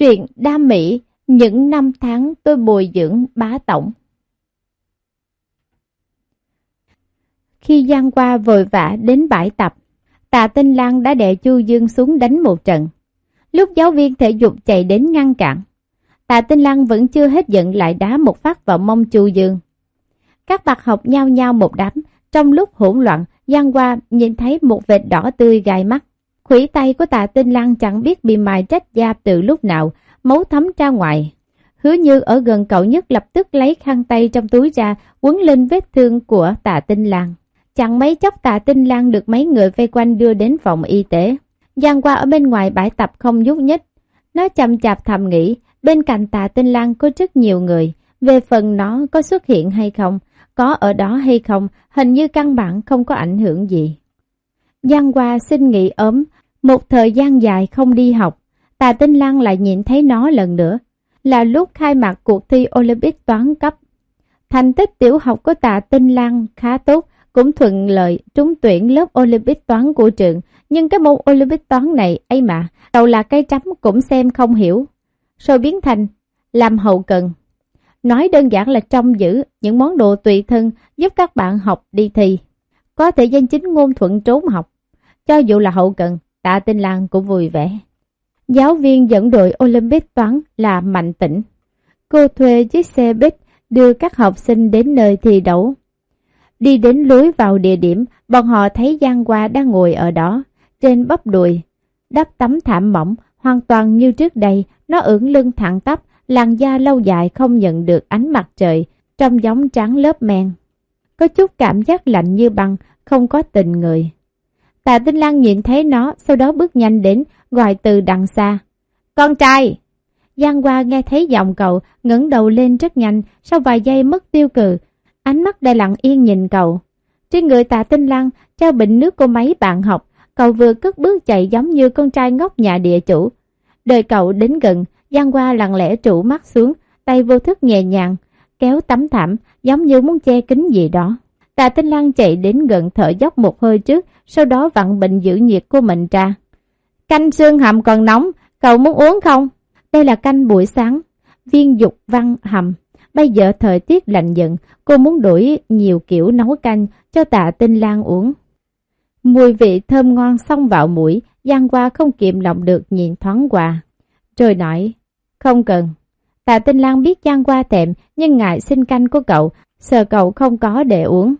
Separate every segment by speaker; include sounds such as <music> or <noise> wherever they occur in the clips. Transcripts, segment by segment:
Speaker 1: Chuyện đam mỹ, những năm tháng tôi bồi dưỡng bá tổng. Khi Giang qua vội vã đến bãi tập, Tạ Tinh Lan đã đè Chu Dương xuống đánh một trận. Lúc giáo viên thể dục chạy đến ngăn cản, Tạ Tinh Lan vẫn chưa hết giận lại đá một phát vào mông Chu Dương. Các bạc học nhau nhau một đám, trong lúc hỗn loạn, Giang qua nhìn thấy một vệt đỏ tươi gai mắt. Khủy tay của tạ tinh lan chẳng biết bị mài trách da từ lúc nào, máu thấm ra ngoài. Hứa như ở gần cậu nhất lập tức lấy khăn tay trong túi ra, quấn lên vết thương của tạ tinh lan. Chẳng mấy chốc tạ tinh lan được mấy người vây quanh đưa đến phòng y tế. Giang qua ở bên ngoài bãi tập không nhúc nhích. Nó chậm chạp thầm nghĩ, bên cạnh tạ tinh lan có rất nhiều người. Về phần nó có xuất hiện hay không, có ở đó hay không, hình như căn bản không có ảnh hưởng gì. Giang qua xin nghỉ ốm, một thời gian dài không đi học, Tà Tinh Lăng lại nhìn thấy nó lần nữa, là lúc khai mạc cuộc thi Olympic toán cấp. Thành tích tiểu học của Tà Tinh Lăng khá tốt, cũng thuận lợi trúng tuyển lớp Olympic toán của trường, nhưng cái môn Olympic toán này, ấy mà, đầu là cây trắm cũng xem không hiểu. Rồi biến thành làm hậu cần. Nói đơn giản là trông giữ những món đồ tùy thân giúp các bạn học đi thi. Có thể danh chính ngôn thuận trốn học. Cho dù là hậu cần, tạ tinh Lan cũng vui vẻ. Giáo viên dẫn đội Olympic toán là Mạnh Tĩnh. Cô thuê chiếc xe buýt đưa các học sinh đến nơi thi đấu. Đi đến lối vào địa điểm, bọn họ thấy Giang Hoa đang ngồi ở đó, trên bắp đùi. Đắp tấm thảm mỏng, hoàn toàn như trước đây, nó ưỡn lưng thẳng tắp, làn da lâu dài không nhận được ánh mặt trời, trong giống trắng lớp men. Có chút cảm giác lạnh như băng, không có tình người. Tạ Tinh Lan nhìn thấy nó, sau đó bước nhanh đến, gọi từ đằng xa. Con trai! Giang Hoa nghe thấy giọng cậu, ngẩng đầu lên rất nhanh, sau vài giây mất tiêu cự. Ánh mắt đã lặng yên nhìn cậu. Trên người tạ tinh lăng, trao bình nước của mấy bạn học, cậu vừa cất bước chạy giống như con trai ngốc nhà địa chủ. Đời cậu đến gần, Giang Hoa lặng lẽ trụ mắt xuống, tay vô thức nhẹ nhàng, kéo tấm thảm, giống như muốn che kính gì đó. Tạ Tinh Lăng chạy đến gần thở dốc một hơi trước, sau đó vặn bệnh giữ nhiệt của mình ra. Canh xương hầm còn nóng, cậu muốn uống không? Đây là canh buổi sáng, viên dục văn hầm. Bây giờ thời tiết lạnh dần, cô muốn đổi nhiều kiểu nấu canh cho tạ tinh lan uống. Mùi vị thơm ngon xông vào mũi, Giang qua không kiềm lòng được nhìn thoáng qua. Rồi nói, không cần. Tạ tinh lan biết Giang qua thèm, nhưng ngại xin canh của cậu, sợ cậu không có để uống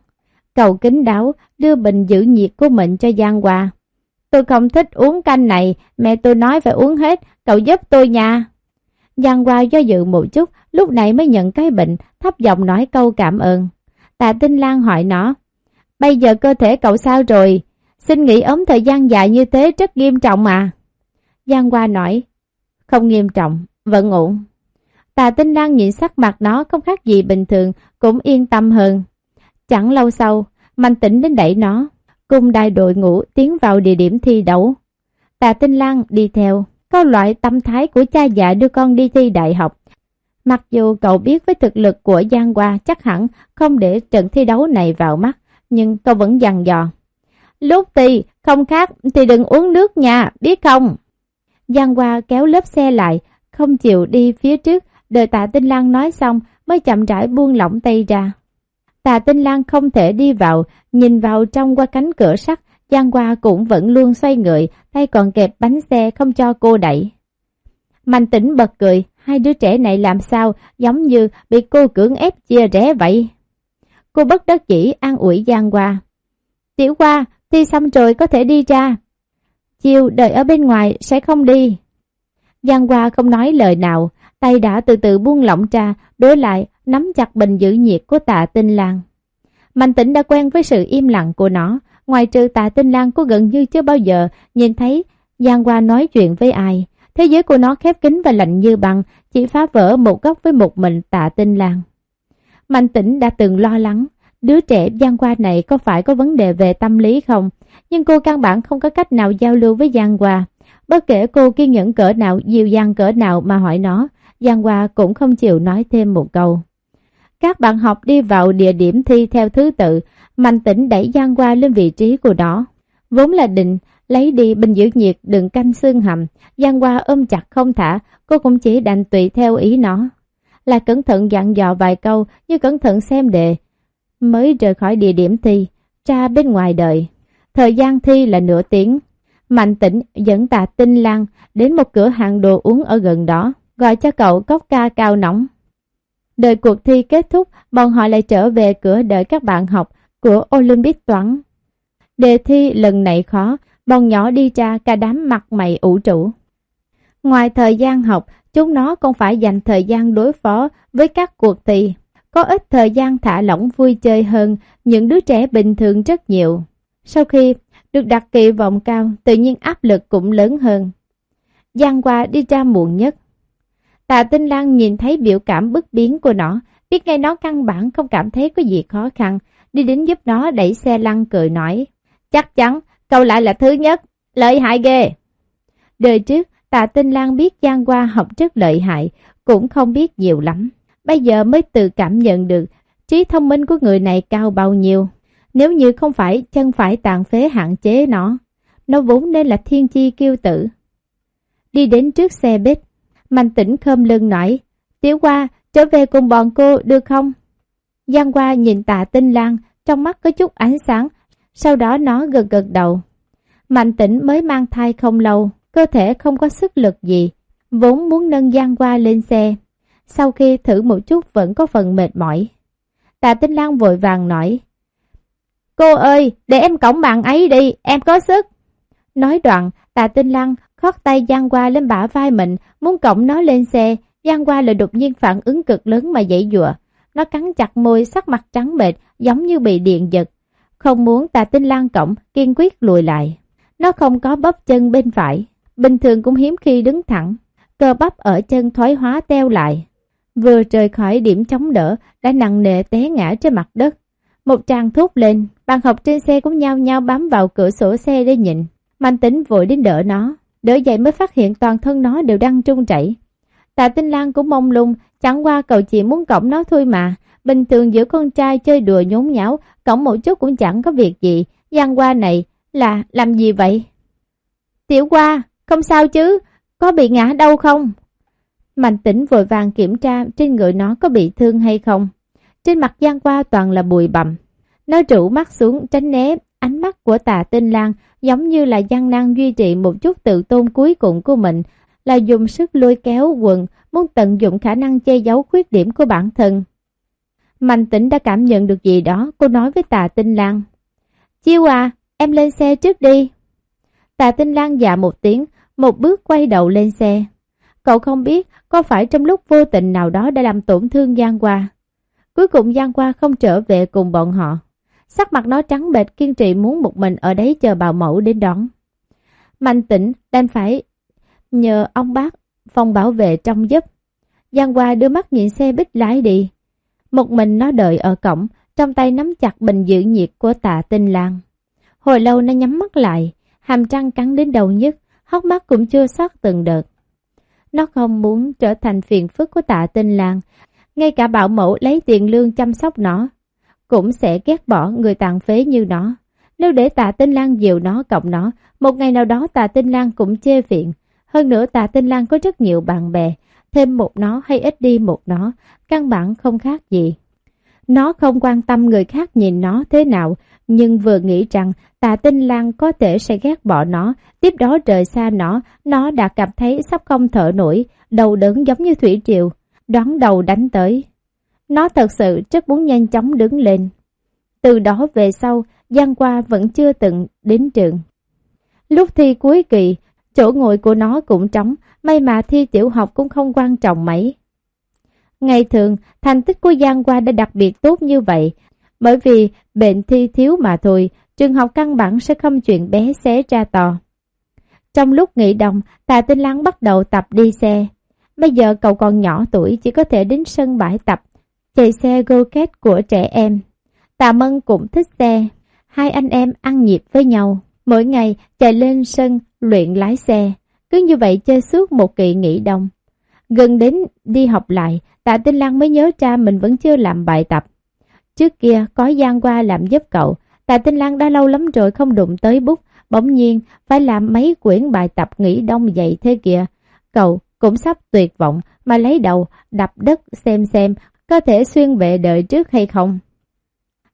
Speaker 1: cầu kính đáo đưa bình giữ nhiệt của mình cho Giang Hoa. Tôi không thích uống canh này, mẹ tôi nói phải uống hết, cậu giúp tôi nha. Giang Hoa do dự một chút, lúc này mới nhận cái bệnh, thấp giọng nói câu cảm ơn. Tạ Tinh Lan hỏi nó, bây giờ cơ thể cậu sao rồi? Xin nghỉ ốm thời gian dài như thế rất nghiêm trọng mà. Giang Hoa nói, không nghiêm trọng, vẫn ổn. Tạ Tinh Lan nhìn sắc mặt nó không khác gì bình thường, cũng yên tâm hơn. Chẳng lâu sau, Mạnh tỉnh đến đẩy nó, cùng đại đội ngũ tiến vào địa điểm thi đấu. Tạ Tinh Lan đi theo, có loại tâm thái của cha già đưa con đi thi đại học. Mặc dù cậu biết với thực lực của Giang Hoa chắc hẳn không để trận thi đấu này vào mắt, nhưng cậu vẫn dằn dò. Lúc thi, không khác thì đừng uống nước nha, biết không? Giang Hoa kéo lớp xe lại, không chịu đi phía trước, đợi tạ Tinh Lan nói xong mới chậm rãi buông lỏng tay ra tà Tinh Lan không thể đi vào, nhìn vào trong qua cánh cửa sắt, Giang Hoa cũng vẫn luôn xoay người, tay còn kẹp bánh xe không cho cô đẩy. Mạnh tỉnh bật cười, hai đứa trẻ này làm sao giống như bị cô cưỡng ép chia rẽ vậy. Cô bất đắc chỉ an ủi Giang Hoa. Tiểu Hoa, thi xong rồi có thể đi ra. Chiều đợi ở bên ngoài sẽ không đi. Giang Hoa không nói lời nào, tay đã từ từ buông lỏng ra, đối lại nắm chặt bình giữ nhiệt của tạ tinh lang. Mạnh tĩnh đã quen với sự im lặng của nó, ngoài trừ tạ tinh lang cô gần như chưa bao giờ nhìn thấy Giang Hoa nói chuyện với ai. Thế giới của nó khép kín và lạnh như băng, chỉ phá vỡ một góc với một mình tạ tinh lang. Mạnh tĩnh đã từng lo lắng, đứa trẻ Giang Hoa này có phải có vấn đề về tâm lý không? Nhưng cô căn bản không có cách nào giao lưu với Giang Hoa. Bất kể cô kiên nhẫn cỡ nào, dịu dàng cỡ nào mà hỏi nó, Giang Hoa cũng không chịu nói thêm một câu. Các bạn học đi vào địa điểm thi theo thứ tự, Mạnh tỉnh đẩy Giang Hoa lên vị trí của đó Vốn là định lấy đi bình giữ nhiệt đựng canh xương hầm, Giang Hoa ôm chặt không thả, cô cũng chỉ đành tùy theo ý nó. Là cẩn thận dặn dò vài câu, như cẩn thận xem đề, mới rời khỏi địa điểm thi, ra bên ngoài đợi. Thời gian thi là nửa tiếng. Mạnh tỉnh dẫn tạ tinh lang đến một cửa hàng đồ uống ở gần đó, gọi cho cậu cốc ca cao nóng. Đợi cuộc thi kết thúc, bọn họ lại trở về cửa đợi các bạn học của Olympic toán. Đề thi lần này khó, bọn nhỏ đi ra cả đám mặt mày ủ trụ. Ngoài thời gian học, chúng nó còn phải dành thời gian đối phó với các cuộc thi, có ít thời gian thả lỏng vui chơi hơn những đứa trẻ bình thường rất nhiều. Sau khi được đặt kỳ vọng cao, tự nhiên áp lực cũng lớn hơn. Giang qua đi ra muộn nhất. Tạ Tinh Lan nhìn thấy biểu cảm bất biến của nó, biết ngay nó căn bản không cảm thấy có gì khó khăn, đi đến giúp nó đẩy xe lăn cười nói. Chắc chắn, cậu lại là thứ nhất, lợi hại ghê. Đời trước, Tạ Tinh Lan biết Giang Hoa học rất lợi hại, cũng không biết nhiều lắm. Bây giờ mới tự cảm nhận được trí thông minh của người này cao bao nhiêu. Nếu như không phải chân phải tàn phế hạn chế nó, nó vốn nên là thiên chi kiêu tử. Đi đến trước xe bếp, Mạnh tỉnh khơm lưng nói, Tiểu qua trở về cùng bọn cô được không? Giang qua nhìn tạ tinh lang, trong mắt có chút ánh sáng, sau đó nó gật gật đầu. Mạnh tỉnh mới mang thai không lâu, cơ thể không có sức lực gì, vốn muốn nâng Giang qua lên xe. Sau khi thử một chút vẫn có phần mệt mỏi. Tạ Tinh Lan vội vàng nói, Cô ơi, để em cổng bạn ấy đi, em có sức. Nói đoạn, Tạ Tinh Lan khót tay Giang qua lên bả vai mình, muốn cổng nó lên xe. Giang qua lại đột nhiên phản ứng cực lớn mà dãy dụa. Nó cắn chặt môi, sắc mặt trắng bệch, giống như bị điện giật. Không muốn tà Tinh Lan cổng, kiên quyết lùi lại. Nó không có bắp chân bên phải, bình thường cũng hiếm khi đứng thẳng. Cơ bắp ở chân thoái hóa teo lại. Vừa rời khỏi điểm chống đỡ, đã nặng nề té ngã trên mặt đất. Một tràng thúc lên, bạn học trên xe cũng nhao nhao bám vào cửa sổ xe để nhịn, Mạnh tính vội đến đỡ nó, đỡ dậy mới phát hiện toàn thân nó đều đang trung chảy. Tạ Tinh Lan cũng mông lung, chẳng qua cậu chỉ muốn cổng nó thôi mà. Bình thường giữa con trai chơi đùa nhốn nháo, cổng một chút cũng chẳng có việc gì. Giang qua này là làm gì vậy? Tiểu qua, không sao chứ, có bị ngã đâu không? Mạnh tỉnh vội vàng kiểm tra trên người nó có bị thương hay không. Trên mặt Giang qua toàn là bụi bặm. Nó trụ mắt xuống tránh né ánh mắt của tà tinh lang giống như là gian năng duy trì một chút tự tôn cuối cùng của mình là dùng sức lôi kéo quần muốn tận dụng khả năng che giấu khuyết điểm của bản thân. Mạnh Tĩnh đã cảm nhận được gì đó, cô nói với tà tinh lang. Chiêu à, em lên xe trước đi. Tà tinh lang dạ một tiếng, một bước quay đầu lên xe. Cậu không biết có phải trong lúc vô tình nào đó đã làm tổn thương Giang Hoa. Cuối cùng Giang Hoa không trở về cùng bọn họ. Sắc mặt nó trắng bệch kiên trì muốn một mình ở đấy chờ bảo mẫu đến đón. Mạnh tỉnh đành phải nhờ ông bác phòng bảo vệ trong giúp. Giang Hoa đưa mắt nhìn xe bích lái đi. Một mình nó đợi ở cổng, trong tay nắm chặt bình giữ nhiệt của tạ tinh lang. Hồi lâu nó nhắm mắt lại, hàm trăng cắn đến đầu nhất, hốc mắt cũng chưa sót từng đợt. Nó không muốn trở thành phiền phức của tạ tinh lang, ngay cả bảo mẫu lấy tiền lương chăm sóc nó, cũng sẽ ghét bỏ người tàn phế như nó. Nếu để tạ tinh lang dìu nó cộng nó, một ngày nào đó tạ tinh lang cũng chê viện. Hơn nữa tạ tinh lang có rất nhiều bạn bè, thêm một nó hay ít đi một nó, căn bản không khác gì. Nó không quan tâm người khác nhìn nó thế nào, nhưng vừa nghĩ rằng tạ tinh lang có thể sẽ ghét bỏ nó, tiếp đó rời xa nó, nó đã cảm thấy sắp không thở nổi, đầu đớn giống như thủy triều, đón đầu đánh tới. Nó thật sự rất muốn nhanh chóng đứng lên. Từ đó về sau, Giang qua vẫn chưa từng đến trường. Lúc thi cuối kỳ, chỗ ngồi của nó cũng trống, may mà thi tiểu học cũng không quan trọng mấy. Ngày thường, thành tích của Giang qua đã đặc biệt tốt như vậy, bởi vì bệnh thi thiếu mà thôi, trường học căn bản sẽ không chuyện bé xé ra to. Trong lúc nghỉ đồng, Tạ Tinh Lăng bắt đầu tập đi xe. Bây giờ cậu còn nhỏ tuổi chỉ có thể đến sân bãi tập, chạy xe go-kart của trẻ em. Tạ Mân cũng thích xe, hai anh em ăn nhịp với nhau, mỗi ngày chạy lên sân luyện lái xe, cứ như vậy chơi suốt một kỳ nghỉ đông. Gần đến đi học lại, Tạ Tinh Lăng mới nhớ ra mình vẫn chưa làm bài tập. Trước kia có Giang qua làm giúp cậu, Tạ Tinh Lăng đã lâu lắm rồi không đụng tới bút, Bỗng nhiên, phải làm mấy quyển bài tập nghỉ đông dậy thế kìa. Cậu cũng sắp tuyệt vọng mà lấy đầu đập đất xem xem có thể xuyên vệ đời trước hay không.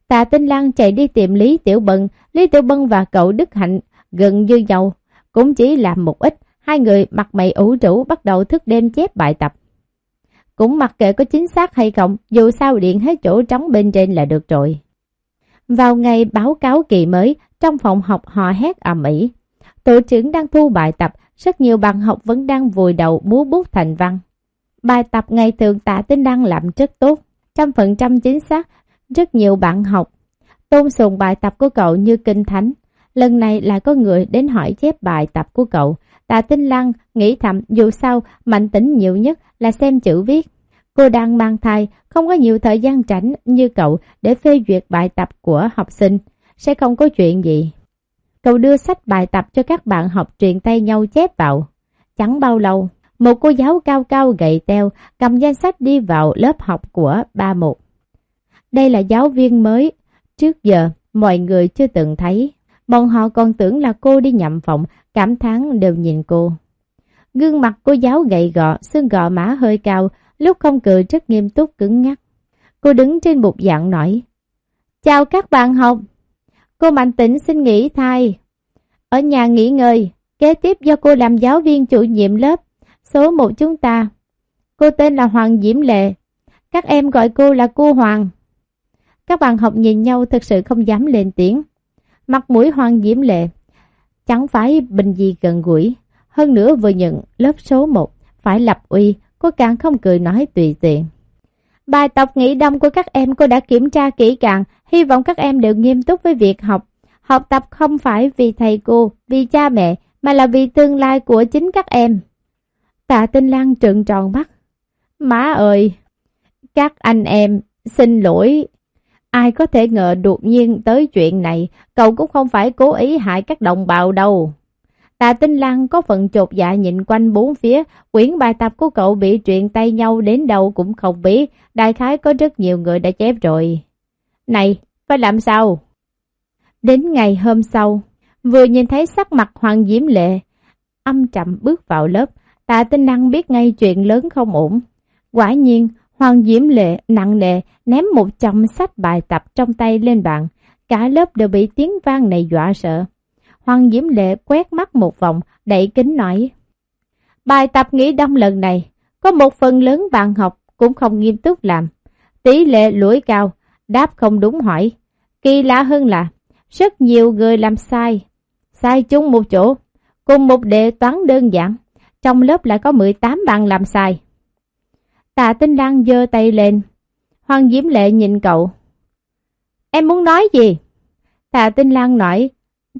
Speaker 1: Tạ Tinh Lan chạy đi tìm Lý Tiểu Bân, Lý Tiểu Bân và cậu Đức Hạnh gần như nhau, cũng chỉ làm một ít, hai người mặt mày ủ rũ bắt đầu thức đêm chép bài tập. Cũng mặc kệ có chính xác hay không, dù sao điện hết chỗ trống bên trên là được rồi. Vào ngày báo cáo kỳ mới, trong phòng học họ hét ầm ĩ. Tổ trưởng đang thu bài tập, rất nhiều bạn học vẫn đang vùi đầu múa bút thành văn. Bài tập ngày thường tạ tinh đăng làm rất tốt, trăm phần trăm chính xác, rất nhiều bạn học. Tôn sùng bài tập của cậu như kinh thánh. Lần này lại có người đến hỏi chép bài tập của cậu. Tạ Tinh Lăng nghĩ thầm dù sao mạnh tính nhiều nhất là xem chữ viết. Cô đang mang thai, không có nhiều thời gian rảnh như cậu để phê duyệt bài tập của học sinh. Sẽ không có chuyện gì. Cậu đưa sách bài tập cho các bạn học truyền tay nhau chép vào. Chẳng bao lâu, một cô giáo cao cao gầy teo cầm danh sách đi vào lớp học của ba một. Đây là giáo viên mới, trước giờ mọi người chưa từng thấy. Bọn họ còn tưởng là cô đi nhậm phòng, cảm thán đều nhìn cô. Gương mặt cô giáo gầy gọ, xương gò má hơi cao, lúc không cười rất nghiêm túc cứng ngắc. Cô đứng trên bục dạng nói, Chào các bạn học, cô Mạnh Tĩnh xin nghỉ thai. Ở nhà nghỉ ngơi, kế tiếp do cô làm giáo viên chủ nhiệm lớp, số một chúng ta. Cô tên là Hoàng Diễm Lệ, các em gọi cô là cô Hoàng. Các bạn học nhìn nhau thật sự không dám lên tiếng. Mặt mũi Hoàng Diễm Lệ, chẳng phải bình gì gần gũi. Hơn nữa vừa nhận lớp số 1, phải lập uy, cô càng không cười nói tùy tiện. Bài tập nghỉ đông của các em cô đã kiểm tra kỹ càng, hy vọng các em đều nghiêm túc với việc học. Học tập không phải vì thầy cô, vì cha mẹ, mà là vì tương lai của chính các em. Tạ Tinh Lan trợn tròn mắt. Má ơi! Các anh em, xin lỗi. Ai có thể ngờ đột nhiên tới chuyện này, cậu cũng không phải cố ý hại các đồng bào đâu. Tạ Tinh Lan có phần chột dạ nhìn quanh bốn phía, quyển bài tập của cậu bị truyền tay nhau đến đâu cũng không biết, đại khái có rất nhiều người đã chép rồi. Này, phải làm sao? Đến ngày hôm sau, vừa nhìn thấy sắc mặt Hoàng Diễm Lệ, âm chậm bước vào lớp, tạ tinh năng biết ngay chuyện lớn không ổn. Quả nhiên, Hoàng Diễm Lệ nặng nề ném một chồng sách bài tập trong tay lên bàn, cả lớp đều bị tiếng vang này dọa sợ. Hoàng Diễm Lệ quét mắt một vòng, đẩy kính nói. Bài tập nghỉ đông lần này, có một phần lớn bạn học cũng không nghiêm túc làm. Tỷ lệ lỗi cao, đáp không đúng hỏi. Kỳ lạ hơn là, rất nhiều người làm sai. Sai chung một chỗ, cùng một đề toán đơn giản. Trong lớp lại có 18 bạn làm sai. Tạ Tinh Lan giơ tay lên. Hoàng Diễm Lệ nhìn cậu. Em muốn nói gì? Tạ Tinh Lan nói,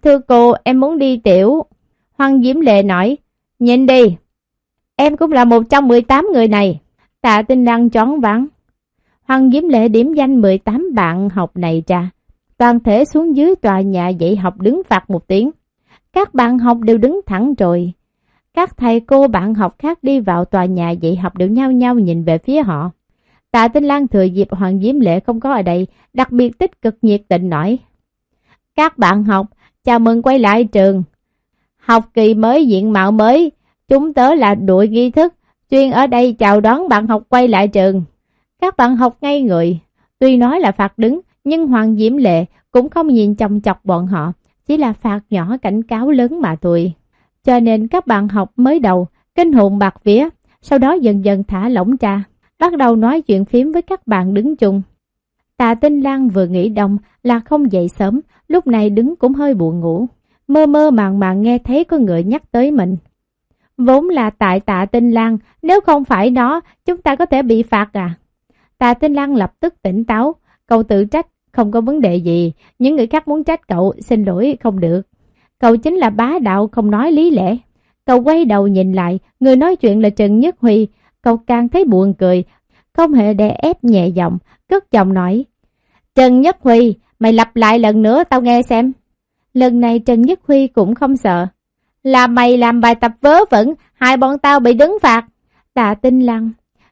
Speaker 1: Thưa cô, em muốn đi tiểu. Hoàng Diễm Lệ nói, nhìn đi. Em cũng là một trong 18 người này. Tạ Tinh Lan chón vắng. Hoàng Diễm Lệ điểm danh 18 bạn học này ra. Toàn thể xuống dưới tòa nhà dạy học đứng phạt một tiếng. Các bạn học đều đứng thẳng rồi. Các thầy cô bạn học khác đi vào tòa nhà dạy học đều nhau nhau nhìn về phía họ. Tạ Tinh Lan thừa dịp Hoàng Diễm Lệ không có ở đây, đặc biệt tích cực nhiệt tình nói. Các bạn học, chào mừng quay lại trường. Học kỳ mới diện mạo mới, chúng tớ là đội nghi thức, chuyên ở đây chào đón bạn học quay lại trường. Các bạn học ngay người, tuy nói là phạt đứng, nhưng Hoàng Diễm Lệ cũng không nhìn chồng chọc bọn họ, chỉ là phạt nhỏ cảnh cáo lớn mà thôi. Cho nên các bạn học mới đầu, kinh hồn bạc vía, sau đó dần dần thả lỏng ra, bắt đầu nói chuyện phím với các bạn đứng chung. Tạ Tinh Lan vừa nghỉ đông là không dậy sớm, lúc này đứng cũng hơi buồn ngủ. Mơ mơ màng màng nghe thấy có người nhắc tới mình. Vốn là tại tạ Tinh Lan, nếu không phải đó, chúng ta có thể bị phạt à? Tạ Tinh Lan lập tức tỉnh táo, cậu tự trách, không có vấn đề gì, những người khác muốn trách cậu, xin lỗi không được. Cậu chính là bá đạo không nói lý lẽ. Cậu quay đầu nhìn lại, người nói chuyện là Trần Nhất Huy, cậu càng thấy buồn cười, không hề để ép nhẹ giọng, cất giọng nói. Trần Nhất Huy, mày lặp lại lần nữa tao nghe xem. Lần này Trần Nhất Huy cũng không sợ. Là mày làm bài tập vớ vẩn, hai bọn tao bị đứng phạt. Tạ tinh lăng,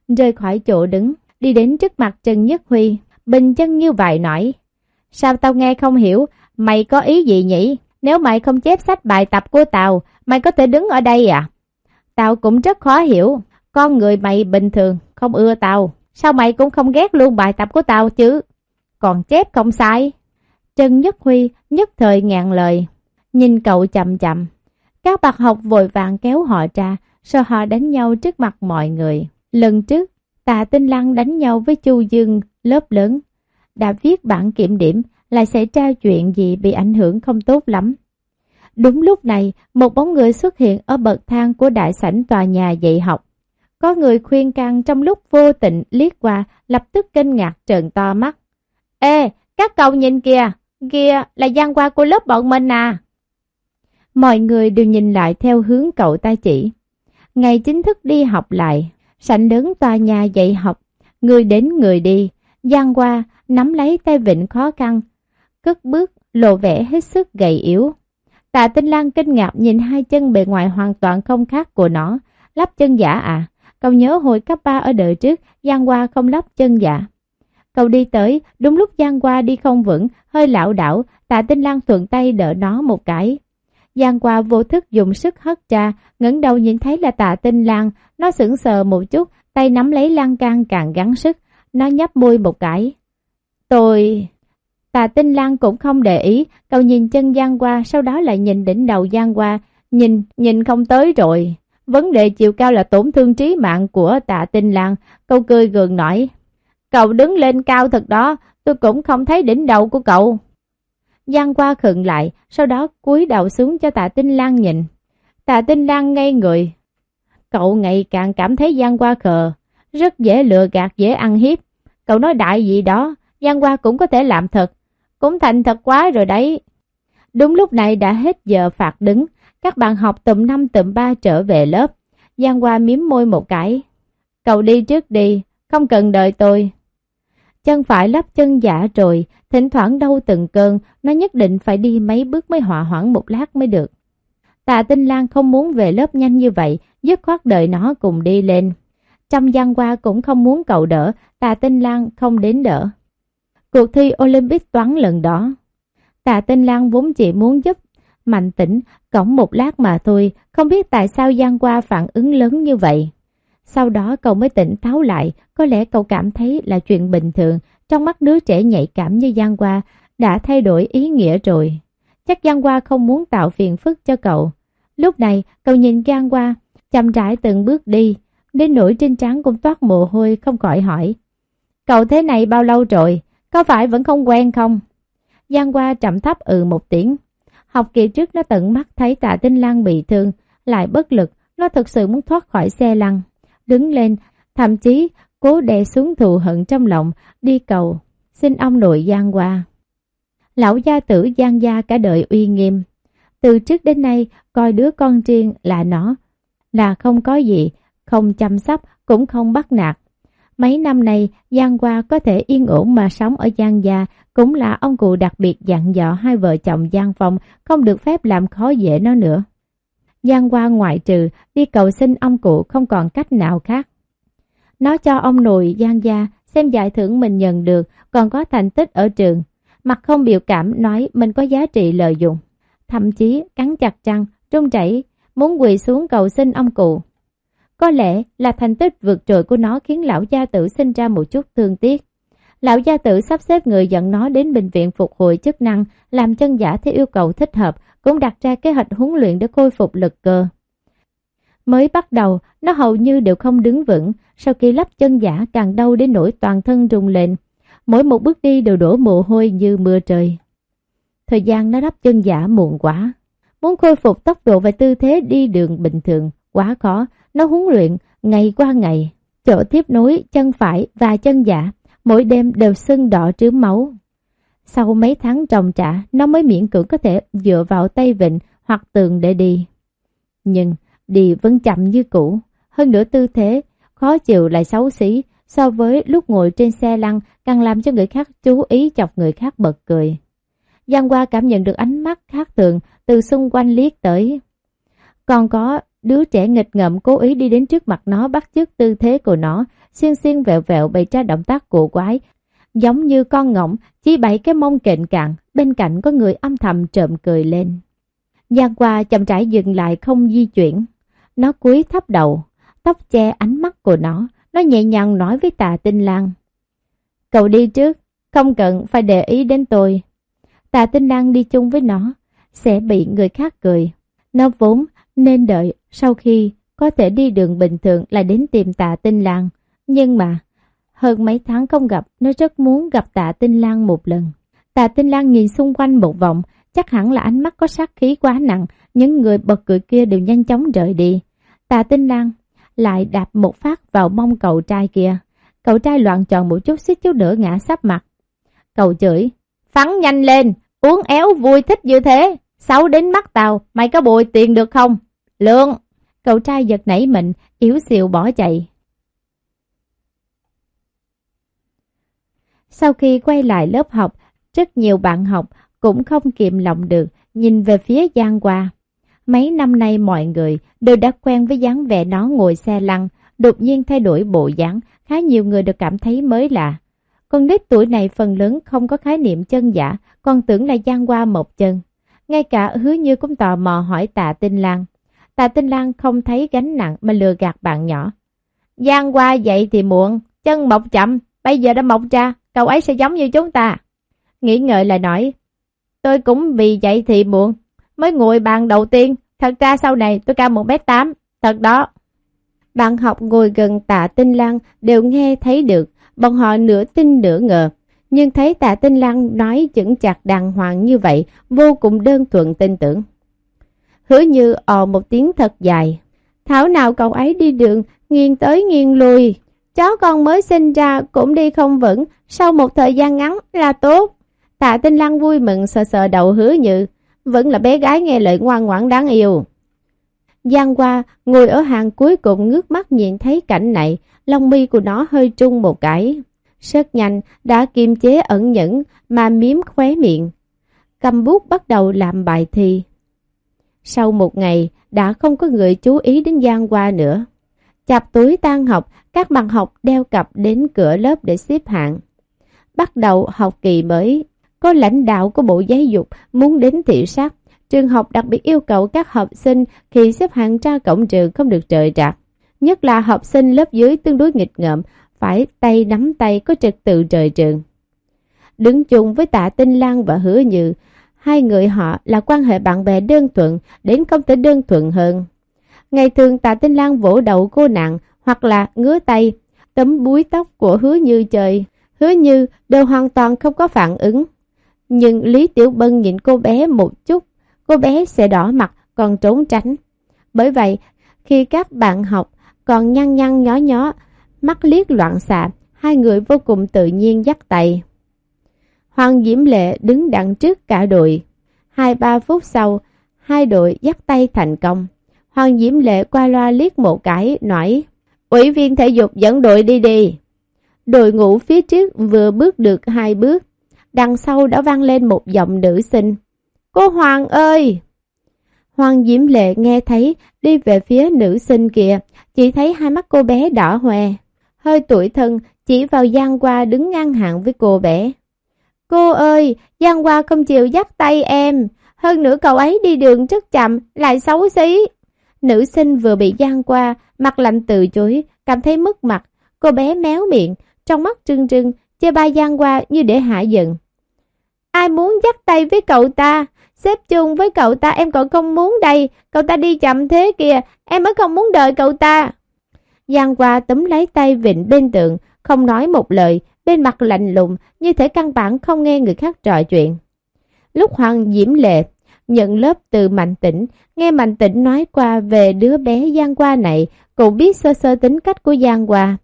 Speaker 1: rơi khỏi chỗ đứng, đi đến trước mặt Trần Nhất Huy, bình chân như vậy nói. Sao tao nghe không hiểu, mày có ý gì nhỉ? Nếu mày không chép sách bài tập của tao, mày có thể đứng ở đây à? Tao cũng rất khó hiểu, con người mày bình thường, không ưa tao. Sao mày cũng không ghét luôn bài tập của tao chứ? Còn chép không sai. Trần Nhất Huy nhất thời ngạn lời, nhìn cậu chậm chậm. Các bạn học vội vàng kéo họ ra, sợ họ đánh nhau trước mặt mọi người. Lần trước, Tạ Tinh Lăng đánh nhau với Chu Dương lớp lớn, đã viết bản kiểm điểm lại xảy ra chuyện gì bị ảnh hưởng không tốt lắm. Đúng lúc này, một bóng người xuất hiện ở bậc thang của đại sảnh tòa nhà dạy học. Có người khuyên can trong lúc vô tình liếc qua, lập tức kinh ngạc trợn to mắt. Ê, các cậu nhìn kìa, kìa là gian qua của lớp bọn mình à. Mọi người đều nhìn lại theo hướng cậu ta chỉ. Ngày chính thức đi học lại, sảnh lớn tòa nhà dạy học, người đến người đi, gian qua nắm lấy tay vịnh khó khăn, cất bước lộ vẻ hết sức gầy yếu. Tạ Tinh Lan kinh ngạc nhìn hai chân bề ngoài hoàn toàn không khác của nó, lắp chân giả à? Cậu nhớ hồi cấp 3 ở đời trước, Giang Hoa không lắp chân giả. Cậu đi tới, đúng lúc Giang Hoa đi không vững, hơi lảo đảo, Tạ Tinh Lan thuận tay đỡ nó một cái. Giang Hoa vô thức dùng sức hất ra, ngẩng đầu nhìn thấy là Tạ Tinh Lan, nó sững sờ một chút, tay nắm lấy lan can càng gắng sức, nó nhấp môi một cái. Tôi... Tà Tinh Lan cũng không để ý, cậu nhìn chân Giang qua, sau đó lại nhìn đỉnh đầu Giang qua, nhìn, nhìn không tới rồi. Vấn đề chiều cao là tổn thương trí mạng của Tạ Tinh Lan, cậu cười gượng nói. Cậu đứng lên cao thật đó, tôi cũng không thấy đỉnh đầu của cậu. Giang qua khựng lại, sau đó cúi đầu xuống cho Tạ Tinh Lan nhìn. Tạ Tinh Lan ngây người. Cậu ngày càng cảm thấy Giang qua khờ, rất dễ lừa gạt, dễ ăn hiếp. Cậu nói đại gì đó, Giang qua cũng có thể làm thật, cũng thành thật quá rồi đấy. Đúng lúc này đã hết giờ phạt đứng, các bạn học tụm năm tụm ba trở về lớp. Giang Hoa miếm môi một cái. Cậu đi trước đi, không cần đợi tôi. Chân phải lắp chân giả rồi, thỉnh thoảng đau từng cơn, nó nhất định phải đi mấy bước mới hòa hoãn một lát mới được. Tạ Tinh Lan không muốn về lớp nhanh như vậy, dứt khoát đợi nó cùng đi lên. trong Giang qua cũng không muốn cậu đỡ, Tạ Tinh Lan không đến đỡ. Cuộc thi Olympic toán lần đó. Tạ Tinh Lan vốn chỉ muốn giúp Mạnh tỉnh, cổng một lát mà thôi, không biết tại sao Giang Qua phản ứng lớn như vậy. Sau đó cậu mới tỉnh táo lại, có lẽ cậu cảm thấy là chuyện bình thường, trong mắt đứa trẻ nhạy cảm như Giang Qua đã thay đổi ý nghĩa rồi. Chắc Giang Qua không muốn tạo phiền phức cho cậu. Lúc này, cậu nhìn Giang Qua, chậm rãi từng bước đi, đến nỗi trên trán cũng toát mồ hôi không khỏi hỏi. Cậu thế này bao lâu rồi? Có phải vẫn không quen không? Giang qua trầm thấp ừ một tiếng. Học kỳ trước nó tận mắt thấy tạ tinh lăng bị thương, lại bất lực, nó thực sự muốn thoát khỏi xe lăn. Đứng lên, thậm chí cố đè xuống thù hận trong lòng, đi cầu, xin ông nội Giang qua. Lão gia tử Giang Gia cả đời uy nghiêm. Từ trước đến nay, coi đứa con riêng là nó, là không có gì, không chăm sóc, cũng không bắt nạt. Mấy năm nay, Giang Hoa có thể yên ổn mà sống ở Giang Gia, cũng là ông cụ đặc biệt dặn dò hai vợ chồng Giang Phong không được phép làm khó dễ nó nữa. Giang Hoa ngoại trừ, đi cầu xin ông cụ không còn cách nào khác. Nó cho ông nội Giang Gia xem giải thưởng mình nhận được, còn có thành tích ở trường. Mặt không biểu cảm nói mình có giá trị lợi dụng. Thậm chí cắn chặt răng, trung chảy, muốn quỳ xuống cầu xin ông cụ. Có lẽ là thành tích vượt trội của nó khiến lão gia tử sinh ra một chút thương tiếc. Lão gia tử sắp xếp người dẫn nó đến bệnh viện phục hồi chức năng, làm chân giả theo yêu cầu thích hợp, cũng đặt ra kế hoạch huấn luyện để khôi phục lực cơ. Mới bắt đầu, nó hầu như đều không đứng vững, sau khi lắp chân giả càng đau đến nỗi toàn thân rung lên. Mỗi một bước đi đều đổ mồ hôi như mưa trời. Thời gian nó lắp chân giả muộn quá. Muốn khôi phục tốc độ và tư thế đi đường bình thường, quá khó, nó huấn luyện ngày qua ngày, chỗ tiếp nối chân phải và chân giả, mỗi đêm đều sưng đỏ trướng máu. Sau mấy tháng trồng trả, nó mới miễn cưỡng có thể dựa vào tay vịnh hoặc tường để đi. Nhưng đi vẫn chậm như cũ, hơn nữa tư thế, khó chịu lại xấu xí, so với lúc ngồi trên xe lăn càng làm cho người khác chú ý chọc người khác bật cười. Giang Hoa cảm nhận được ánh mắt khác thường từ xung quanh liếc tới. Còn có Đứa trẻ nghịch ngợm cố ý đi đến trước mặt nó bắt chước tư thế của nó, xiên xiên vẹo vẹo bày ra động tác cổ quái. Giống như con ngỗng, chỉ bảy cái mông kệnh cạn, bên cạnh có người âm thầm trộm cười lên. Giang qua chậm rãi dừng lại không di chuyển. Nó cúi thấp đầu, tóc che ánh mắt của nó. Nó nhẹ nhàng nói với tà tinh lang. Cậu đi trước, không cần phải để ý đến tôi. Tà tinh lang đi chung với nó, sẽ bị người khác cười. Nó vốn nên đợi sau khi có thể đi đường bình thường là đến tìm tạ tinh lang. Nhưng mà, hơn mấy tháng không gặp, nó rất muốn gặp tạ tinh lang một lần. Tạ tinh lang nhìn xung quanh một vòng, chắc hẳn là ánh mắt có sát khí quá nặng, những người bật cười kia đều nhanh chóng rời đi. Tạ tinh lang lại đạp một phát vào mông cậu trai kia. Cậu trai loạn tròn một chút xích chút nữa ngã sắp mặt. Cậu chửi, phắn nhanh lên, uống éo vui thích như thế, xấu đến mắt tao, mày có bồi tiền được không? Lượng! Cậu trai giật nảy mình, yếu xìu bỏ chạy. Sau khi quay lại lớp học, rất nhiều bạn học cũng không kiềm lòng được, nhìn về phía Giang Hoa. Mấy năm nay mọi người đều đã quen với dáng vẻ nó ngồi xe lăn, đột nhiên thay đổi bộ dáng, khá nhiều người được cảm thấy mới lạ. Con nít tuổi này phần lớn không có khái niệm chân giả, còn tưởng là Giang Hoa một chân. Ngay cả hứa như cũng tò mò hỏi tạ tinh lang. Tạ tinh Lan không thấy gánh nặng mà lừa gạt bạn nhỏ. Giang qua dậy thì muộn, chân mọc chậm, bây giờ đã mọc ra, cậu ấy sẽ giống như chúng ta. Nghĩ ngợi lại nói, tôi cũng vì dậy thì muộn, mới ngồi bàn đầu tiên, thật ra sau này tôi cao 1m8, thật đó. Bạn học ngồi gần tạ tinh Lan đều nghe thấy được, bọn họ nửa tin nửa ngờ. Nhưng thấy tạ tinh Lan nói chững chặt đàng hoàng như vậy, vô cùng đơn thuận tin tưởng. Hứa như ồ một tiếng thật dài. Thảo nào cậu ấy đi đường, nghiêng tới nghiêng lui. Chó con mới sinh ra cũng đi không vững, sau một thời gian ngắn là tốt. Tạ tinh lăng vui mừng sờ sờ đầu hứa như, vẫn là bé gái nghe lời ngoan ngoãn đáng yêu. Giang qua, ngồi ở hàng cuối cùng ngước mắt nhìn thấy cảnh này, lông mi của nó hơi trung một cái. Rất nhanh, đã kiềm chế ẩn nhẫn mà miếm khóe miệng. Cầm bút bắt đầu làm bài thi. Sau một ngày, đã không có người chú ý đến Giang Hoa nữa. Chạp túi tan học, các bạn học đeo cặp đến cửa lớp để xếp hạng. Bắt đầu học kỳ mới, có lãnh đạo của Bộ Giáo dục muốn đến thị sát. Trường học đặc biệt yêu cầu các học sinh khi xếp hạng ra cổng trường không được trời trạc. Nhất là học sinh lớp dưới tương đối nghịch ngợm, phải tay nắm tay có trật tự trời trường. Đứng chung với tạ Tinh Lan và Hứa Như, hai người họ là quan hệ bạn bè đơn thuận đến không thể đơn thuận hơn. Ngày thường tạ Tinh Lan vỗ đầu cô nặng hoặc là ngứa tay, tấm búi tóc của Hứa Như trời. Hứa Như đều hoàn toàn không có phản ứng. Nhưng Lý Tiểu Bân nhìn cô bé một chút, cô bé sẽ đỏ mặt còn trốn tránh. Bởi vậy, khi các bạn học còn nhăn nhăn nhó nhó, mắt liếc loạn xạ, hai người vô cùng tự nhiên dắt tay. Hoàng Diễm Lệ đứng đằng trước cả đội. Hai ba phút sau, hai đội dắt tay thành công. Hoàng Diễm Lệ qua loa liếc một cái, nói Ủy viên thể dục dẫn đội đi đi. Đội ngũ phía trước vừa bước được hai bước, đằng sau đã vang lên một giọng nữ sinh. Cô Hoàng ơi! Hoàng Diễm Lệ nghe thấy đi về phía nữ sinh kìa, chỉ thấy hai mắt cô bé đỏ hoe. Hơi tuổi thân chỉ vào gian qua đứng ngang hàng với cô bé. Cô ơi, Giang Hoa không chịu dắt tay em. Hơn nữa cậu ấy đi đường rất chậm, lại xấu xí. Nữ sinh vừa bị Giang Hoa, mặt lạnh từ chối, cảm thấy mất mặt. Cô bé méo miệng, trong mắt trưng trưng, chê ba Giang Hoa như để hạ giận. Ai muốn dắt tay với cậu ta? Xếp chung với cậu ta em còn không muốn đây. Cậu ta đi chậm thế kìa, em mới không muốn đợi cậu ta. Giang Hoa túm lấy tay vịnh bên tượng, không nói một lời, bên mặt lạnh lùng, như thể căn bản không nghe người khác trò chuyện. Lúc Hoàng Diễm Lệ nhận lớp từ Mạnh Tĩnh, nghe Mạnh Tĩnh nói qua về đứa bé Giang qua này, cũng biết sơ sơ tính cách của Giang qua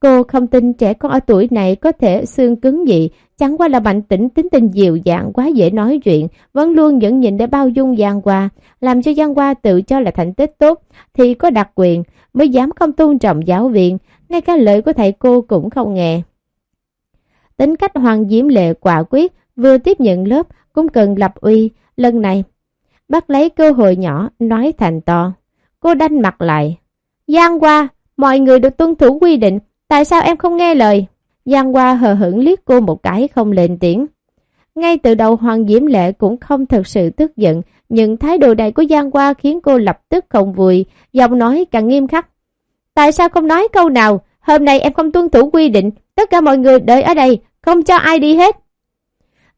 Speaker 1: Cô không tin trẻ con ở tuổi này có thể xương cứng gì, chẳng qua là Mạnh Tĩnh tính tình dịu dàng quá dễ nói chuyện, vẫn luôn dẫn nhìn để bao dung Giang qua, làm cho Giang qua tự cho là thành tích tốt, thì có đặc quyền, mới dám không tôn trọng giáo viên, ngay cả lời của thầy cô cũng không nghe. Tính cách Hoàng Diễm Lệ quả quyết, vừa tiếp nhận lớp cũng cần lập uy, lần này. Bắt lấy cơ hội nhỏ, nói thành to. Cô đanh mặt lại. Giang qua, mọi người được tuân thủ quy định, tại sao em không nghe lời? Giang qua hờ hững liếc cô một cái không lên tiếng. Ngay từ đầu Hoàng Diễm Lệ cũng không thật sự tức giận, nhưng thái độ này của Giang Hoa khiến cô lập tức không vui, giọng nói càng nghiêm khắc. Tại sao không nói câu nào? Hôm nay em không tuân thủ quy định, tất cả mọi người đợi ở đây, không cho ai đi hết.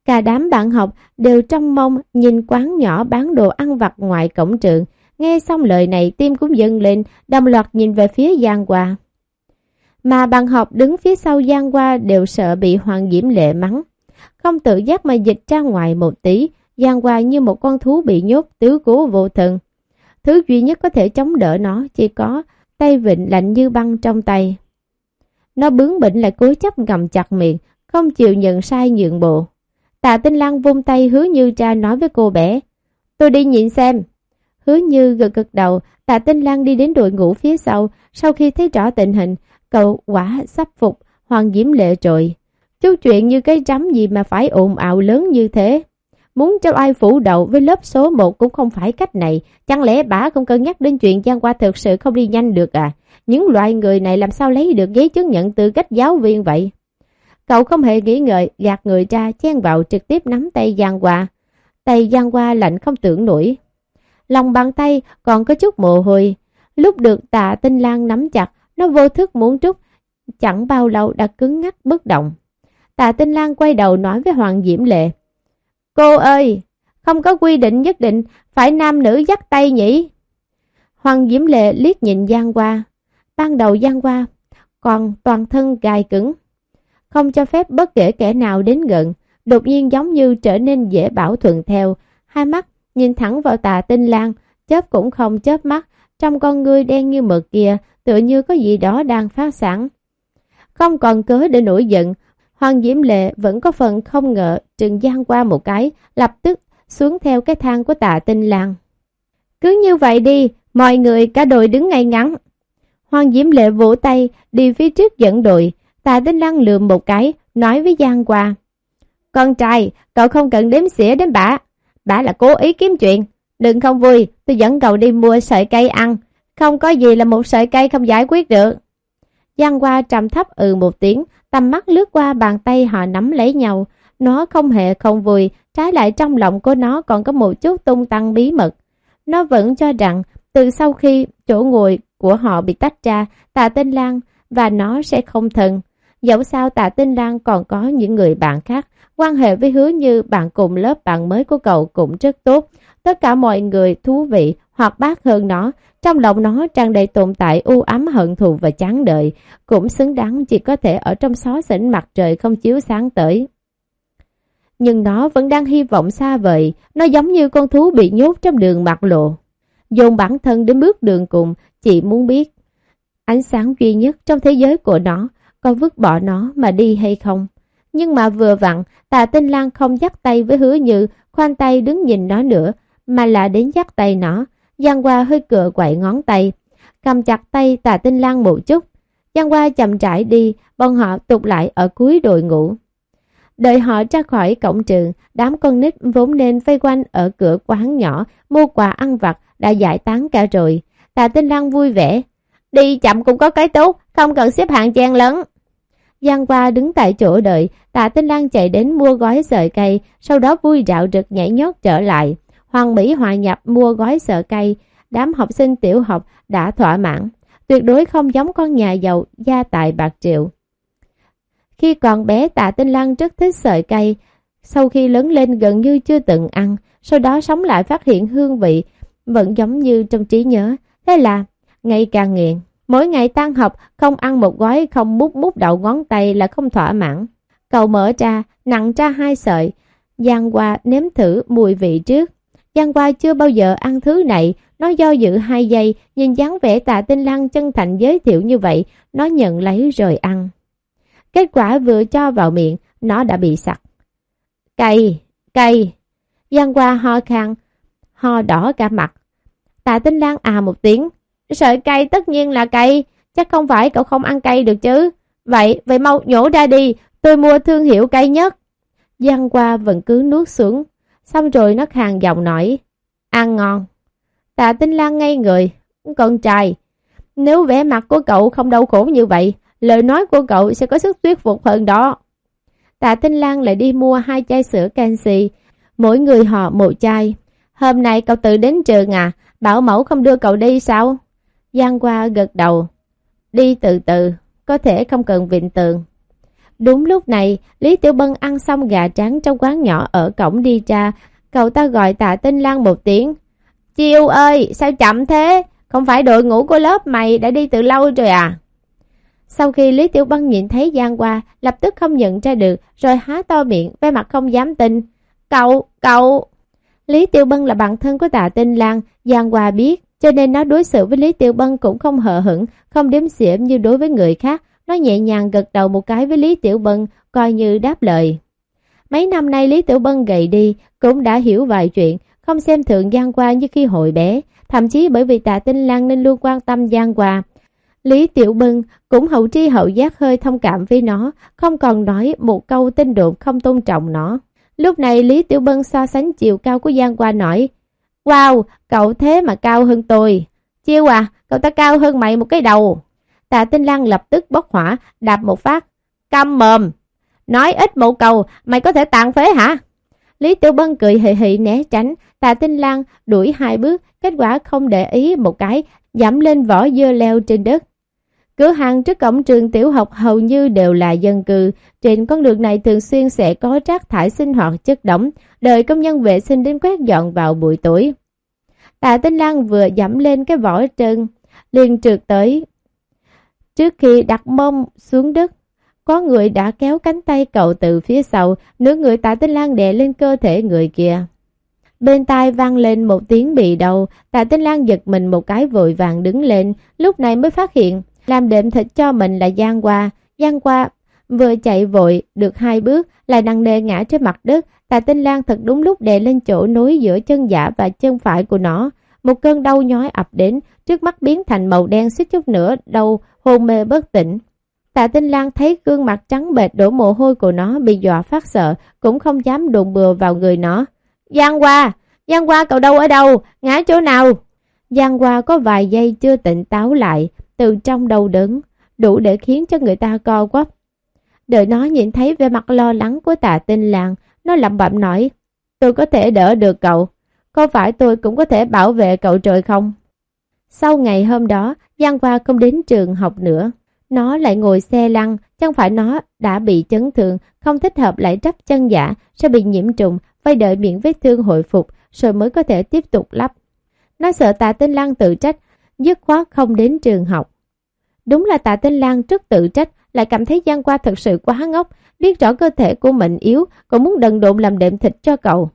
Speaker 1: Cả đám bạn học đều trong mong nhìn quán nhỏ bán đồ ăn vặt ngoài cổng trường. Nghe xong lời này tim cũng dâng lên, đồng loạt nhìn về phía Giang Hoa. Mà bạn học đứng phía sau Giang Hoa đều sợ bị Hoàng Diễm Lệ mắng. Không tự giác mà dịch ra ngoài một tí, Giang Hoa như một con thú bị nhốt tứ cố vô thần. Thứ duy nhất có thể chống đỡ nó chỉ có tay vịnh lạnh như băng trong tay. Nó bướng bỉnh lại cố chấp ngầm chặt miệng, không chịu nhận sai nhượng bộ. Tạ Tinh Lan vung tay hứa như cha nói với cô bé. Tôi đi nhìn xem. Hứa như gật gật đầu, Tạ Tinh Lan đi đến đội ngũ phía sau, sau khi thấy rõ tình hình, cậu quả sắp phục, hoàng diễm lệ trội. Chú chuyện như cái chấm gì mà phải ồn ào lớn như thế. Muốn cho ai phủ đầu với lớp số 1 cũng không phải cách này, chẳng lẽ bà không cân nhắc đến chuyện gian qua thực sự không đi nhanh được à? Những loại người này làm sao lấy được giấy chứng nhận tư cách giáo viên vậy? Cậu không hề nghĩ ngợi, gạt người ra, chen vào trực tiếp nắm tay Giang Hoa. Tay Giang Hoa lạnh không tưởng nổi. Lòng bàn tay còn có chút mồ hôi. Lúc được tạ tinh lang nắm chặt, nó vô thức muốn trút, chẳng bao lâu đã cứng ngắc bất động. Tạ tinh lang quay đầu nói với Hoàng Diễm Lệ. Cô ơi, không có quy định nhất định phải nam nữ dắt tay nhỉ? Hoàng Diễm Lệ liếc nhìn Giang Hoa. Ban đầu Giang Hoa còn toàn thân gài cứng. Không cho phép bất kể kẻ nào đến gần, đột nhiên giống như trở nên dễ bảo thuận theo. Hai mắt nhìn thẳng vào tà tinh lang, chớp cũng không chớp mắt, trong con ngươi đen như mực kia, tựa như có gì đó đang phát sẵn. Không còn cớ để nổi giận, Hoàng Diễm Lệ vẫn có phần không ngờ trừng gian qua một cái, lập tức xuống theo cái thang của tà tinh lang. Cứ như vậy đi, mọi người cả đội đứng ngay ngắn. Hoàng Diễm Lệ vỗ tay, đi phía trước dẫn đội. Tạ tinh lăng lượm một cái, nói với Giang qua. Con trai, cậu không cần đếm xỉa đến bả. Bả là cố ý kiếm chuyện. Đừng không vui, tôi dẫn cậu đi mua sợi cây ăn. Không có gì là một sợi cây không giải quyết được. Giang qua trầm thấp ừ một tiếng, tầm mắt lướt qua bàn tay họ nắm lấy nhau. Nó không hề không vui, trái lại trong lòng của nó còn có một chút tung tăng bí mật. Nó vẫn cho rằng, từ sau khi chỗ ngồi của họ bị tách ra, tạ tinh lăng và nó sẽ không thân. Dẫu sao tạ tinh lang còn có những người bạn khác, quan hệ với hứa như bạn cùng lớp bạn mới của cậu cũng rất tốt. Tất cả mọi người thú vị hoặc bác hơn nó, trong lòng nó tràn đầy tồn tại u ám hận thù và chán đợi, cũng xứng đáng chỉ có thể ở trong xó xỉnh mặt trời không chiếu sáng tới. Nhưng nó vẫn đang hy vọng xa vời, nó giống như con thú bị nhốt trong đường mặt lộ. Dồn bản thân đến bước đường cùng, chỉ muốn biết. Ánh sáng duy nhất trong thế giới của nó, có vứt bỏ nó mà đi hay không? Nhưng mà vừa vặn, tạ tinh lang không dắt tay với hứa như, khoanh tay đứng nhìn nó nữa, mà là đến dắt tay nó, Giang Hoa hơi cựa quậy ngón tay, cầm chặt tay tà tinh lang một chút. Giang Hoa chậm rãi đi, bọn họ tụt lại ở cuối đội ngũ. Đợi họ ra khỏi cổng trường, đám con nít vốn nên vây quanh ở cửa quán nhỏ, mua quà ăn vặt, đã giải tán cả rồi. Tà tinh lang vui vẻ. Đi chậm cũng có cái tốt, không cần xếp hạng chen lớn. Giang Hoa đứng tại chỗ đợi, tạ tinh Lan chạy đến mua gói sợi cây, sau đó vui rạo rực nhảy nhót trở lại. Hoàng Mỹ hòa nhập mua gói sợi cây, đám học sinh tiểu học đã thỏa mãn, tuyệt đối không giống con nhà giàu gia tài bạc triệu. Khi còn bé tạ tinh Lan rất thích sợi cây, sau khi lớn lên gần như chưa từng ăn, sau đó sống lại phát hiện hương vị vẫn giống như trong trí nhớ, thế là ngày càng nghiện. Mỗi ngày tan học không ăn một gói không mút mút đậu ngón tay là không thỏa mãn. Cậu mở ra, nặng ra hai sợi, giang qua nếm thử mùi vị trước. Giang qua chưa bao giờ ăn thứ này, nó do dự hai giây, nhìn dáng vẻ tạ tinh lăng chân thành giới thiệu như vậy, nó nhận lấy rồi ăn. Kết quả vừa cho vào miệng, nó đã bị sặc. Cay, cay. Giang qua ho khang ho đỏ cả mặt. Tạ tinh lăng à một tiếng, sợi cây tất nhiên là cây chắc không phải cậu không ăn cây được chứ. Vậy, vậy mau nhổ ra đi, tôi mua thương hiệu cây nhất. Giang qua vẫn cứ nuốt xuống, Xong rồi nó khàn giọng nói, ăn ngon. Tạ Tinh Lan ngay người, con trai, nếu vẻ mặt của cậu không đau khổ như vậy, lời nói của cậu sẽ có sức thuyết phục hơn đó. Tạ Tinh Lan lại đi mua hai chai sữa canxi, mỗi người họ một chai. Hôm nay cậu tự đến trường à, bảo mẫu không đưa cậu đi sao? Giang qua gật đầu. Đi từ từ, có thể không cần vịnh tường. Đúng lúc này, Lý Tiểu Bân ăn xong gà trắng trong quán nhỏ ở cổng đi ra, cậu ta gọi tạ Tinh Lan một tiếng. Chiêu ơi, sao chậm thế? Không phải đội ngũ của lớp mày đã đi từ lâu rồi à? Sau khi Lý Tiểu Bân nhìn thấy Giang Hoa, lập tức không nhận ra được, rồi há to miệng, vẻ mặt không dám tin. Cậu, cậu... Lý Tiểu Bân là bạn thân của tạ Tinh Lan, Giang Hoa biết, cho nên nó đối xử với Lý Tiểu Bân cũng không hờ hững, không đếm xỉa như đối với người khác. Nó nhẹ nhàng gật đầu một cái với Lý Tiểu Bân, coi như đáp lời. Mấy năm nay Lý Tiểu Bân gầy đi, cũng đã hiểu vài chuyện, không xem thường Giang Qua như khi hồi bé. Thậm chí bởi vì tạ Tinh Lan nên luôn quan tâm Giang Qua. Lý Tiểu Bân cũng hậu tri hậu giác hơi thông cảm với nó, không còn nói một câu tin đồn không tôn trọng nó. Lúc này Lý Tiểu Bân so sánh chiều cao của Giang Qua nói, Wow, cậu thế mà cao hơn tôi. Chiêu à, cậu ta cao hơn mày một cái đầu. Tạ Tinh Lan lập tức bốc hỏa, đạp một phát. Căm mồm. Nói ít một cầu, mày có thể tàn phế hả? Lý Tiểu Bân cười hì hì né tránh. Tạ Tinh Lan đuổi hai bước, kết quả không để ý một cái, giảm lên vỏ dưa leo trên đất. Cửa hàng trước cổng trường tiểu học hầu như đều là dân cư, trên con đường này thường xuyên sẽ có rác thải sinh hoạt chất đóng, đợi công nhân vệ sinh đến quét dọn vào buổi tối. Tạ Tinh Lan vừa dẫm lên cái vỏ trơn, liền trượt tới. Trước khi đặt mông xuống đất, có người đã kéo cánh tay cậu từ phía sau, nửa người Tạ Tinh Lan đè lên cơ thể người kia. Bên tai vang lên một tiếng bị đầu, Tạ Tinh Lan giật mình một cái vội vàng đứng lên, lúc này mới phát hiện làm đệm thịt cho mình là Giang Hoa. Giang Hoa vừa chạy vội được hai bước lại nặng nề ngã trên mặt đất. Tạ Tinh Lan thật đúng lúc đè lên chỗ nối giữa chân giả và chân phải của nó. Một cơn đau nhói ập đến, trước mắt biến thành màu đen xích chút nữa, đau, hôn mê bất tỉnh. Tạ Tinh Lan thấy gương mặt trắng bệch đổ mồ hôi của nó bị dọa phát sợ, cũng không dám đụng bừa vào người nó. Giang Hoa! Giang Hoa cậu đâu ở đâu? Ngã chỗ nào? Giang Hoa có vài giây chưa tỉnh táo lại, từ trong đầu đớn, đủ để khiến cho người ta co quắp. Đợi nó nhìn thấy vẻ mặt lo lắng của tạ tinh làng, nó lẩm bẩm nói, tôi có thể đỡ được cậu, có phải tôi cũng có thể bảo vệ cậu trời không? Sau ngày hôm đó, Giang Hoa không đến trường học nữa. Nó lại ngồi xe lăn, chẳng phải nó đã bị chấn thương, không thích hợp lại trắp chân giả, sẽ bị nhiễm trùng, phải đợi miệng vết thương hồi phục, rồi mới có thể tiếp tục lắp. Nó sợ tạ tinh lăng tự trách, dứt khoát không đến trường học. Đúng là tạ tinh lan rất tự trách, lại cảm thấy Giang Qua thật sự quá ngốc, biết rõ cơ thể của mình yếu, còn muốn đần độn làm đệm thịt cho cậu.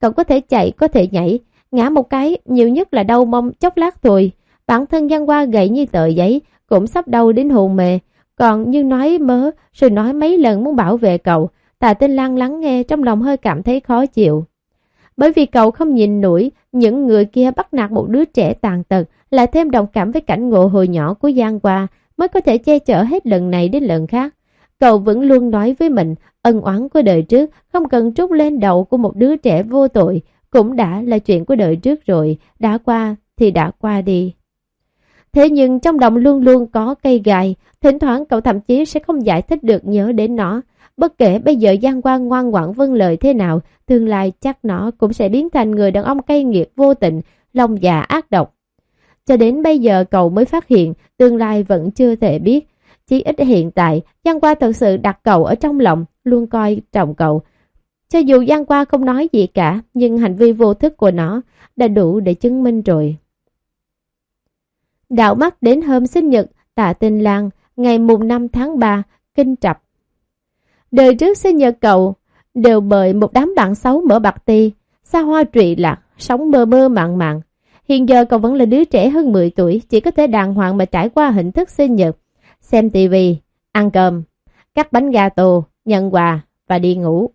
Speaker 1: Cậu có thể chạy, có thể nhảy, ngã một cái, nhiều nhất là đau mông chốc lát thôi. Bản thân Giang Qua gầy như tờ giấy, cũng sắp đau đến hồn mề. Còn như nói mớ, rồi nói mấy lần muốn bảo vệ cậu, tạ tinh lan lắng nghe trong lòng hơi cảm thấy khó chịu. Bởi vì cậu không nhìn nổi những người kia bắt nạt một đứa trẻ tàn tật, lại thêm đồng cảm với cảnh ngộ hồi nhỏ của Giang Hoa, mới có thể che chở hết lần này đến lần khác. Cậu vẫn luôn nói với mình, ân oán của đời trước không cần trút lên đầu của một đứa trẻ vô tội, cũng đã là chuyện của đời trước rồi, đã qua thì đã qua đi. Thế nhưng trong lòng luôn luôn có cây gài, thỉnh thoảng cậu thậm chí sẽ không giải thích được nhớ đến nó, Bất kể bây giờ Giang Quang ngoan ngoãn vâng lời thế nào, tương lai chắc nó cũng sẽ biến thành người đàn ông cay nghiệt vô tình, lòng già ác độc. Cho đến bây giờ cậu mới phát hiện tương lai vẫn chưa thể biết. Chỉ ít hiện tại, Giang Qua thật sự đặt cậu ở trong lòng, luôn coi trọng cậu. Cho dù Giang Qua không nói gì cả, nhưng hành vi vô thức của nó đã đủ để chứng minh rồi. Đạo mắt đến hôm sinh nhật, tạ tinh lang, ngày mùng 5 tháng 3, kinh trập. Đời trước sinh nhật cậu đều bởi một đám bạn xấu mở bạc ti, xa hoa trụy lạc, sống mơ mơ mạn mạn. Hiện giờ cậu vẫn là đứa trẻ hơn 10 tuổi, chỉ có thể đàng hoàng mà trải qua hình thức sinh nhật, xem tivi, ăn cơm, cắt bánh gato, nhận quà và đi ngủ.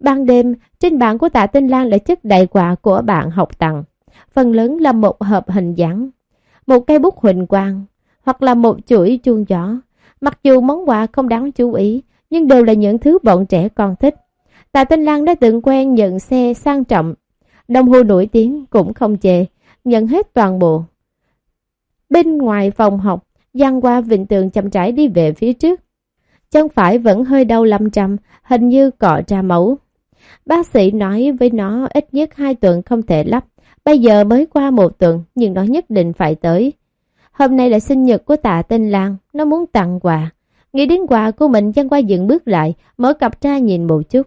Speaker 1: Ban đêm, trên bàn của tạ Tinh Lan lại chất đầy quà của bạn học tặng. Phần lớn là một hộp hình dáng, một cây bút huỳnh quang, hoặc là một chuỗi chuông giỏ. Mặc dù món quà không đáng chú ý, nhưng đều là những thứ bọn trẻ con thích. Tạ Tinh Lan đã từng quen nhận xe sang trọng, đồng hồ nổi tiếng cũng không chê, nhận hết toàn bộ. Bên ngoài phòng học, Giang qua vịnh tường chậm rãi đi về phía trước. chân phải vẫn hơi đau lâm trăm, hình như cọ ra máu. Bác sĩ nói với nó ít nhất hai tuần không thể lắp, bây giờ mới qua một tuần nhưng nó nhất định phải tới. Hôm nay là sinh nhật của tạ tinh Lan, nó muốn tặng quà. Nghĩ đến quà của mình Giang qua dừng bước lại, mở cặp ra nhìn một chút.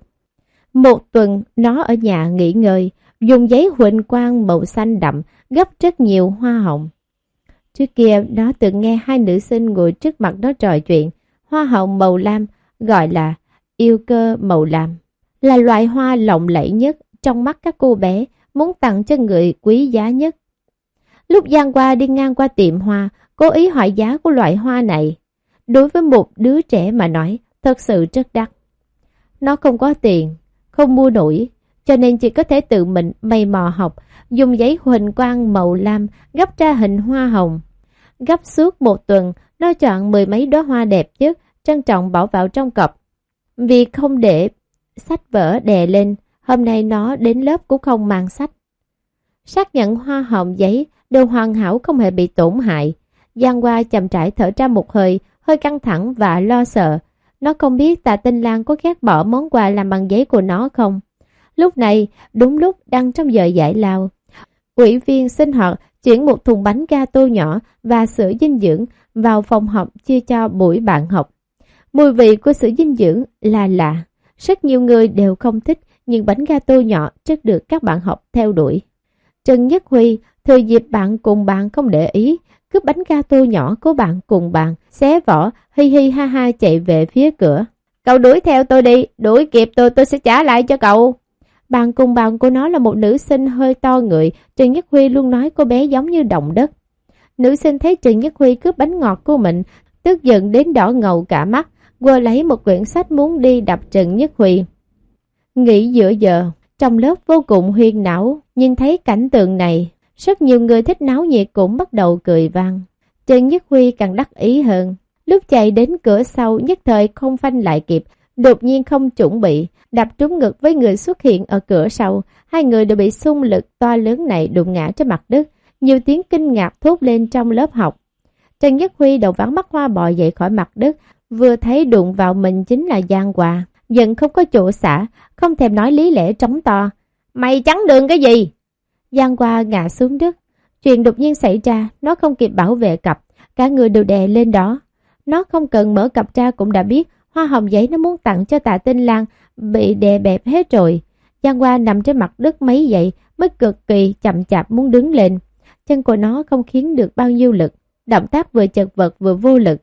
Speaker 1: Một tuần nó ở nhà nghỉ ngơi, dùng giấy huỳnh quang màu xanh đậm gấp rất nhiều hoa hồng. Trước kia nó từng nghe hai nữ sinh ngồi trước mặt nó trò chuyện, hoa hồng màu lam gọi là yêu cơ màu lam, là loại hoa lộng lẫy nhất trong mắt các cô bé muốn tặng cho người quý giá nhất. Lúc Giang qua đi ngang qua tiệm hoa, cố ý hỏi giá của loại hoa này. Đối với một đứa trẻ mà nói, thật sự rất đắt. Nó không có tiền, không mua nổi, cho nên chỉ có thể tự mình mày mò học, dùng giấy huỳnh quang màu lam gấp ra hình hoa hồng. Gấp suốt một tuần, nó chọn mười mấy đóa hoa đẹp nhất, trân trọng bỏ vào trong cọc. Vì không để sách vở đè lên, hôm nay nó đến lớp cũng không mang sách. Xác nhận hoa hồng giấy đều hoàn hảo không hề bị tổn hại. Giang Hoa chậm trải thở ra một hơi, hơi căng thẳng và lo sợ. Nó không biết tạ tinh Lan có ghét bỏ món quà làm bằng giấy của nó không. Lúc này, đúng lúc đang trong giờ giải lao. Ủy viên xin họ chuyển một thùng bánh gato nhỏ và sữa dinh dưỡng vào phòng học chia cho buổi bạn học. Mùi vị của sữa dinh dưỡng là lạ. Rất nhiều người đều không thích nhưng bánh gato nhỏ rất được các bạn học theo đuổi. Trần Nhất Huy thừa dịp bạn cùng bạn không để ý, cướp bánh gato nhỏ của bạn cùng bạn, xé vỏ, hi hi ha ha chạy về phía cửa. Cậu đuổi theo tôi đi, đuổi kịp tôi tôi sẽ trả lại cho cậu. Bạn cùng bạn của nó là một nữ sinh hơi to người, Trần Nhất Huy luôn nói cô bé giống như động đất. Nữ sinh thấy Trần Nhất Huy cướp bánh ngọt của mình, tức giận đến đỏ ngầu cả mắt, vừa lấy một quyển sách muốn đi đập Trần Nhất Huy. Nghỉ giữa giờ, trong lớp vô cùng huyên não, nhìn thấy cảnh tượng này, rất nhiều người thích náo nhiệt cũng bắt đầu cười vang. Trần Nhất Huy càng đắc ý hơn. Lúc chạy đến cửa sau nhất thời không phanh lại kịp, đột nhiên không chuẩn bị, đập trúng ngực với người xuất hiện ở cửa sau. Hai người đều bị xung lực to lớn này đụng ngã trên mặt đất. Nhiều tiếng kinh ngạc thốt lên trong lớp học. Trần Nhất Huy đầu vắng mắt hoa bò dậy khỏi mặt đất, vừa thấy đụng vào mình chính là Giang Hòa. Giận không có chỗ xả, không thèm nói lý lẽ trống to. Mày chắn đường cái gì? Giang Hoa ngã xuống đất. Chuyện đột nhiên xảy ra, nó không kịp bảo vệ cặp, cả người đều đè lên đó. Nó không cần mở cặp ra cũng đã biết hoa hồng giấy nó muốn tặng cho tạ tinh lang bị đè bẹp hết rồi. Giang Hoa nằm trên mặt đất mấy dậy mới cực kỳ chậm chạp muốn đứng lên. Chân của nó không khiến được bao nhiêu lực, động tác vừa chật vật vừa vô lực.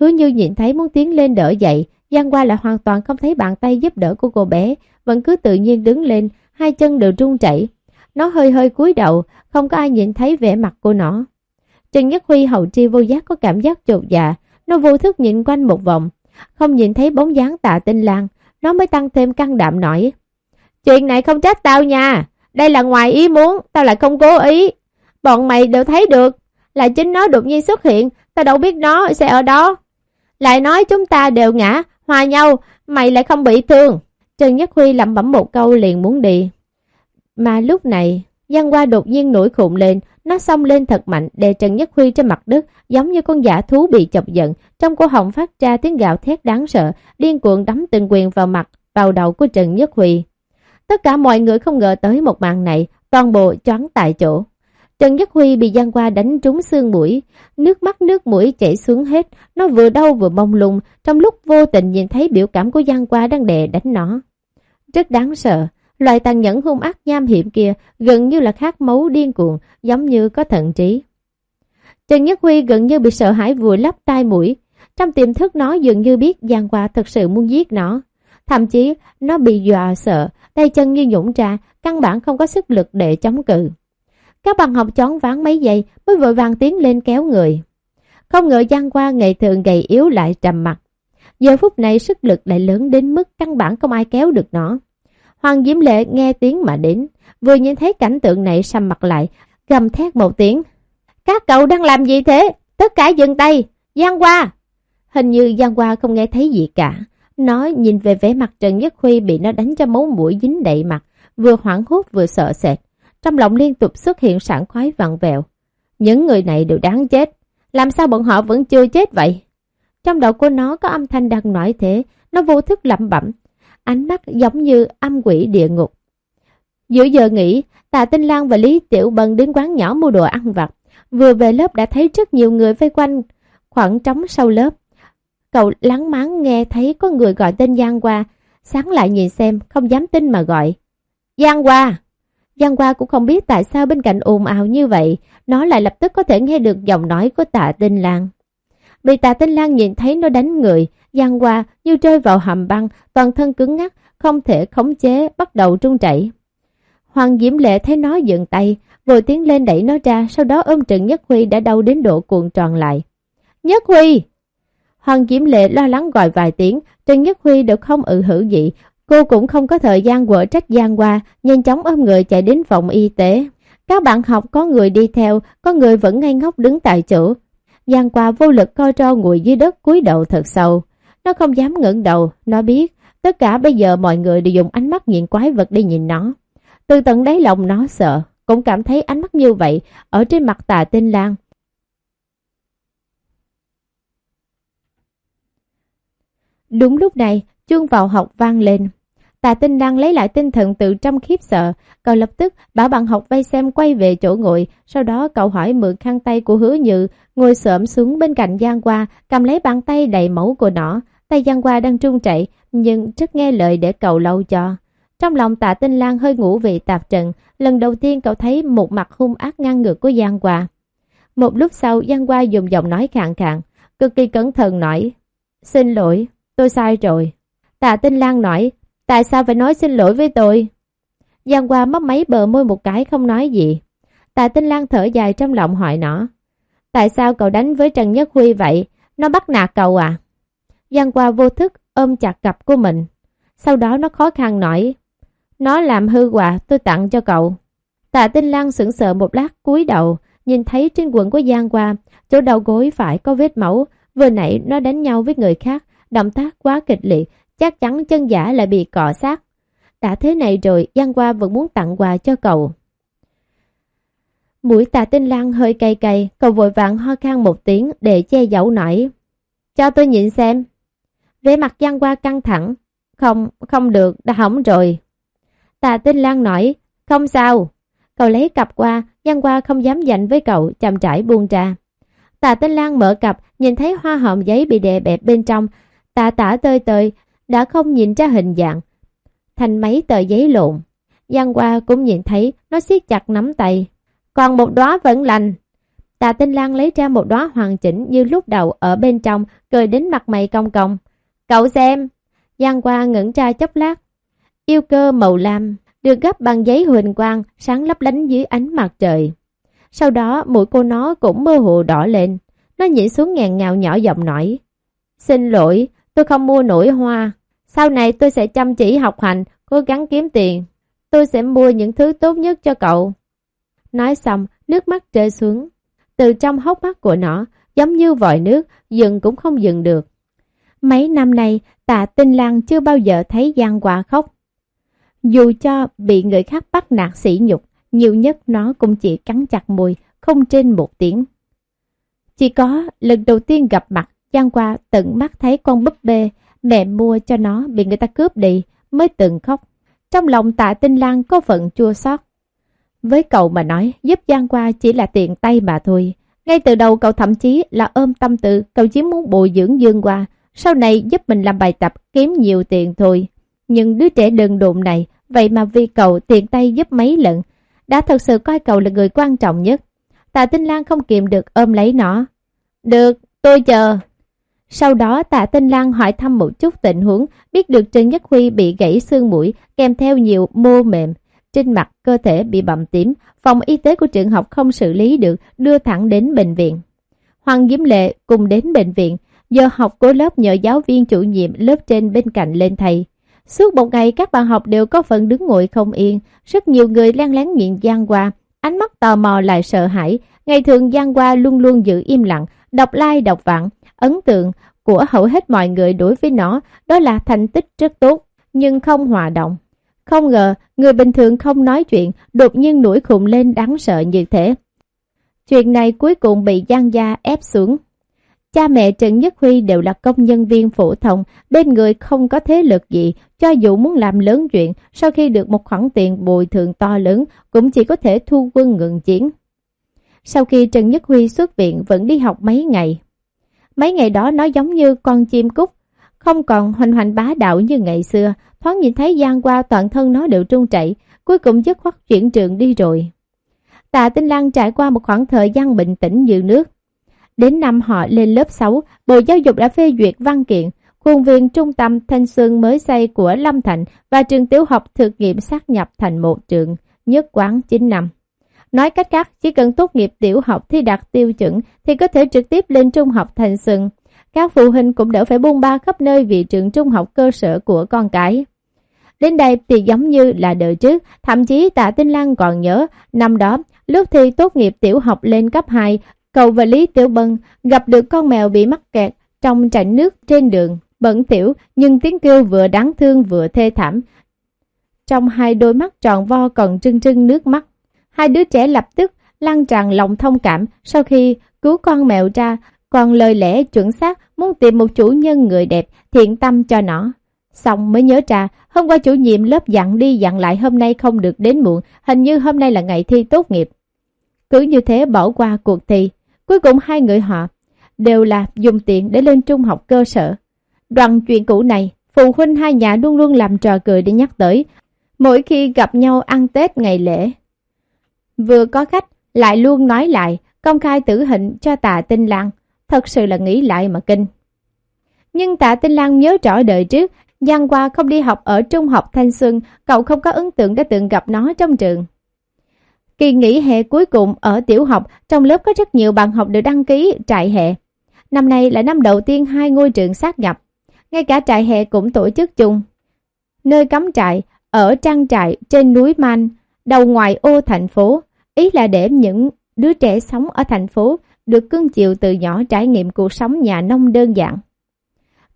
Speaker 1: Hứa như nhìn thấy muốn tiến lên đỡ dậy, Giang Hoa lại hoàn toàn không thấy bàn tay giúp đỡ của cô bé, vẫn cứ tự nhiên đứng lên, hai chân đều run chảy. Nó hơi hơi cúi đầu, không có ai nhìn thấy vẻ mặt của nó. Trần Nhất Huy hậu tri vô giác có cảm giác chột dạ, nó vô thức nhìn quanh một vòng, không nhìn thấy bóng dáng tạ tinh lang, nó mới tăng thêm căng đạm nổi. Chuyện này không trách tao nha, đây là ngoài ý muốn, tao lại không cố ý. Bọn mày đều thấy được, là chính nó đột nhiên xuất hiện, tao đâu biết nó sẽ ở đó. Lại nói chúng ta đều ngã, hòa nhau, mày lại không bị thương. Trần Nhất Huy lẩm bẩm một câu liền muốn đi. Mà lúc này, Giang Hoa đột nhiên nổi khủng lên, nó xông lên thật mạnh đè Trần Nhất Huy trên mặt đất, giống như con giả thú bị chọc giận. Trong cổ họng phát ra tiếng gạo thét đáng sợ, điên cuồng đấm từng quyền vào mặt, vào đầu của Trần Nhất Huy. Tất cả mọi người không ngờ tới một màn này, toàn bộ choáng tại chỗ. Trần Nhất Huy bị Giang Hoa đánh trúng xương mũi, nước mắt nước mũi chảy xuống hết, nó vừa đau vừa mông lung, trong lúc vô tình nhìn thấy biểu cảm của Giang Hoa đang đè đánh nó. Rất đáng sợ, loài tàn nhẫn hung ác nham hiểm kia gần như là khát máu điên cuồng, giống như có thận trí. Trần Nhất Huy gần như bị sợ hãi vùi lấp tai mũi, trong tiềm thức nó dường như biết Giang Hoa thật sự muốn giết nó. Thậm chí nó bị dọa sợ, tay chân như nhũng ra, căn bản không có sức lực để chống cự. Các bạn học chón ván mấy giây mới vội vàng tiến lên kéo người. Không ngờ Giang Hoa ngày thường gầy yếu lại trầm mặt. Giờ phút này sức lực lại lớn đến mức căn bản không ai kéo được nó. Hoàng Diễm Lệ nghe tiếng mà đến, vừa nhìn thấy cảnh tượng này sầm mặt lại, gầm thét một tiếng. Các cậu đang làm gì thế? Tất cả dừng tay! Giang Hoa!" Hình như Giang Hoa không nghe thấy gì cả. Nó nhìn về vẻ mặt Trần Nhất Huy bị nó đánh cho máu mũi dính đầy mặt, vừa hoảng hốt vừa sợ sệt trong lòng liên tục xuất hiện sảng khoái vặn vẹo. Những người này đều đáng chết, làm sao bọn họ vẫn chưa chết vậy? trong đầu của nó có âm thanh đang nói thế, nó vô thức lẩm bẩm, ánh mắt giống như âm quỷ địa ngục. Giữa giờ nghỉ, Tạ Tinh Lan và Lý Tiểu Bân đến quán nhỏ mua đồ ăn vặt. Vừa về lớp đã thấy rất nhiều người vây quanh khoảng trống sau lớp. Cậu lắng mắng nghe thấy có người gọi tên Giang Hoa, sáng lại nhìn xem, không dám tin mà gọi. Giang Hoa. Giang Hoa cũng không biết tại sao bên cạnh ồn ào như vậy, nó lại lập tức có thể nghe được giọng nói của tạ Tinh Lan. Bị tạ Tinh Lan nhìn thấy nó đánh người, Giang qua như rơi vào hầm băng, toàn thân cứng ngắc, không thể khống chế, bắt đầu trung chảy. Hoàng Diễm Lệ thấy nó dựng tay, vội tiến lên đẩy nó ra, sau đó ôm Trần Nhất Huy đã đau đến độ cuộn tròn lại. Nhất Huy! Hoàng Diễm Lệ lo lắng gọi vài tiếng, Trần Nhất Huy đều không ự hử gì. Cô cũng không có thời gian quở trách gian qua, nhanh chóng ôm người chạy đến phòng y tế. Các bạn học có người đi theo, có người vẫn ngây ngốc đứng tại chỗ. Giang qua vô lực coi cho ngồi dưới đất cúi đầu thật sâu. Nó không dám ngẩng đầu, nó biết tất cả bây giờ mọi người đều dùng ánh mắt nhìn quái vật đi nhìn nó. Từ tận đáy lòng nó sợ, cũng cảm thấy ánh mắt như vậy ở trên mặt tà tinh lang. Đúng lúc này, chuông vào học vang lên. Tà tinh đang lấy lại tinh thần từ trong khiếp sợ, cậu lập tức bảo bạn học vay xem quay về chỗ ngồi, sau đó cậu hỏi mượn khăn tay của hứa nhự, ngồi xổm xuống bên cạnh Giang Hoa, cầm lấy bàn tay đầy máu của nó. Tay Giang Hoa đang trung chạy, nhưng rất nghe lời để cầu lâu cho. Trong lòng tạ tinh Lan hơi ngủ vị tạp trận, lần đầu tiên cậu thấy một mặt hung ác ngang ngược của Giang Hoa. Một lúc sau Giang Hoa dùng giọng nói khàn khàn, cực kỳ cẩn thận nói, Xin lỗi, tôi sai rồi. Tạ tinh Lan nói, tại sao phải nói xin lỗi với tôi? Giang Hoa mấp máy bờ môi một cái không nói gì. Tạ tinh Lan thở dài trong lòng hỏi nó, tại sao cậu đánh với Trần Nhất Huy vậy? Nó bắt nạt cậu à? Giang Hoa vô thức ôm chặt cặp của mình. Sau đó nó khó khăn nói, nó làm hư quà tôi tặng cho cậu. Tạ Tinh Lan sững sờ một lát cúi đầu, nhìn thấy trên quần của Giang qua, chỗ đầu gối phải có vết máu, vừa nãy nó đánh nhau với người khác, động tác quá kịch liệt, chắc chắn chân giả lại bị cọ sát. Đã thế này rồi, Giang qua vẫn muốn tặng quà cho cậu. Mũi Tạ Tinh Lan hơi cay cay, cậu vội vàng ho khan một tiếng để che giấu nổi. Cho tôi nhìn xem. Vẻ mặt Giang qua căng thẳng. Không, không được, đã hỏng rồi. Tà Tinh Lan nói, không sao. Cậu lấy cặp qua, Giang qua không dám dành với cậu, chậm trải buông ra. Tà Tinh Lan mở cặp, nhìn thấy hoa hồng giấy bị đè bẹp bên trong. Tà tả tơi tơi, đã không nhìn ra hình dạng. Thành mấy tờ giấy lộn. Giang qua cũng nhìn thấy, nó siết chặt nắm tay. Còn một đóa vẫn lành. Tà Tinh Lan lấy ra một đóa hoàn chỉnh như lúc đầu ở bên trong, cười đến mặt mày cong cong. Cậu xem. Giang qua ngẩn ra chốc lát, Yêu cơ màu lam được gấp bằng giấy huỳnh quang sáng lấp lánh dưới ánh mặt trời. Sau đó mũi cô nó cũng mơ hồ đỏ lên. Nó nhảy xuống ngàn ngào nhỏ giọng nói. Xin lỗi, tôi không mua nổi hoa. Sau này tôi sẽ chăm chỉ học hành, cố gắng kiếm tiền. Tôi sẽ mua những thứ tốt nhất cho cậu. Nói xong, nước mắt rơi xuống. Từ trong hốc mắt của nó, giống như vòi nước, dừng cũng không dừng được. Mấy năm nay, tạ tinh lang chưa bao giờ thấy Giang Quả khóc. Dù cho bị người khác bắt nạt sỉ nhục, nhiều nhất nó cũng chỉ cắn chặt môi, không trên một tiếng. Chỉ có lần đầu tiên gặp mặt, Giang qua tận mắt thấy con búp bê mẹ mua cho nó bị người ta cướp đi mới từng khóc. Trong lòng tạ tinh lang có phần chua xót. Với cậu mà nói, giúp Giang qua chỉ là tiền tay mà thôi. Ngay từ đầu cậu thậm chí là ôm tâm tư, cậu chỉ muốn bồi dưỡng Dương qua, sau này giúp mình làm bài tập kiếm nhiều tiền thôi. Nhưng đứa trẻ đần độn này Vậy mà vì cậu tiện tay giúp mấy lần, đã thật sự coi cậu là người quan trọng nhất. Tạ Tinh Lan không kiềm được ôm lấy nó. Được, tôi chờ. Sau đó Tạ Tinh Lan hỏi thăm một chút tình huống, biết được Trần Nhất Huy bị gãy xương mũi, kèm theo nhiều mô mềm. Trên mặt cơ thể bị bầm tím, phòng y tế của trường học không xử lý được, đưa thẳng đến bệnh viện. Hoàng Diễm Lệ cùng đến bệnh viện, giờ học của lớp nhờ giáo viên chủ nhiệm lớp trên bên cạnh lên thầy. Suốt một ngày các bạn học đều có phần đứng ngồi không yên, rất nhiều người len lén miệng Giang Qua, ánh mắt tò mò lại sợ hãi. Ngày thường Giang Qua luôn luôn giữ im lặng, đọc lai like, đọc vặn, ấn tượng của hầu hết mọi người đối với nó đó là thành tích rất tốt, nhưng không hòa động. Không ngờ, người bình thường không nói chuyện, đột nhiên nổi khùng lên đáng sợ như thế. Chuyện này cuối cùng bị Giang Gia ép xuống. Cha mẹ Trần Nhất Huy đều là công nhân viên phổ thông, bên người không có thế lực gì, cho dù muốn làm lớn chuyện, sau khi được một khoản tiền bồi thường to lớn, cũng chỉ có thể thu quân ngừng chiến. Sau khi Trần Nhất Huy xuất viện vẫn đi học mấy ngày. Mấy ngày đó nó giống như con chim cút, không còn hoành hoành bá đạo như ngày xưa, thoáng nhìn thấy Giang qua toàn thân nó đều trung chảy, cuối cùng dứt khoát chuyển trường đi rồi. Tạ Tinh Lan trải qua một khoảng thời gian bình tĩnh như nước. Đến năm họ lên lớp 6, Bộ Giáo dục đã phê duyệt văn kiện, khuôn viên trung tâm Thanh Xuân mới xây của Lâm Thành và trường tiểu học thực nghiệm sát nhập thành một trường, nhất quán 9 năm. Nói cách khác, chỉ cần tốt nghiệp tiểu học thi đạt tiêu chuẩn thì có thể trực tiếp lên trung học Thanh Xuân. Các phụ huynh cũng đỡ phải buông ba khắp nơi vì trường trung học cơ sở của con cái. Đến đây thì giống như là đời trước, thậm chí tạ Tinh Lan còn nhớ, năm đó, lúc thi tốt nghiệp tiểu học lên cấp 2, cậu và Lý Tiểu Bân gặp được con mèo bị mắc kẹt trong rãnh nước trên đường, bẩn tiểu nhưng tiếng kêu vừa đáng thương vừa thê thảm. Trong hai đôi mắt tròn vo còn trưng trưng nước mắt. Hai đứa trẻ lập tức lan tràn lòng thông cảm sau khi cứu con mèo ra, còn lời lẽ chuẩn xác muốn tìm một chủ nhân người đẹp thiện tâm cho nó. Xong mới nhớ ra, hôm qua chủ nhiệm lớp dặn đi dặn lại hôm nay không được đến muộn, hình như hôm nay là ngày thi tốt nghiệp. Cứ như thế bỏ qua cuộc thi, cuối cùng hai người họ đều là dùng tiền để lên trung học cơ sở. Đoạn chuyện cũ này, phụ huynh hai nhà luôn luôn làm trò cười để nhắc tới, mỗi khi gặp nhau ăn Tết ngày lễ. Vừa có khách, lại luôn nói lại, công khai tử hình cho tạ tinh lang, thật sự là nghĩ lại mà kinh. Nhưng tạ tinh lang nhớ rõ đời trước, Giang qua không đi học ở trung học Thanh Xuân, cậu không có ấn tượng đã từng gặp nó trong trường. Kỳ nghỉ hè cuối cùng ở tiểu học, trong lớp có rất nhiều bạn học được đăng ký trại hè. Năm nay là năm đầu tiên hai ngôi trường sát nhập. Ngay cả trại hè cũng tổ chức chung. Nơi cắm trại, ở trang trại trên núi Man, đầu ngoài ô thành phố. Ý là để những đứa trẻ sống ở thành phố được cưng chiều từ nhỏ trải nghiệm cuộc sống nhà nông đơn giản.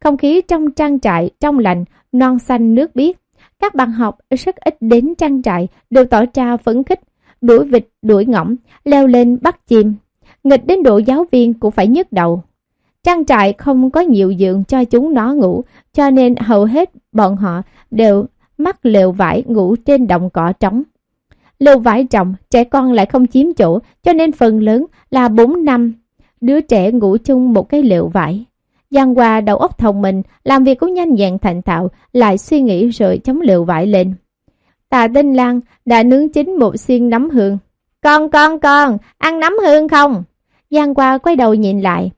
Speaker 1: Không khí trong trang trại trong lành, non xanh nước biếc. Các bạn học rất ít đến trang trại đều tỏ ra phấn khích, đuổi vịt, đuổi ngỗng, leo lên bắt chim. Nghịch đến độ giáo viên cũng phải nhức đầu. Trang trại không có nhiều giường cho chúng nó ngủ, cho nên hầu hết bọn họ đều mắc lều vải ngủ trên đồng cỏ trống. Lều vải rộng, trẻ con lại không chiếm chỗ, cho nên phần lớn là 4 năm. Đứa trẻ ngủ chung một cái lều vải. Giang qua đầu óc thông minh, làm việc cũng nhanh nhẹn thành thạo, lại suy nghĩ rồi chống lều vải lên. Tà Tinh Lan đã nướng chín một xiên nấm hương. Con con con, ăn nấm hương không? Giang qua quay đầu nhìn lại.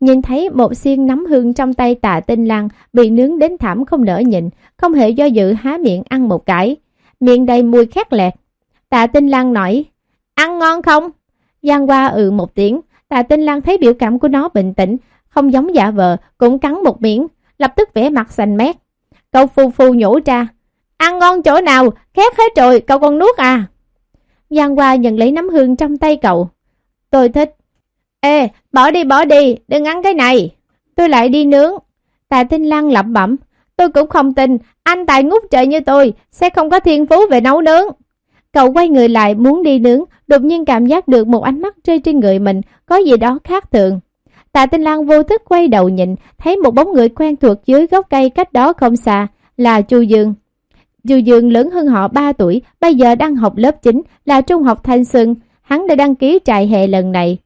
Speaker 1: Nhìn thấy một xiên nấm hương trong tay tà Tinh Lan bị nướng đến thảm không nở nhịn, không hề do dự há miệng ăn một cái. Miệng đầy mùi khét lẹt. Tạ Tinh Lan nói, ăn ngon không? Giang qua ừ một tiếng, Tạ Tinh Lan thấy biểu cảm của nó bình tĩnh, không giống giả vờ, cũng cắn một miếng, lập tức vẽ mặt xanh mét. câu phu phu nhổ ra, ăn ngon chỗ nào, khét hết rồi, cậu còn nuốt à? Giang Hoa nhận lấy nắm hương trong tay cậu. Tôi thích. Ê, bỏ đi bỏ đi, đừng ăn cái này. Tôi lại đi nướng. Tạ Tinh Lan lẩm bẩm. Tôi cũng không tin, anh tài ngút trời như tôi, sẽ không có thiên phú về nấu nướng. Cậu quay người lại muốn đi nướng, đột nhiên cảm giác được một ánh mắt rơi trên người mình, có gì đó khác thường. Tạ Tinh Lan vô thức quay đầu nhìn, thấy một bóng người quen thuộc dưới gốc cây cách đó không xa, là Chu Dương. Chu Dương lớn hơn họ 3 tuổi, bây giờ đang học lớp 9, là trung học Thanh Xuân. Hắn đã đăng ký trại hè lần này.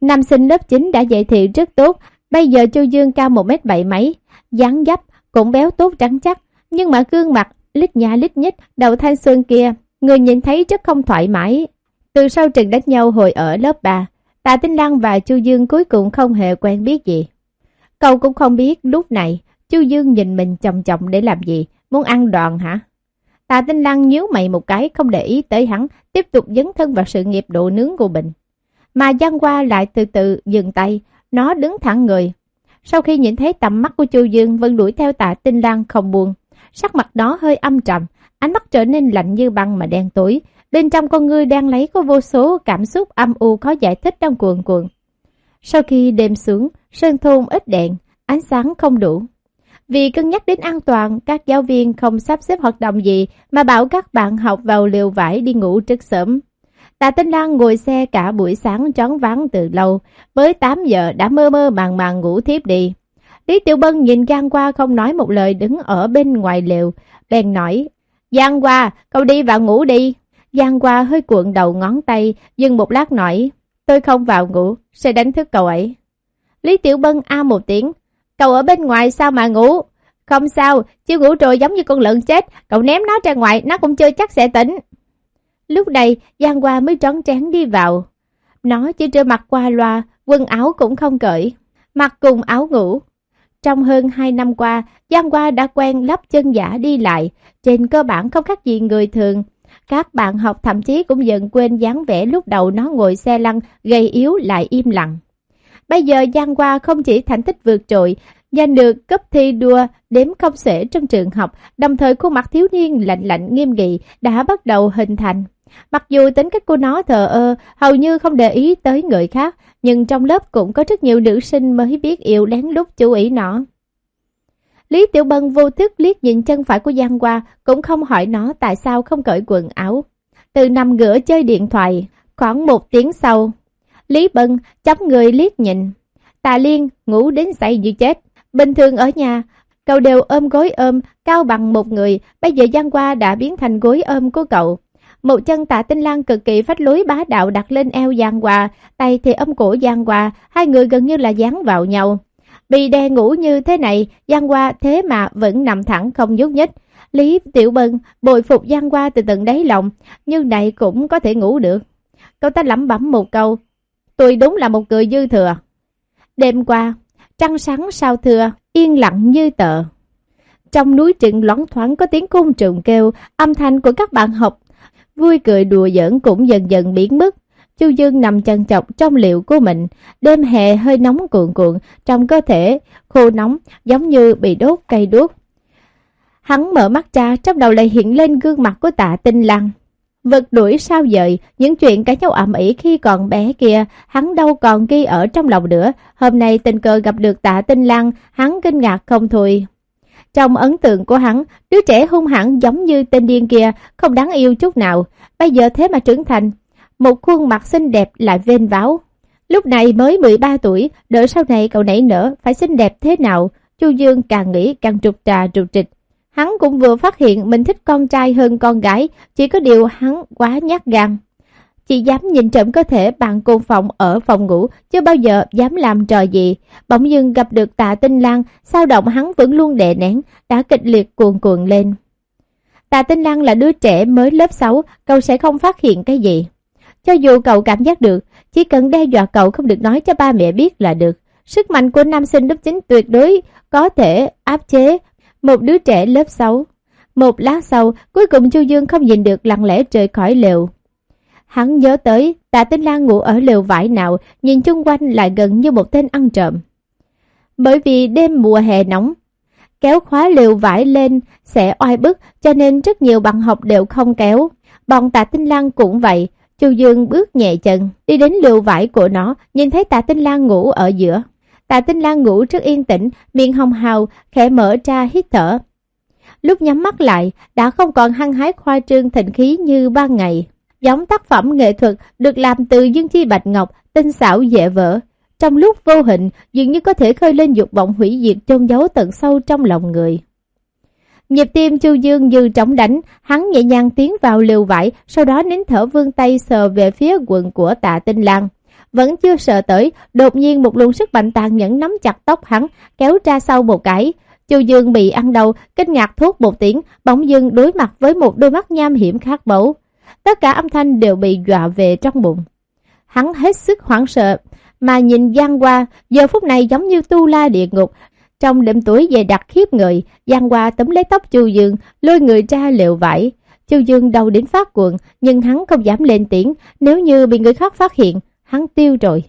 Speaker 1: Năm sinh lớp 9 đã dạy thị rất tốt, bây giờ Chu Dương cao 1m7 mấy, dáng dấp, cũng béo tốt trắng chắc, nhưng mà gương mặt lít nhá lít nhít, đầu thanh xuân kia, người nhìn thấy rất không thoải mái. Từ sau trận đánh nhau hồi ở lớp 3, Tạ Tinh Lan và Chu Dương cuối cùng không hề quen biết gì. Cậu cũng không biết lúc này Chu Dương nhìn mình chồng chồng để làm gì, muốn ăn đòn hả? Tạ Tinh Lăng nhíu mày một cái không để ý tới hắn, tiếp tục dấn thân vào sự nghiệp độ nướng của mình. Mà Giang Hoa lại từ từ dừng tay, nó đứng thẳng người. Sau khi nhìn thấy tầm mắt của Chu Dương vẫn đuổi theo Tạ Tinh Lăng không buồn, sắc mặt đó hơi âm trầm, ánh mắt trở nên lạnh như băng mà đen tối, Bên trong con ngươi đang lấy có vô số cảm xúc âm u khó giải thích đang cuồn cuộn. Sau khi đêm xuống, sơn thôn ít đèn, ánh sáng không đủ. Vì cân nhắc đến an toàn, các giáo viên không sắp xếp hoạt động gì mà bảo các bạn học vào liều vải đi ngủ trước sớm. Tạ Tinh Lan ngồi xe cả buổi sáng trón vắng từ lâu, với 8 giờ đã mơ mơ màng màng ngủ thiếp đi. Lý Tiểu Bân nhìn Giang qua không nói một lời đứng ở bên ngoài lều, bèn nói, Giang qua, cậu đi vào ngủ đi. Giang qua hơi cuộn đầu ngón tay, dừng một lát nói, tôi không vào ngủ, sẽ đánh thức cậu ấy. Lý Tiểu Bân a một tiếng, cậu ở bên ngoài sao mà ngủ? Không sao, chưa ngủ rồi giống như con lợn chết, cậu ném nó ra ngoài, nó cũng chưa chắc sẽ tỉnh. Lúc này, Giang Hoa mới trón trán đi vào. Nó chỉ trơ mặt qua loa, quần áo cũng không cởi, mặc cùng áo ngủ. Trong hơn 2 năm qua, Giang Hoa đã quen lắp chân giả đi lại, trên cơ bản không khác gì người thường. Các bạn học thậm chí cũng dần quên dáng vẻ lúc đầu nó ngồi xe lăn, gây yếu lại im lặng. Bây giờ Giang Hoa không chỉ thành tích vượt trội, giành được cấp thi đua đếm không xuể trong trường học, đồng thời khuôn mặt thiếu niên lạnh lạnh nghiêm nghị đã bắt đầu hình thành. Mặc dù tính cách của nó thờ ơ, hầu như không để ý tới người khác, nhưng trong lớp cũng có rất nhiều nữ sinh mới biết yêu lén lút chú ý nó. Lý Tiểu Bân vô thức liếc nhìn chân phải của Giang Hoa, cũng không hỏi nó tại sao không cởi quần áo. Từ nằm ngửa chơi điện thoại, khoảng một tiếng sau, Lý Bân chấm người liếc nhìn. Tà Liên ngủ đến say như chết. Bình thường ở nhà, cậu đều ôm gối ôm, cao bằng một người, bây giờ gian qua đã biến thành gối ôm của cậu. Một chân tạ tinh lang cực kỳ phách lối bá đạo đặt lên eo Giang Hoa, tay thì ôm cổ Giang Hoa, hai người gần như là dán vào nhau. Bị đè ngủ như thế này, Giang Hoa thế mà vẫn nằm thẳng không nhúc nhích. Lý Tiểu Bân bồi phục Giang Hoa từ tận đáy lòng, nhưng này cũng có thể ngủ được. Cậu ta lẩm bẩm một câu, tôi đúng là một người dư thừa. Đêm qua, trăng sáng sao thưa, yên lặng như tờ. Trong núi trịnh loáng thoáng có tiếng côn trùng kêu, âm thanh của các bạn học vui cười đùa giỡn cũng dần dần biến mất. Chu Dương nằm chân chọc trong liệu của mình, đêm hè hơi nóng cuộn cuộn, trong cơ thể khô nóng giống như bị đốt cây đuốc. Hắn mở mắt ra, trong đầu lại hiện lên gương mặt của tạ tinh lăng. Vật đuổi sao dời, những chuyện cả nhau ẩm ĩ khi còn bé kia, hắn đâu còn ghi ở trong lòng nữa. Hôm nay tình cờ gặp được tạ tinh lăng, hắn kinh ngạc không thôi. Trong ấn tượng của hắn, đứa trẻ hung hãn giống như tên điên kia, không đáng yêu chút nào. Bây giờ thế mà trưởng thành, một khuôn mặt xinh đẹp lại vên váo. Lúc này mới 13 tuổi, đợi sau này cậu nảy nở, phải xinh đẹp thế nào? Chu Dương càng nghĩ càng trục trà trục trịch. Hắn cũng vừa phát hiện mình thích con trai hơn con gái, chỉ có điều hắn quá nhát gan. Chỉ dám nhìn trộm cơ thể bạn cùng phòng ở phòng ngủ, chưa bao giờ dám làm trò gì. Bỗng dưng gặp được tạ tinh lang, sao động hắn vẫn luôn đè nén, đã kịch liệt cuồn cuộn lên. Tạ tinh lang là đứa trẻ mới lớp 6, cậu sẽ không phát hiện cái gì. Cho dù cậu cảm giác được, chỉ cần đe dọa cậu không được nói cho ba mẹ biết là được. Sức mạnh của nam sinh lớp 9 tuyệt đối có thể áp chế một đứa trẻ lớp 6. Một lát sau, cuối cùng Chu Dương không nhìn được lặng lẽ rời khỏi lều. Hắn nhớ tới tạ tinh lan ngủ ở lều vải nào, nhìn chung quanh lại gần như một tên ăn trộm. Bởi vì đêm mùa hè nóng, kéo khóa lều vải lên sẽ oai bức cho nên rất nhiều bạn học đều không kéo. Bọn tạ tinh lan cũng vậy, Chu Dương bước nhẹ chân, đi đến lều vải của nó, nhìn thấy tạ tinh lan ngủ ở giữa. Tạ tinh lan ngủ rất yên tĩnh, miệng hồng hào, khẽ mở ra hít thở. Lúc nhắm mắt lại, đã không còn hăng hái khoa trương thịnh khí như ban ngày giống tác phẩm nghệ thuật được làm từ dương chi bạch ngọc, tinh xảo dễ vỡ. Trong lúc vô hình, dường như có thể khơi lên dục vọng hủy diệt chôn giấu tận sâu trong lòng người. Nhịp tim Chu Dương như trống đánh, hắn nhẹ nhàng tiến vào liều vải, sau đó nín thở vương tay sờ về phía quần của tạ tinh Lan. Vẫn chưa sợ tới, đột nhiên một luồng sức mạnh tàn nhẫn nắm chặt tóc hắn, kéo ra sau một cái. Chu Dương bị ăn đầu, kinh ngạc thốt một tiếng, bỗng dưng đối mặt với một đôi mắt nham hiểm khác bấu tất cả âm thanh đều bị dọa về trong bụng. Hắn hết sức hoảng sợ, mà nhìn Giang Hoa, giờ phút này giống như tu la địa ngục. Trong đêm tối về đặc khiếp người, Giang Hoa tấm lấy tóc Chu Dương, lôi người ra lều vải. Chu Dương đau đến phát cuộn, nhưng hắn không dám lên tiếng, nếu như bị người khác phát hiện, hắn tiêu rồi.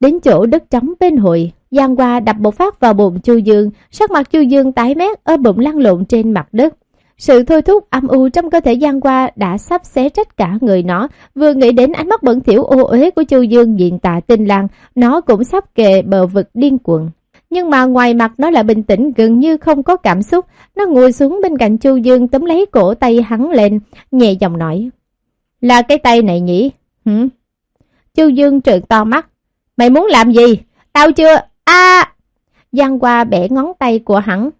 Speaker 1: Đến chỗ đất trống bên hội, Giang Hoa đập một phát vào bụng Chu Dương, sắc mặt Chu Dương tái mét, ở bụng lăn lộn trên mặt đất. Sự thôi thúc âm u trong cơ thể Giang Qua đã sắp xé trách cả người nó, vừa nghĩ đến ánh mắt bẩn thỉu ô uế của Chu Dương diện tạ tinh lang, nó cũng sắp kề bờ vực điên cuồng. Nhưng mà ngoài mặt nó là bình tĩnh gần như không có cảm xúc, nó ngồi xuống bên cạnh Chu Dương tấm lấy cổ tay hắn lên, nhẹ giọng nói. Là cái tay này nhỉ? Hử? Chu Dương trợn to mắt. Mày muốn làm gì? Tao chưa... a Giang qua bẻ ngón tay của hắn.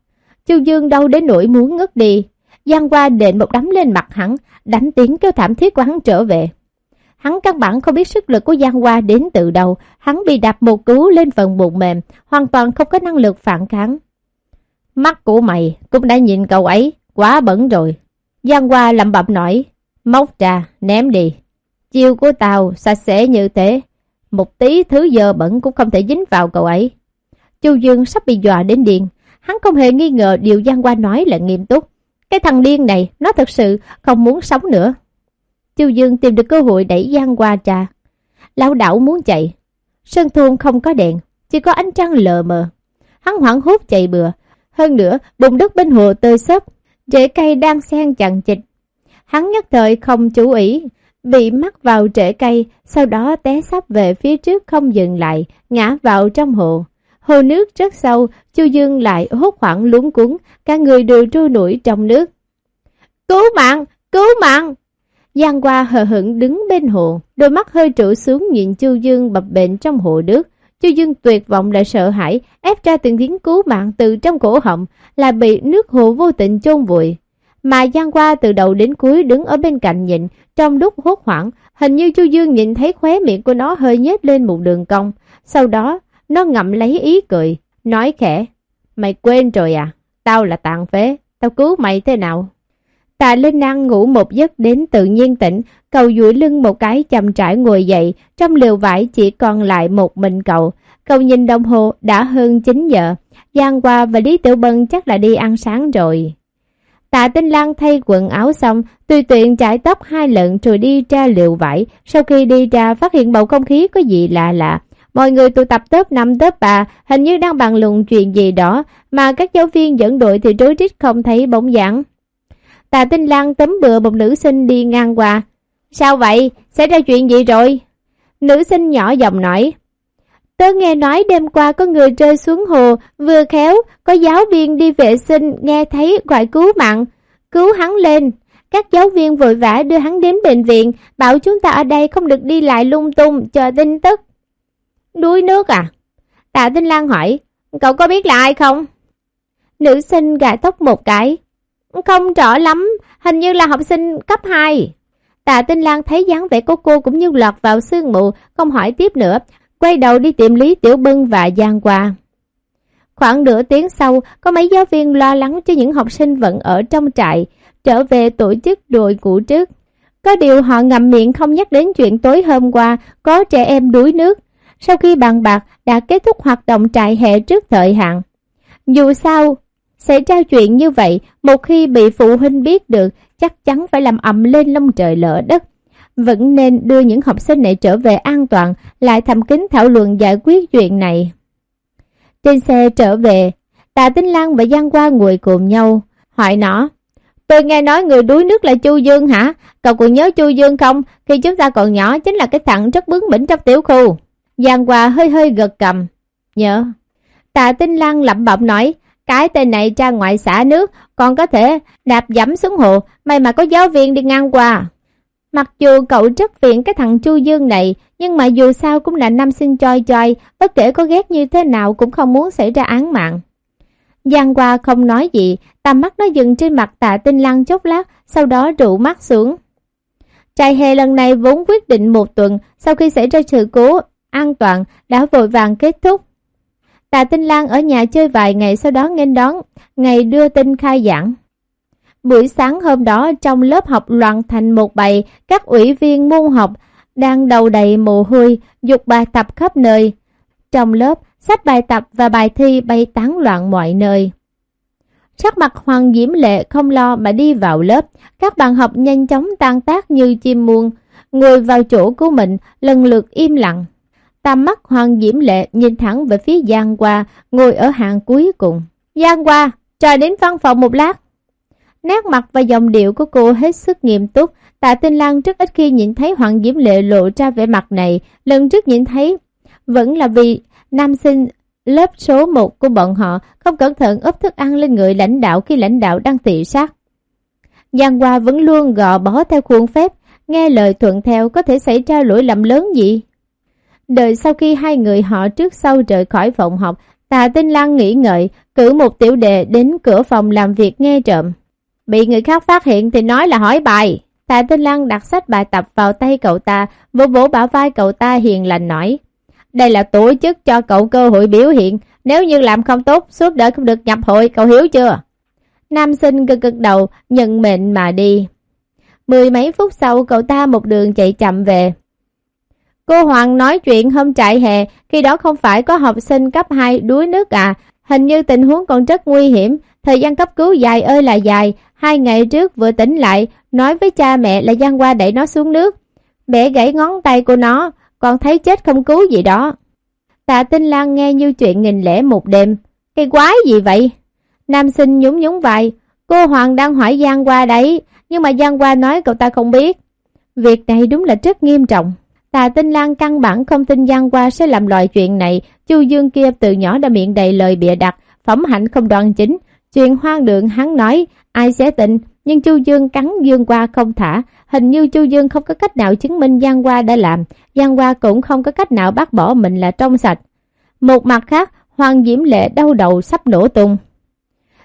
Speaker 1: Chu Dương đâu đến nỗi muốn ngất đi. Giang qua đệm một đấm lên mặt hắn, đánh tiếng kêu thảm thiết của hắn trở về. Hắn căn bản không biết sức lực của Giang Hoa đến từ đâu, hắn bị đạp một cú lên phần bụng mềm, hoàn toàn không có năng lực phản kháng. Mắt của mày cũng đã nhìn cậu ấy, quá bẩn rồi. Giang Hoa lẩm bẩm nói, móc ra, ném đi. Chiêu của tao sạch sẽ như thế, một tí thứ dơ bẩn cũng không thể dính vào cậu ấy. Chu Dương sắp bị dọa đến điên, hắn không hề nghi ngờ điều Giang Hoa nói là nghiêm túc. Cái thằng điên này, nó thật sự không muốn sống nữa. Chu Dương tìm được cơ hội đẩy Giang Hoa ra. Lão đảo muốn chạy. Sơn thôn không có đèn, chỉ có ánh trăng lờ mờ. Hắn hoảng hốt chạy bừa. Hơn nữa, bùn đất bên hồ tơi xốp, rễ cây đang xen chằng chịch. Hắn nhất thời không chú ý, bị mắc vào rễ cây, sau đó té sắp về phía trước không dừng lại, ngã vào trong hồ. Hồ nước rất sâu, Chu Dương lại hốt hoảng lúng cuốn, cả người đều trôi nổi trong nước. Cứu mạng! Cứu mạng! Giang qua hờ hững đứng bên hồ, đôi mắt hơi trụ xuống nhìn Chu Dương bập bệnh trong hồ nước. Chu Dương tuyệt vọng lại sợ hãi, ép ra từng tiếng cứu mạng từ trong cổ họng, là bị nước hồ vô tình chôn vùi. Mà Giang qua từ đầu đến cuối đứng ở bên cạnh nhìn, trong lúc hốt hoảng, hình như Chu Dương nhìn thấy khóe miệng của nó hơi nhếch lên một đường cong. Sau đó, nó ngậm lấy ý cười, nói khẽ, mày quên rồi à, tao là tàn phế, tao cứu mày thế nào? Tạ Linh Năng ngủ một giấc đến tự nhiên tỉnh, cầu duỗi lưng một cái chậm trải ngồi dậy, trong liều vải chỉ còn lại một mình cậu. Cậu nhìn đồng hồ đã hơn 9 giờ, Giang qua và Lý Tiểu Bân chắc là đi ăn sáng rồi. Tạ Tinh Lan thay quần áo xong, tùy tiện trải tóc hai lần rồi đi ra liều vải. Sau khi đi ra phát hiện bầu không khí có gì lạ lạ. Mọi người tụ tập tớp 5 tớp 3, hình như đang bàn luận chuyện gì đó, mà các giáo viên dẫn đội thì rối rít không thấy bóng dáng. Tạ Tinh Lan tấm bừa một nữ sinh đi ngang qua. Sao vậy? Xảy ra chuyện gì rồi? Nữ sinh nhỏ giọng nói. Tớ nghe nói đêm qua có người rơi xuống hồ, vừa khéo, có giáo viên đi vệ sinh, nghe thấy gọi cứu mạng, cứu hắn lên. Các giáo viên vội vã đưa hắn đến bệnh viện, bảo chúng ta ở đây không được đi lại lung tung, chờ tin tức. Đuối nước à? Tạ Tinh Lan hỏi, cậu có biết là ai không? Nữ sinh gãi tóc một cái, không rõ lắm, hình như là học sinh cấp 2. Tạ Tinh Lan thấy dáng vẻ của cô cũng như lọt vào sương mù, không hỏi tiếp nữa, quay đầu đi tìm Lý Tiểu Bân và Giang Hoa. Khoảng nửa tiếng sau, có mấy giáo viên lo lắng cho những học sinh vẫn ở trong trại, trở về tổ chức đội cũ trước. Có điều họ ngậm miệng không nhắc đến chuyện tối hôm qua có trẻ em đuối nước. Sau khi bàn bạc đã kết thúc hoạt động trại hè trước thời hạn. Dù sao, Xảy ra chuyện như vậy, một khi bị phụ huynh biết được, chắc chắn phải làm ầm lên lông trời lỡ đất. Vẫn nên đưa những học sinh này trở về an toàn, lại thầm kính thảo luận giải quyết chuyện này. Trên xe trở về, Tạ Tinh Lan và Giang Qua ngồi cùng nhau, hỏi nó. Tôi nghe nói người đuối nước là Chu Dương hả? Cậu còn nhớ Chu Dương không? Khi chúng ta còn nhỏ chính là cái thằng rất bướng bỉnh trong tiểu khu. Giang Qua hơi hơi gật cầm. Nhớ. Tạ Tinh Lan lẩm bẩm nói, cái tên này ra ngoại xã nước, còn có thể đạp dẫm xuống hồ, may mà có giáo viên đi ngang qua. Mặc dù cậu rất phiền cái thằng Chu Dương này, nhưng mà dù sao cũng là nam sinh choi choi, bất kể có ghét như thế nào cũng không muốn xảy ra án mạng. Giang qua không nói gì, tầm mắt nó dừng trên mặt tạ tinh lăng chốc lát, sau đó rụ mắt xuống. Trại hè lần này vốn quyết định một tuần, sau khi xảy ra sự cố, an toàn, đã vội vàng kết thúc. Tạ Tinh Lan ở nhà chơi vài ngày sau đó nghênh đón, ngày đưa tin khai giảng. Buổi sáng hôm đó trong lớp học loạn thành một bầy, các ủy viên môn học đang đầu đầy mồ hôi, dục bài tập khắp nơi. Trong lớp, sách bài tập và bài thi bay tán loạn mọi nơi. Sắc mặt Hoàng Diễm Lệ không lo mà đi vào lớp, các bạn học nhanh chóng tan tác như chim muôn, ngồi vào chỗ của mình, lần lượt im lặng. Tam mắt Hoàng Diễm Lệ nhìn thẳng về phía Giang Hoa, ngồi ở hàng cuối cùng. Giang Hoa, chờ đến văn phòng một lát. Nét mặt và giọng điệu của cô hết sức nghiêm túc. Tạ Tinh Lan rất ít khi nhìn thấy Hoàng Diễm Lệ lộ ra vẻ mặt này. Lần trước nhìn thấy vẫn là vì nam sinh lớp số 1 của bọn họ không cẩn thận ấp thức ăn lên người lãnh đạo khi lãnh đạo đang thị sát. Giang Hoa vẫn luôn gò bó theo khuôn phép, nghe lời thuận theo có thể xảy ra lỗi lầm lớn gì? Đợi sau khi hai người họ trước sau rời khỏi phòng học, Tà Tinh Lan nghĩ ngợi, cử một tiểu đệ đến cửa phòng làm việc nghe trộm. Bị người khác phát hiện thì nói là hỏi bài. Tà Tinh Lăng đặt sách bài tập vào tay cậu ta, vỗ vỗ bả vai cậu ta hiền lành nói. Đây là tổ chức cho cậu cơ hội biểu hiện, nếu như làm không tốt, suốt đời không được nhập hội, cậu hiểu chưa? Nam sinh cực cực đầu, nhận mệnh mà đi. Mười mấy phút sau cậu ta một đường chạy chậm về. Cô Hoàng nói chuyện hôm trại hè, khi đó không phải có học sinh cấp 2 đuối nước à, hình như tình huống còn rất nguy hiểm, thời gian cấp cứu dài ơi là dài, hai ngày trước vừa tỉnh lại, nói với cha mẹ là Giang qua đẩy nó xuống nước, bẻ gãy ngón tay của nó, còn thấy chết không cứu gì đó. Tạ Tinh Lan nghe như chuyện nghìn lẻ một đêm, cái quái gì vậy? Nam sinh nhún nhún vai, cô Hoàng đang hỏi Giang Hoa đấy, nhưng mà Giang Hoa nói cậu ta không biết. Việc này đúng là rất nghiêm trọng. Tà Tinh Lan căn bản không tin Giang Hoa sẽ làm loại chuyện này, Chu Dương kia từ nhỏ đã miệng đầy lời bịa đặt, phẩm hạnh không đoan chính. Chuyện hoang đường hắn nói, ai sẽ tin, nhưng Chu Dương cắn Dương qua không thả, hình như Chu Dương không có cách nào chứng minh Giang qua đã làm, Giang qua cũng không có cách nào bác bỏ mình là trong sạch. Một mặt khác, Hoàng Diễm Lệ đau đầu sắp nổ tung.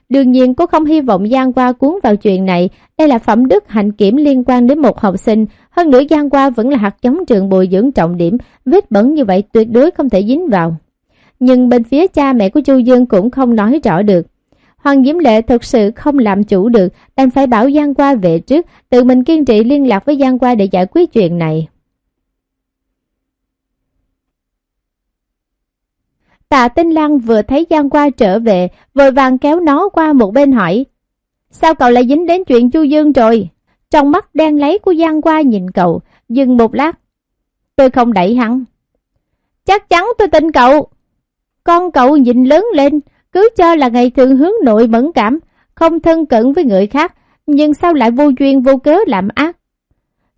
Speaker 1: Đương nhiên cô không hy vọng Giang qua cuốn vào chuyện này, đây là phẩm đức hạnh kiểm liên quan đến một học sinh, hơn nữa Giang qua vẫn là hạt giống trường bồi dưỡng trọng điểm, vết bẩn như vậy tuyệt đối không thể dính vào. Nhưng bên phía cha mẹ của Chu Dương cũng không nói rõ được. Hoàng Diễm Lệ thực sự không làm chủ được, đành phải bảo Giang Qua về trước, tự mình kiên trì liên lạc với Giang Qua để giải quyết chuyện này. Tạ Tinh Lan vừa thấy Giang Qua trở về, vội vàng kéo nó qua một bên hỏi. Sao cậu lại dính đến chuyện Chu Dương rồi? Trong mắt đen lấy của Giang Qua nhìn cậu, dừng một lát. Tôi không đẩy hắn. Chắc chắn tôi tin cậu. Con cậu nhìn lớn lên, cứ cho là ngày thường hướng nội mẫn cảm, không thân cận với người khác, nhưng sao lại vô duyên vô cớ làm ác.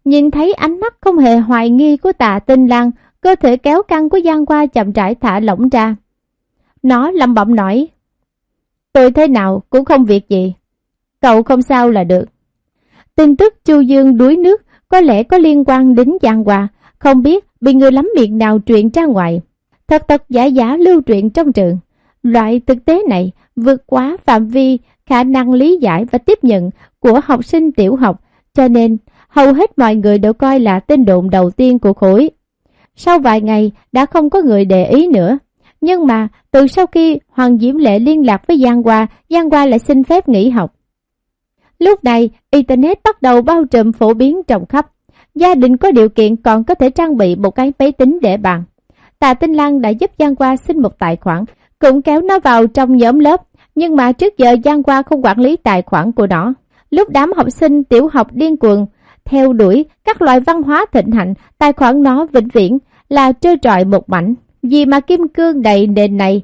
Speaker 1: Nhìn thấy ánh mắt không hề hoài nghi của tạ tinh lang, cơ thể kéo căng của Giang Qua chậm rãi thả lỏng ra. Nó lầm bẩm nói. Tôi thế nào cũng không việc gì. Cậu không sao là được. Tin tức Chu Dương đuối nước có lẽ có liên quan đến Giang Hoa, không biết bị người lắm miệng nào truyện ra ngoài. Thật thật giả giả lưu truyện trong trường. Loại thực tế này vượt quá phạm vi khả năng lý giải và tiếp nhận của học sinh tiểu học, cho nên hầu hết mọi người đều coi là tin đồn đầu tiên của khối. Sau vài ngày đã không có người để ý nữa, nhưng mà từ sau khi Hoàng Diễm Lệ liên lạc với Giang Hoa, Giang Hoa lại xin phép nghỉ học. Lúc này, Internet bắt đầu bao trùm phổ biến rộng khắp. Gia đình có điều kiện còn có thể trang bị một cái máy tính để bàn. Tạ Tinh Lan đã giúp Giang Hoa xin một tài khoản, cũng kéo nó vào trong nhóm lớp. Nhưng mà trước giờ Giang Hoa không quản lý tài khoản của nó. Lúc đám học sinh tiểu học điên cuồng, theo đuổi các loại văn hóa thịnh hành, tài khoản nó vĩnh viễn là trơ trọi một mảnh. Vì mà kim cương đầy nền này,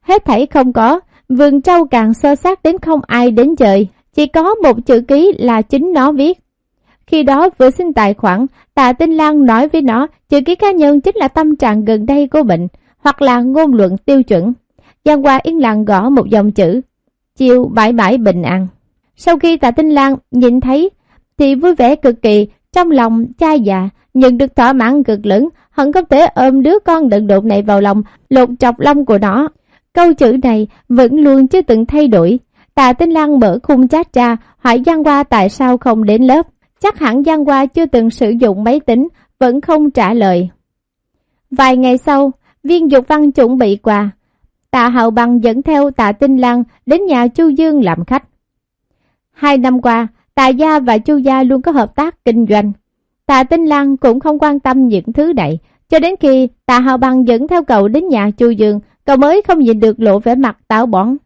Speaker 1: hết thảy không có, vườn trâu càng sơ sát đến không ai đến trời, chỉ có một chữ ký là chính nó viết. Khi đó vừa xin tài khoản, Tạ Tinh Lan nói với nó chữ ký cá nhân chính là tâm trạng gần đây của bệnh, hoặc là ngôn luận tiêu chuẩn. Giang Hoa yên lặng gõ một dòng chữ, chiều bãi bãi bình an. Sau khi Tạ Tinh Lan nhìn thấy thì vui vẻ cực kỳ, trong lòng cha già, nhận được thỏa mãn cực lớn, hận không thể ôm đứa con đựng đột này vào lòng, lột chọc lông của nó. Câu chữ này vẫn luôn chưa từng thay đổi. Tạ Tinh Lan mở khung chat ra, hỏi Giang Hoa tại sao không đến lớp. Chắc hẳn Giang Hoa chưa từng sử dụng máy tính, vẫn không trả lời. Vài ngày sau, viên dục văn chuẩn bị quà. Tạ Hậu Bằng dẫn theo Tạ Tinh Lăng đến nhà Chu Dương làm khách. Hai năm qua, Tạ Gia và Chu Gia luôn có hợp tác kinh doanh. Tạ Tinh Lăng cũng không quan tâm những thứ này, cho đến khi Tạ Hạo Bằng dẫn theo cậu đến nhà Chu Dương, cậu mới không nhìn được lộ vẻ mặt táo bỏng.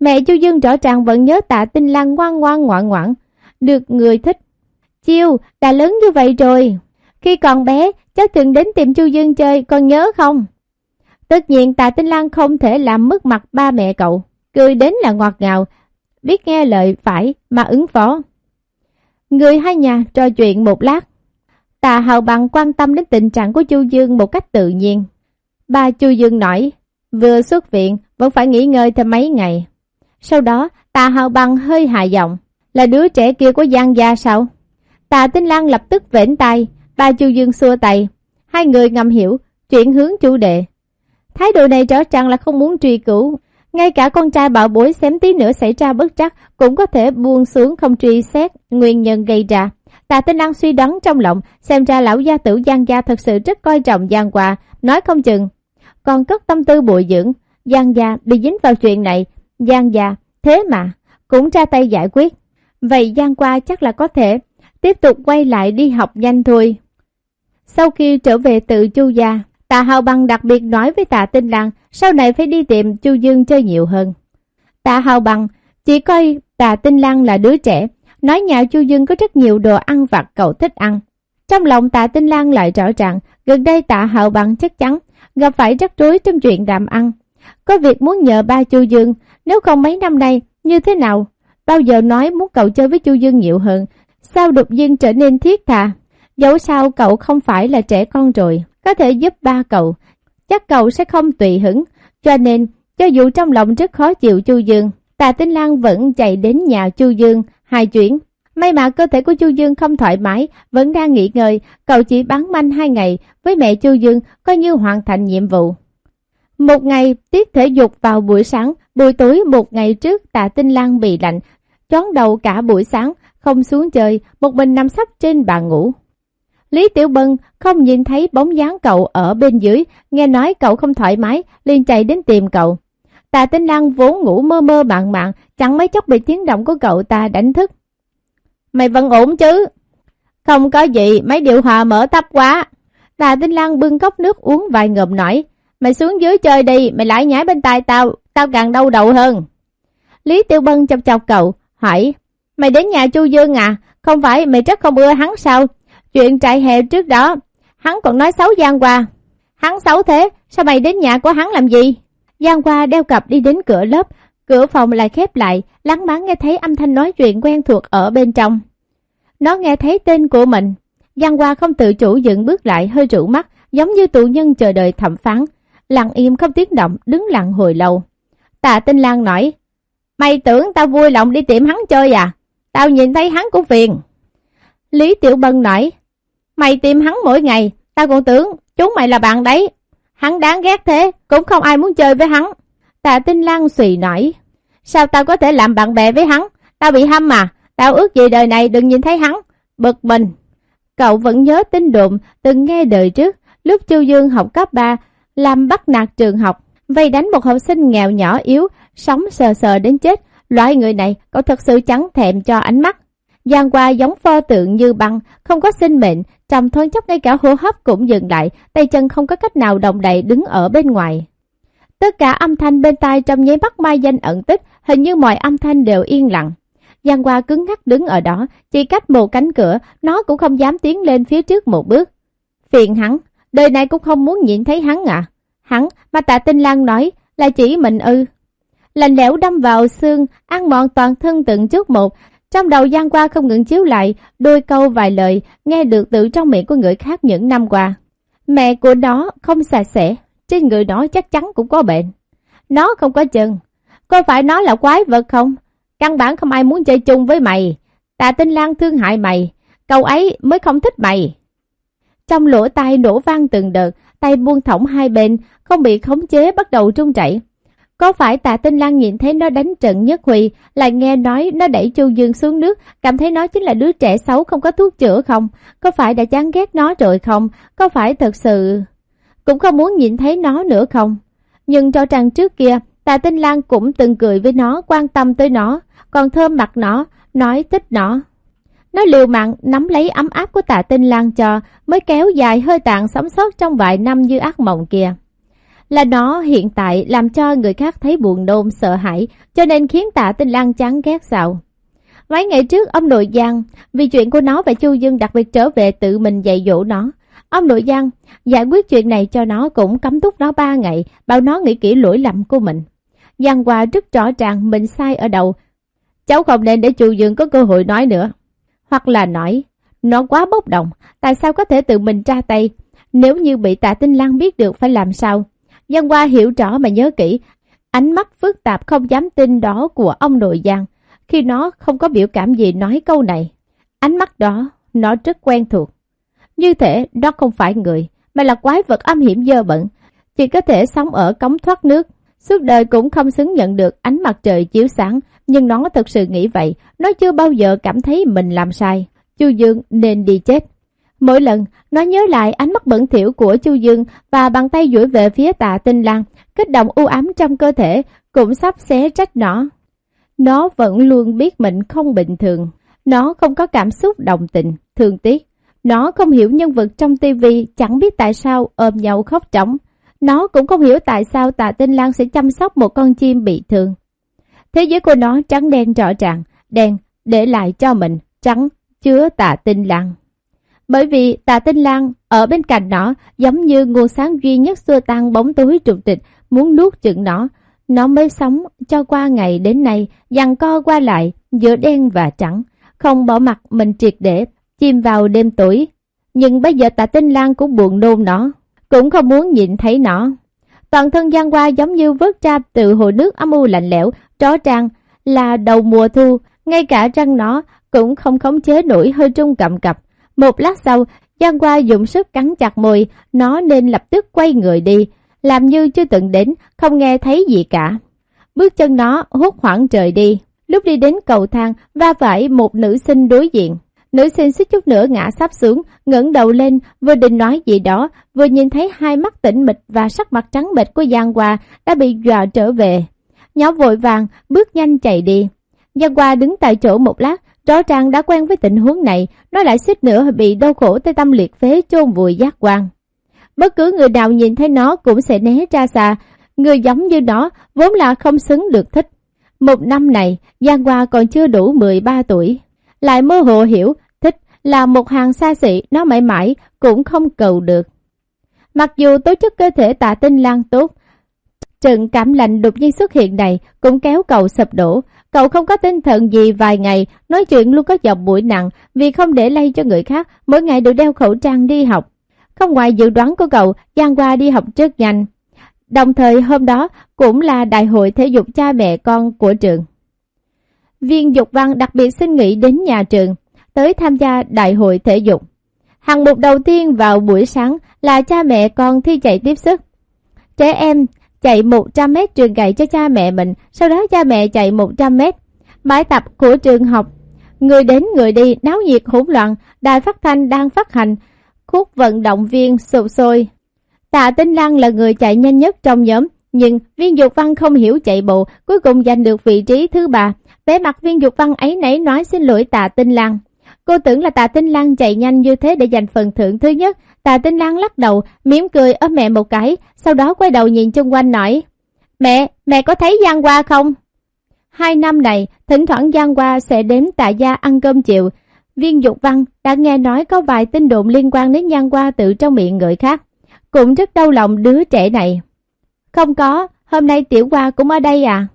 Speaker 1: Mẹ Chu Dương rõ ràng vẫn nhớ Tạ Tinh Lăng ngoan ngoan ngoạn ngoãn, được người thích. Chiêu, đã lớn như vậy rồi. Khi còn bé, cháu từng đến tìm Chu Dương chơi, con nhớ không? Tất nhiên Tạ Tinh Lan không thể làm mất mặt ba mẹ cậu, cười đến là ngọt ngào, biết nghe lời phải mà ứng phó. Người hai nhà trò chuyện một lát, Tà Hào Bằng quan tâm đến tình trạng của Chu Dương một cách tự nhiên. Ba Chu Dương nói, vừa xuất viện vẫn phải nghỉ ngơi thêm mấy ngày. Sau đó, Tà Hào Bằng hơi hài giọng, là đứa trẻ kia của Giang Gia sao? Tạ Tinh Lan lập tức vểnh tay, ba Chu Dương xua tay. Hai người ngầm hiểu, chuyển hướng chủ đề. Thái độ này rõ ràng là không muốn truy cứu. Ngay cả con trai bảo bối xém tí nữa xảy ra bất trắc cũng có thể buông xuống không truy xét nguyên nhân gây ra. Tạ Tinh Lan suy đoán trong lòng, xem ra lão gia tử Giang gia thật sự rất coi trọng Giang Hòa, nói không chừng. Còn cất tâm tư bồi dưỡng, Giang gia bị dính vào chuyện này, Giang gia, thế mà, cũng ra tay giải quyết. Vậy Giang qua chắc là có thể tiếp tục quay lại đi học nhanh thôi. Sau khi trở về tự Chu gia, Tạ Hào Bằng đặc biệt nói với Tạ Tinh Lan sau này phải đi tìm Chu Dương chơi nhiều hơn. Tạ Hào Bằng chỉ coi Tạ Tinh Lan là đứa trẻ, nói nhạo Chu Dương có rất nhiều đồ ăn vặt cậu thích ăn. Trong lòng Tạ Tinh Lan lại rõ ràng, gần đây Tạ Hào Bằng chắc chắn gặp phải rắc rối trong chuyện đàm ăn. Có việc muốn nhờ ba Chu Dương, nếu không mấy năm nay, như thế nào? Bao giờ nói muốn cậu chơi với Chu Dương nhiều hơn, sao đột nhiên trở nên thiết thà? Dẫu sao cậu không phải là trẻ con rồi, có thể giúp ba cậu, chắc cậu sẽ không tùy hứng. Cho nên, cho dù trong lòng rất khó chịu Chu Dương, Tạ Tinh Lan vẫn chạy đến nhà Chu Dương, hai chuyến. May mà cơ thể của Chu Dương không thoải mái, vẫn đang nghỉ ngơi, cậu chỉ bán manh hai ngày, với mẹ Chu Dương coi như hoàn thành nhiệm vụ. Một ngày tiết thể dục vào buổi sáng, buổi tối một ngày trước tạ tinh lan bị lạnh, chón đầu cả buổi sáng, không xuống chơi, một mình nằm sắp trên bàn ngủ. Lý Tiểu Bân không nhìn thấy bóng dáng cậu ở bên dưới, nghe nói cậu không thoải mái, liền chạy đến tìm cậu. Tạ Tinh Lăng vốn ngủ mơ mơ màng màng, chẳng mấy chốc bị tiếng động của cậu ta đánh thức. Mày vẫn ổn chứ? Không có gì, mấy điều hòa mở thấp quá. Tạ Tinh Lăng bưng cốc nước uống vài ngụm nổi. Mày xuống dưới chơi đi, mày lại nhảy bên tai tao, tao càng đau đầu hơn. Lý Tiểu Bân chọc chọc cậu, hỏi, mày đến nhà Chu Dương à, không phải mày rất không ưa hắn sao? Chuyện trại hè trước đó, hắn còn nói xấu Giang Hoa. Hắn xấu thế, sao mày đến nhà của hắn làm gì? Giang Hoa đeo cặp đi đến cửa lớp, cửa phòng lại khép lại, lắng bán nghe thấy âm thanh nói chuyện quen thuộc ở bên trong. Nó nghe thấy tên của mình. Giang Hoa không tự chủ dựng bước lại hơi rũ mắt, giống như tù nhân chờ đợi thẩm phán. Lặng im không tiếng động, đứng lặng hồi lâu. Tạ Tinh Lan nói, Mày tưởng tao vui lòng đi tìm hắn chơi à? Tao nhìn thấy hắn cũng phiền. Lý Tiểu Bân nói, Mày tìm hắn mỗi ngày, tao còn tưởng chúng mày là bạn đấy. Hắn đáng ghét thế, cũng không ai muốn chơi với hắn. Tạ Tinh Lan xùy nổi, Sao tao có thể làm bạn bè với hắn? Tao bị hâm mà, tao ước gì đời này đừng nhìn thấy hắn. Bực mình. Cậu vẫn nhớ tin đồn từng nghe đời trước, lúc Chu Dương học cấp 3, làm bắt nạt trường học, vây đánh một học sinh nghèo nhỏ yếu, sống sờ sờ đến chết. Loại người này cậu thật sự chẳng thèm cho ánh mắt. Giang qua giống pho tượng như băng, không có sinh mệnh, trầm thoáng chốc ngay cả hô hấp cũng dừng lại, tay chân không có cách nào động đậy đứng ở bên ngoài. Tất cả âm thanh bên tai trong nháy mắt mai danh ẩn tích, hình như mọi âm thanh đều yên lặng. Giang Hoa cứng ngắc đứng ở đó, chỉ cách một cánh cửa, nó cũng không dám tiến lên phía trước một bước. Phiền hắn, đời này cũng không muốn nhìn thấy hắn à. Hắn, mà tạ tinh lang nói, là chỉ mình ư. Lành lẽo đâm vào xương, ăn mòn toàn thân từng chút một. Trong đầu Giang qua không ngừng chiếu lại, đôi câu vài lời, nghe được từ trong miệng của người khác những năm qua. Mẹ của nó không sạch sẽ, trên người nó chắc chắn cũng có bệnh. Nó không có chân. Có phải nó là quái vật không? Căn bản không ai muốn chơi chung với mày. Tạ Tinh Lan thương hại mày. Cậu ấy mới không thích mày. Trong lỗ tai nổ vang từng đợt, tay buông thõng hai bên, không bị khống chế bắt đầu trung chảy. Có phải tạ tinh lan nhìn thấy nó đánh trận nhất huy, lại nghe nói nó đẩy Chu Dương xuống nước, cảm thấy nó chính là đứa trẻ xấu không có thuốc chữa không? Có phải đã chán ghét nó rồi không? Có phải thật sự... Cũng không muốn nhìn thấy nó nữa không? Nhưng cho rằng trước kia, tạ tinh lan cũng từng cười với nó, quan tâm tới nó, còn thơm mặt nó, nói thích nó. Nó liều mạng nắm lấy ấm áp của tạ tinh lan cho, mới kéo dài hơi tàn sống sót trong vài năm như ác mộng kia. Là nó hiện tại làm cho người khác thấy buồn nôn sợ hãi, cho nên khiến tạ tinh lăng chán ghét sao. Mấy ngày trước ông nội Giang, vì chuyện của nó và Chu Dương đặc biệt trở về tự mình dạy dỗ nó. Ông nội Giang giải quyết chuyện này cho nó cũng cấm túc nó ba ngày, bảo nó nghĩ kỹ lỗi lầm của mình. Giang Hoa rất rõ ràng mình sai ở đầu. Cháu không nên để Chu Dương có cơ hội nói nữa. Hoặc là nói, nó quá bốc đồng, tại sao có thể tự mình ra tay? Nếu như bị tạ tinh lang biết được phải làm sao? Giang Hoa hiểu rõ mà nhớ kỹ, ánh mắt phức tạp không dám tin đó của ông nội Giang, khi nó không có biểu cảm gì nói câu này. Ánh mắt đó nó rất quen thuộc. Như thể đó không phải người, mà là quái vật âm hiểm dơ bẩn, chỉ có thể sống ở cống thoát nước. Suốt đời cũng không xứng nhận được ánh mặt trời chiếu sáng, nhưng nó thật sự nghĩ vậy, nó chưa bao giờ cảm thấy mình làm sai. Chu Dương nên đi chết. Mỗi lần, nó nhớ lại ánh mắt bẩn thỉu của Chu Dương và bàn tay duỗi về phía tạ tinh lang, kích động u ám trong cơ thể, cũng sắp xé trách nó. Nó vẫn luôn biết mình không bình thường. Nó không có cảm xúc đồng tình, thương tiếc. Nó không hiểu nhân vật trong tivi chẳng biết tại sao ôm nhau khóc trống. Nó cũng không hiểu tại sao tạ tinh lang sẽ chăm sóc một con chim bị thương. Thế giới của nó trắng đen rõ ràng, đen để lại cho mình, trắng chứa tạ tinh lang. Bởi vì tạ tinh lang ở bên cạnh nó giống như nguồn sáng duy nhất xua tan bóng tối trục trịch muốn nuốt chừng nó. Nó mới sống cho qua ngày đến nay, dằn co qua lại giữa đen và trắng, không bỏ mặt mình triệt để, chìm vào đêm tối. Nhưng bây giờ tạ tinh lang cũng buồn nôn nó, cũng không muốn nhìn thấy nó. Toàn thân Giang Hoa giống như vớt ra từ hồ nước âm u lạnh lẽo, tró trang, là đầu mùa thu, ngay cả răng nó cũng không khống chế nổi hơi trung cầm cập. Một lát sau, Giang Hoa dùng sức cắn chặt môi, nó nên lập tức quay người đi, làm như chưa từng đến, không nghe thấy gì cả. Bước chân nó hốt hoảng trời đi, lúc đi đến cầu thang va phải một nữ sinh đối diện. Nữ sinh suýt chút nữa ngã sắp xuống, ngẩng đầu lên, vừa định nói gì đó, vừa nhìn thấy hai mắt tỉnh mịch và sắc mặt trắng bệch của Giang Hoa đã bị dọa trở về. Nhỏ vội vàng, bước nhanh chạy đi. Giang Hoa đứng tại chỗ một lát, rõ ràng đã quen với tình huống này, nó lại suýt nữa bị đau khổ tới tâm liệt phế chôn vùi giác quan. Bất cứ người nào nhìn thấy nó cũng sẽ né ra xa, người giống như nó vốn là không xứng được thích. Một năm này, Giang Hoa còn chưa đủ 13 tuổi, lại mơ hồ hiểu thích là một hàng xa xỉ nó mãi mãi cũng không cầu được. Mặc dù tố chất cơ thể tạ tinh lan tốt, trận cảm lạnh đột nhiên xuất hiện này cũng kéo cầu sập đổ. Cậu không có tinh thần gì vài ngày, nói chuyện luôn có giọng mũi nặng vì không để lây cho người khác, mỗi ngày đều đeo khẩu trang đi học. Không ngoài dự đoán của cậu, Giang Hoa đi học rất nhanh. Đồng thời hôm đó cũng là đại hội thể dục cha mẹ con của trường. Viên dục văn đặc biệt xin nghỉ đến nhà trường, tới tham gia đại hội thể dục. Hạng mục đầu tiên vào buổi sáng là cha mẹ con thi chạy tiếp sức. Trẻ em chạy 100 mét trường gậy cho cha mẹ mình, sau đó cha mẹ chạy 100 mét. bài tập của trường học, người đến người đi, náo nhiệt hỗn loạn, đài phát thanh đang phát hành, khúc vận động viên sụp sôi. Tạ Tinh Lan là người chạy nhanh nhất trong nhóm, nhưng viên dục văn không hiểu chạy bộ, cuối cùng giành được vị trí thứ ba. Vẻ mặt viên dục văn ấy nấy nói xin lỗi tạ Tinh Lan. Cô tưởng là tạ Tinh Lăng chạy nhanh như thế để giành phần thưởng thứ nhất. Tạ Tinh Lăng lắc đầu, mỉm cười ấp mẹ một cái, sau đó quay đầu nhìn chung quanh nói. Mẹ, mẹ có thấy Giang Hoa không? Hai năm này, thỉnh thoảng Giang Hoa sẽ đến tạ gia ăn cơm chiều, Viên Dục Văn đã nghe nói có vài tin đồn liên quan đến Giang Hoa tự trong miệng người khác. Cũng rất đau lòng đứa trẻ này. Không có, hôm nay Tiểu Hoa cũng ở đây à?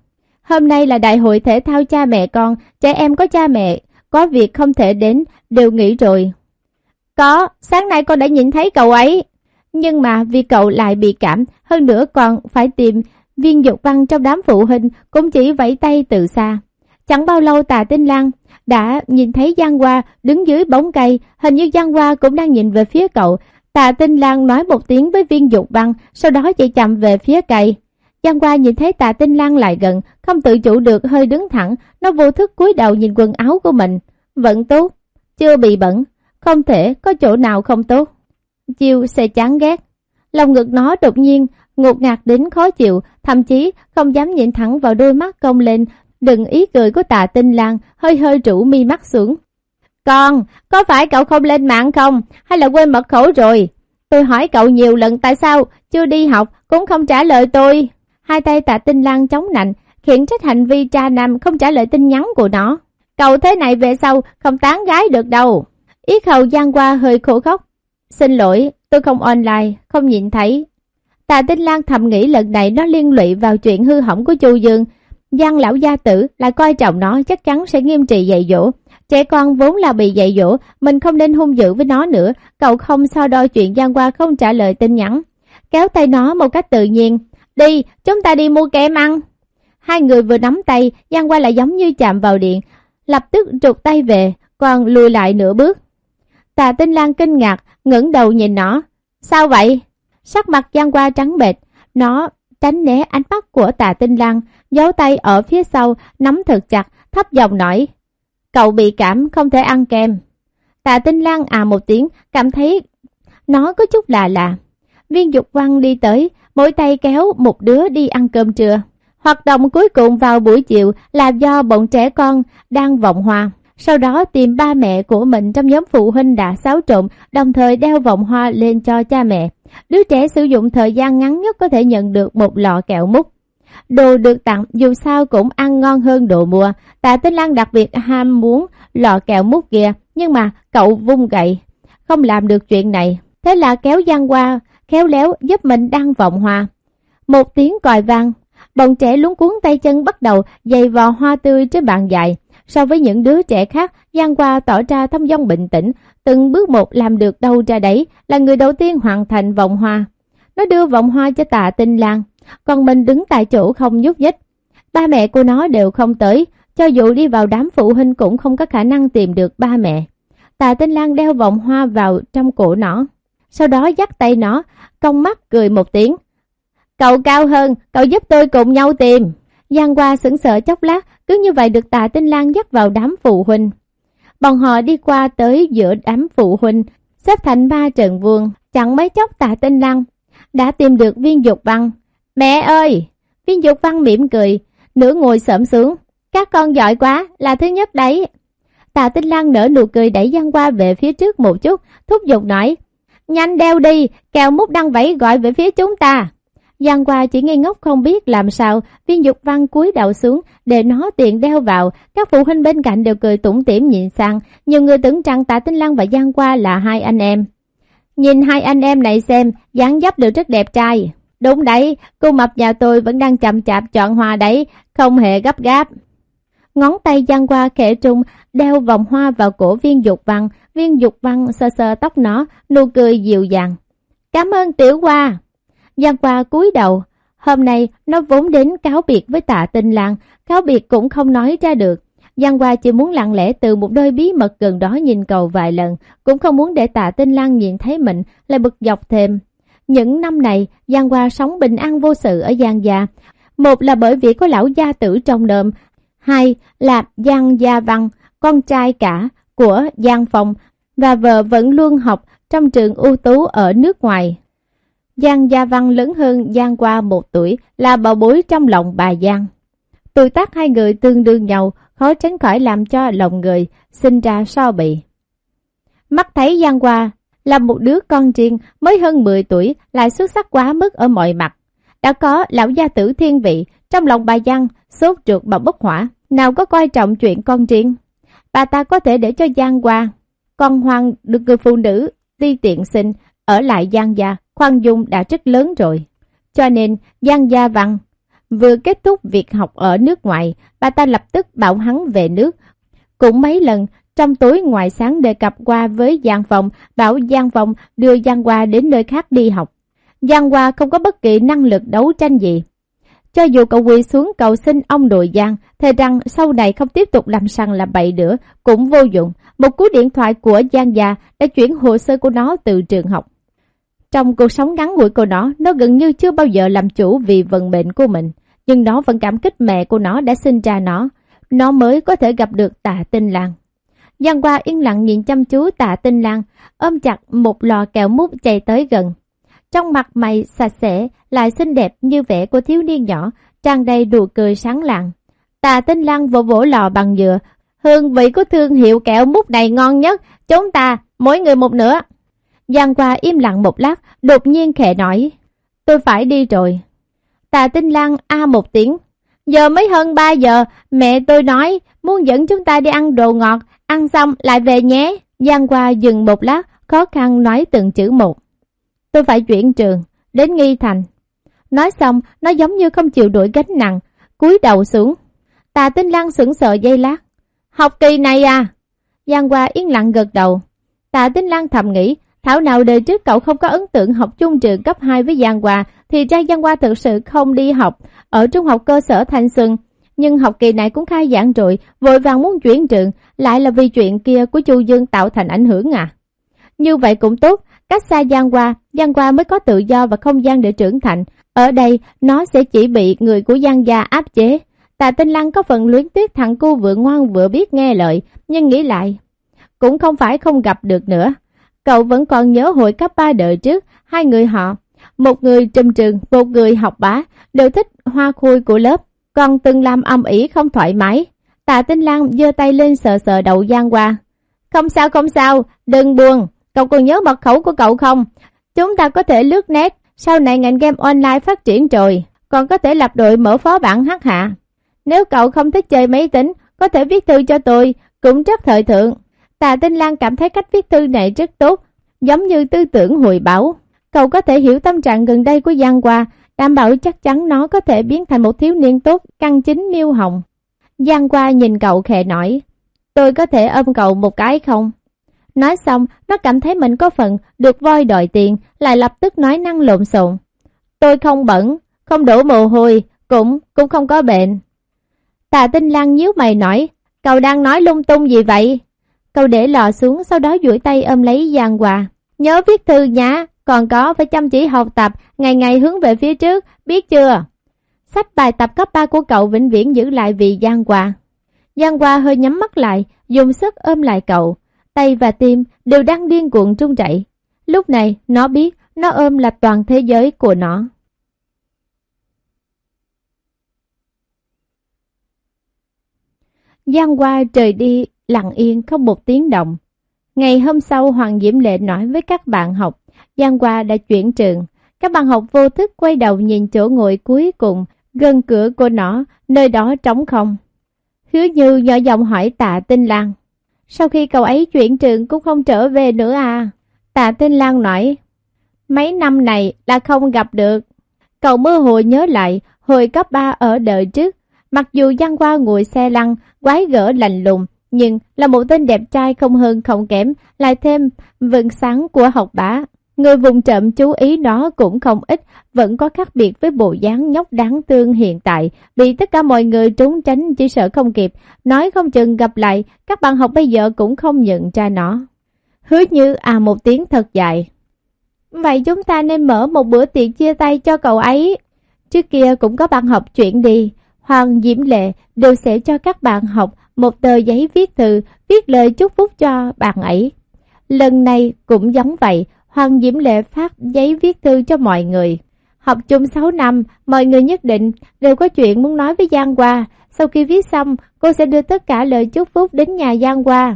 Speaker 1: Hôm nay là đại hội thể thao cha mẹ con, trẻ em có cha mẹ, có việc không thể đến, đều nghỉ rồi. Có, sáng nay con đã nhìn thấy cậu ấy. Nhưng mà vì cậu lại bị cảm, hơn nữa còn phải tìm viên dục văn trong đám phụ huynh, cũng chỉ vẫy tay từ xa. Chẳng bao lâu tà tinh lang đã nhìn thấy Giang Hoa đứng dưới bóng cây, hình như Giang Hoa cũng đang nhìn về phía cậu. Tạ Tinh lang nói một tiếng với viên dục văn, sau đó chạy chậm về phía cây. Giang qua nhìn thấy Tạ Tinh Lan lại gần, không tự chủ được hơi đứng thẳng, nó vô thức cúi đầu nhìn quần áo của mình. Vẫn tốt, chưa bị bẩn, không thể có chỗ nào không tốt. Chiêu sẽ chán ghét. Lòng ngực nó đột nhiên, ngột ngạt đến khó chịu, thậm chí không dám nhìn thẳng vào đôi mắt cong lên Đừng ý cười của tạ tinh lang hơi hơi rủ mi mắt xuống. Con, có phải cậu không lên mạng không? Hay là quên mật khẩu rồi? Tôi hỏi cậu nhiều lần tại sao chưa đi học cũng không trả lời tôi. Hai tay tạ tinh lang chống nạnh, khiển trách hành vi cha nam không trả lời tin nhắn của nó. Cậu thế này về sau không tán gái được đâu. Yết hầu giang qua hơi khổ khóc. Xin lỗi, tôi không online, không nhìn thấy. Tạ Tinh Lan thầm nghĩ lần này nó liên lụy vào chuyện hư hỏng của Chu Dương, Giang lão gia tử lại coi trọng nó chắc chắn sẽ nghiêm trị dạy dỗ. Trẻ con vốn là bị dạy dỗ, mình không nên hung dữ với nó nữa, cậu không so đo chuyện Giang qua không trả lời tin nhắn. Kéo tay nó một cách tự nhiên. Đi, chúng ta đi mua kem ăn. Hai người vừa nắm tay, Giang qua lại giống như chạm vào điện, lập tức trục tay về, còn lùi lại nửa bước. Tà Tinh Lan kinh ngạc, ngẩng đầu nhìn nó. Sao vậy? Sắc mặt Giang Qua trắng bệch, nó tránh né ánh mắt của Tà Tinh Lan, giấu tay ở phía sau, nắm thật chặt, thấp giọng nói. Cậu bị cảm không thể ăn kem. Tà Tinh Lan à một tiếng, cảm thấy nó có chút lạ lạ. Viên Dục Văn đi tới, mỗi tay kéo một đứa đi ăn cơm trưa. Hoạt động cuối cùng vào buổi chiều là do bọn trẻ con đang vọng hoa. Sau đó tìm ba mẹ của mình trong nhóm phụ huynh đã xáo trộn, đồng thời đeo vòng hoa lên cho cha mẹ. Đứa trẻ sử dụng thời gian ngắn nhất có thể nhận được một lọ kẹo mút. Đồ được tặng dù sao cũng ăn ngon hơn đồ mua. Tạ Tinh Lan đặc biệt ham muốn lọ kẹo mút kia, nhưng mà cậu vung gậy, không làm được chuyện này. Thế là kéo Giang qua, khéo léo giúp mình đăng vọng hoa. Một tiếng còi vang, bọn trẻ luống cuốn tay chân bắt đầu giày vò hoa tươi trên bàn dài. So với những đứa trẻ khác, Giang Hoa tỏ ra thâm dong bình tĩnh, từng bước một làm được đâu ra đấy, là người đầu tiên hoàn thành vòng hoa. Nó đưa vòng hoa cho tạ tinh lang, còn mình đứng tại chỗ không nhúc nhích. Ba mẹ của nó đều không tới, cho dù đi vào đám phụ huynh cũng không có khả năng tìm được ba mẹ. Tạ Tinh Lan đeo vòng hoa vào trong cổ nó, sau đó dắt tay nó, cong mắt cười một tiếng. Cậu cao hơn, cậu giúp tôi cùng nhau tìm. Giang qua sững sờ chốc lát, cứ như vậy được Tạ Tinh lang dắt vào đám phụ huynh. Bọn họ đi qua tới giữa đám phụ huynh, xếp thành ba trận vuông, chẳng mấy chốc Tạ Tinh lang đã tìm được viên dục văn. Mẹ ơi! Viên dục văn mỉm cười, nửa ngồi sợm sướng. Các con giỏi quá, là thứ nhất đấy. Tạ Tinh Lan nở nụ cười đẩy Giang qua về phía trước một chút, thúc giục nói. Nhanh đeo đi, kẹo mút đăng vẫy gọi về phía chúng ta. Giang qua chỉ ngây ngốc không biết làm sao, viên dục văn cúi đầu xuống để nó tiện đeo vào. Các phụ huynh bên cạnh đều cười tủm tỉm nhìn sang, nhiều người tưởng rằng Tạ Tinh Lan và Giang qua là hai anh em. Nhìn hai anh em này xem, dáng dấp đều rất đẹp trai. Đúng đấy, cô mập nhà tôi vẫn đang chậm chạp chọn hoa đấy, không hề gấp gáp. Ngón tay Giang qua khẽ trung, đeo vòng hoa vào cổ viên dục văn, viên dục văn sơ sơ tóc nó, nụ cười dịu dàng. Cảm ơn tiểu hoa. Giang hoa cúi đầu, hôm nay nó vốn đến cáo biệt với tạ tinh lang cáo biệt cũng không nói ra được. Giang Hoa chỉ muốn lặng lẽ từ một đôi bí mật gần đó nhìn cầu vài lần, cũng không muốn để tạ tinh lang nhìn thấy mình, lại bực dọc thêm. Những năm này, Giang Hoa sống bình an vô sự ở Giang Gia. Một là bởi vì có lão gia tử trong đờm, hai là Giang Gia Văn, con trai cả của Giang Phong, và vợ vẫn luôn học trong trường ưu tú ở nước ngoài. Giang Gia Văn lớn hơn Giang qua một tuổi, là bảo bối trong lòng bà Giang. Tuổi tác hai người tương đương nhau, khó tránh khỏi làm cho lòng người sinh ra so bị. Mắt thấy Giang qua là một đứa con riêng mới hơn 10 tuổi lại xuất sắc quá mức ở mọi mặt. Đã có lão gia tử thiên vị, trong lòng bà Giang sốt trượt bằng bất hỏa, nào có coi trọng chuyện con riêng. Bà ta có thể để cho Giang qua con Hoàng được người phụ nữ ti tiện sinh, ở lại Giang gia, khoan dung đã rất lớn rồi. Cho nên Giang gia văn vừa kết thúc việc học ở nước ngoài, bà ta lập tức bảo hắn về nước. Cũng mấy lần trong tối ngoài sáng đề cập qua với Giang Phong, bảo Giang Phong đưa Giang Hoa đến nơi khác đi học. Giang Hoa không có bất kỳ năng lực đấu tranh gì. Cho dù cậu quỳ xuống cầu xin ông đội Giang, thề rằng sau này không tiếp tục làm sằng làm bậy nữa, cũng vô dụng. Một cú điện thoại của Giang già đã chuyển hồ sơ của nó từ trường học. Trong cuộc sống ngắn ngủi của nó, nó gần như chưa bao giờ làm chủ vì vận mệnh của mình. Nhưng nó vẫn cảm kích mẹ của nó đã sinh ra nó. Nó mới có thể gặp được tạ tinh lang. Giang qua yên lặng nhìn chăm chú tạ tinh lang, ôm chặt một lò kẹo mút chạy tới gần. Trong mặt mày sạch sẽ, lại xinh đẹp như vẻ của thiếu niên nhỏ, tràn đầy đủ cười sáng lạng. Tạ tinh lang vỗ vỗ lò bằng dừa, hương vị của thương hiệu kẹo mút này ngon nhất, chúng ta, mỗi người một nửa. Giang qua im lặng một lát, đột nhiên khẽ nói, tôi phải đi rồi. Tạ tinh lang a một tiếng, giờ mới hơn 3 giờ, mẹ tôi nói muốn dẫn chúng ta đi ăn đồ ngọt, ăn xong lại về nhé. Giang qua dừng một lát, khó khăn nói từng chữ một. Tôi phải chuyển trường, đến Nghi Thành. Nói xong, nó giống như không chịu đuổi gánh nặng, cúi đầu xuống. Tà Tinh Lan sững sờ dây lát. Học kỳ này à? Giang Hoa yên lặng gật đầu. Tạ Tinh Lan thầm nghĩ, thảo nào đời trước cậu không có ấn tượng học chung trường cấp 2 với Giang Hoa, thì ra Giang Hoa thực sự không đi học ở trung học cơ sở Thanh Xuân. Nhưng học kỳ này cũng khai giảng rồi, vội vàng muốn chuyển trường, lại là vì chuyện kia của Chu Dương tạo thành ảnh hưởng à? Như vậy cũng tốt, cách xa Giang Hoa, Giang Hoa mới có tự do và không gian để trưởng thành. Ở đây, nó sẽ chỉ bị người của Giang gia áp chế. Tạ Tinh Lăng có phần luyến tiếc thằng cu vừa ngoan vừa biết nghe lời, nhưng nghĩ lại, cũng không phải không gặp được nữa. Cậu vẫn còn nhớ hồi cấp 3 đời trước, hai người họ, một người trầm trường, một người học bá, đều thích hoa khôi của lớp, còn từng làm âm ỉ không thoải mái. Tạ Tinh Lan giơ tay lên sờ sờ đầu Giang qua. Không sao không sao, đừng buồn, cậu còn nhớ mật khẩu của cậu không? Chúng ta có thể lướt nét, sau này ngành game online phát triển rồi, còn có thể lập đội mở phó bản hắc hạ. Nếu cậu không thích chơi máy tính, có thể viết thư cho tôi, cũng rất thời thượng. Tà Tinh Lan cảm thấy cách viết thư này rất tốt, giống như tư tưởng hồi bảo. Cậu có thể hiểu tâm trạng gần đây của Giang Hoa, đảm bảo chắc chắn nó có thể biến thành một thiếu niên tốt, căng chính miêu hồng. Giang Hoa nhìn cậu khẽ nói, tôi có thể ôm cậu một cái không? Nói xong, nó cảm thấy mình có phần được voi đòi tiền, lại lập tức nói năng lộn xộn. Tôi không bẩn, không đổ mồ hôi, cũng cũng không có bệnh. Tà Tinh Lan nhíu mày nói, cậu đang nói lung tung gì vậy? Cậu để lò xuống sau đó duỗi tay ôm lấy Giang Hòa. Nhớ viết thư nhá, còn có phải chăm chỉ học tập, ngày ngày hướng về phía trước, biết chưa? Sách bài tập cấp 3 của cậu vĩnh viễn giữ lại vì Giang Hòa. Giang Hoa hơi nhắm mắt lại, dùng sức ôm lại cậu. Tay và tim đều đang điên cuộn trung chạy. Lúc này, nó biết nó ôm là toàn thế giới của nó. Giang Hoa trời đi, lặng yên không một tiếng động. Ngày hôm sau Hoàng Diễm Lệ nói với các bạn học, Giang Hoa đã chuyển trường. Các bạn học vô thức quay đầu nhìn chỗ ngồi cuối cùng, gần cửa của nó, nơi đó trống không. Hứa Như nhỏ giọng hỏi tạ Tinh Lan. Sau khi cậu ấy chuyển trường cũng không trở về nữa à? Tạ Tinh Lan nói, mấy năm này là không gặp được. Cậu mơ hồ nhớ lại, hồi cấp 3 ở đời trước, mặc dù Giang qua ngồi xe lăn, quái gỡ lành lùng, nhưng là một tên đẹp trai không hơn không kém, lại thêm vừng sáng của học bá. Người vùng trộm chú ý đó cũng không ít, vẫn có khác biệt với bộ dáng nhóc đáng thương hiện tại, bị tất cả mọi người trốn tránh chỉ sợ không kịp, nói không chừng gặp lại, các bạn học bây giờ cũng không nhận ra nó. Hứa như à một tiếng thật dài. Vậy chúng ta nên mở một bữa tiệc chia tay cho cậu ấy. Trước kia cũng có bạn học chuyện đi, Hoàng Diễm Lệ đều sẽ cho các bạn học một tờ giấy viết thư, viết lời chúc phúc cho bạn ấy. Lần này cũng giống vậy, Hoàng Diễm Lệ phát giấy viết thư cho mọi người. Học chung 6 năm, mọi người nhất định đều có chuyện muốn nói với Giang Hoa. Sau khi viết xong, cô sẽ đưa tất cả lời chúc phúc đến nhà Giang Hoa.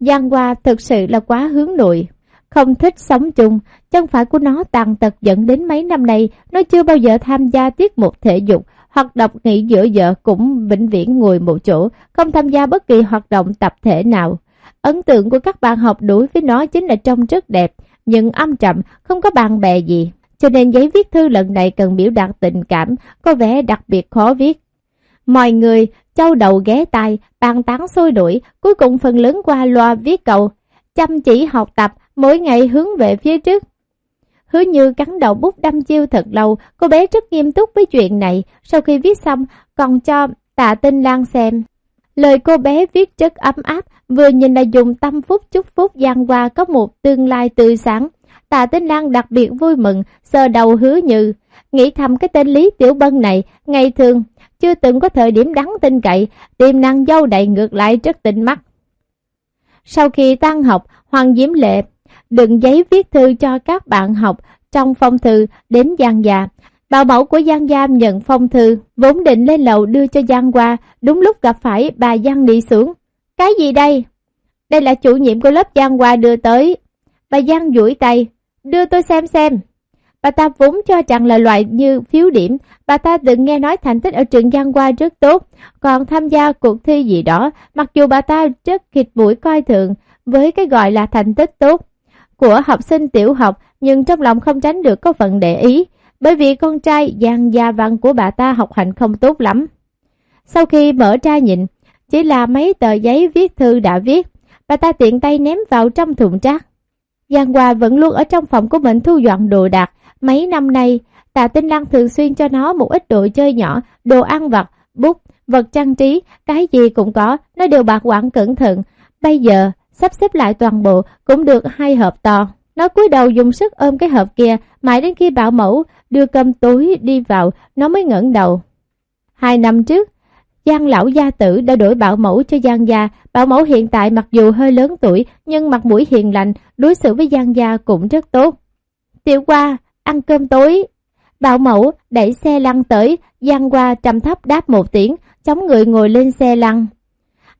Speaker 1: Giang Hoa thực sự là quá hướng nội, không thích sống chung. Chân phải của nó tàn tật dẫn đến mấy năm nay, nó chưa bao giờ tham gia tiết mục thể dục, hoạt động nghỉ giữa giờ cũng vĩnh viễn ngồi một chỗ, không tham gia bất kỳ hoạt động tập thể nào. Ấn tượng của các bạn học đối với nó chính là trông rất đẹp, nhưng âm trầm, không có bạn bè gì. Cho nên giấy viết thư lần này cần biểu đạt tình cảm, có vẻ đặc biệt khó viết. Mọi người châu đầu ghé tai, bàn tán sôi nổi, cuối cùng phần lớn qua loa viết cầu, chăm chỉ học tập, mỗi ngày hướng về phía trước. Hứa như cắn đầu bút đâm chiêu thật lâu, cô bé rất nghiêm túc với chuyện này, sau khi viết xong còn cho tạ tinh lan xem. Lời cô bé viết rất ấm áp, vừa nhìn là dùng tâm phúc chúc phúc gian qua có một tương lai tươi sáng. Tạ Tinh Lan đặc biệt vui mừng, sờ đầu hứa như, nghĩ thầm cái tên Lý Tiểu Bân này, ngày thường, chưa từng có thời điểm đáng tin cậy, tiềm năng dâu đầy ngược lại rất tinh mắt. Sau khi tan học, Hoàng Diễm Lệ đựng giấy viết thư cho các bạn học trong phong thư đến Giang Gia. Bảo mẫu của Giang giam nhận phong thư, vốn định lên lầu đưa cho Giang qua, đúng lúc gặp phải bà Giang đi xuống. Cái gì đây? Đây là chủ nhiệm của lớp Giang qua đưa tới. Bà Giang duỗi tay, đưa tôi xem xem. Bà ta vốn cho rằng là loại như phiếu điểm, bà ta từng nghe nói thành tích ở trường Giang qua rất tốt, còn tham gia cuộc thi gì đó, mặc dù bà ta rất khịt mũi coi thường với cái gọi là thành tích tốt của học sinh tiểu học, nhưng trong lòng không tránh được có phần để ý, bởi vì con trai Giang Gia Văn của bà ta học hành không tốt lắm. Sau khi mở ra nhìn, chỉ là mấy tờ giấy viết thư đã viết, bà ta tiện tay ném vào trong thùng rác. Giang Hoa vẫn luôn ở trong phòng của mình thu dọn đồ đạc, mấy năm nay, Tạ Tinh Lăng thường xuyên cho nó một ít đồ chơi nhỏ, đồ ăn vặt, bút, vật trang trí, cái gì cũng có, nó đều bạc quản cẩn thận. Bây giờ, sắp xếp lại toàn bộ cũng được hai hộp to. Nó cúi đầu dùng sức ôm cái hộp kia, mãi đến khi bảo mẫu đưa cơm túi đi vào, nó mới ngẩng đầu. Hai năm trước, Giang lão gia tử đã đổi bảo mẫu cho Giang gia. Bảo mẫu hiện tại mặc dù hơi lớn tuổi, nhưng mặt mũi hiền lành, đối xử với Giang gia cũng rất tốt. Tiểu qua, ăn cơm tối. Bảo mẫu đẩy xe lăn tới, Giang qua trầm thấp đáp một tiếng, chống người ngồi lên xe lăn.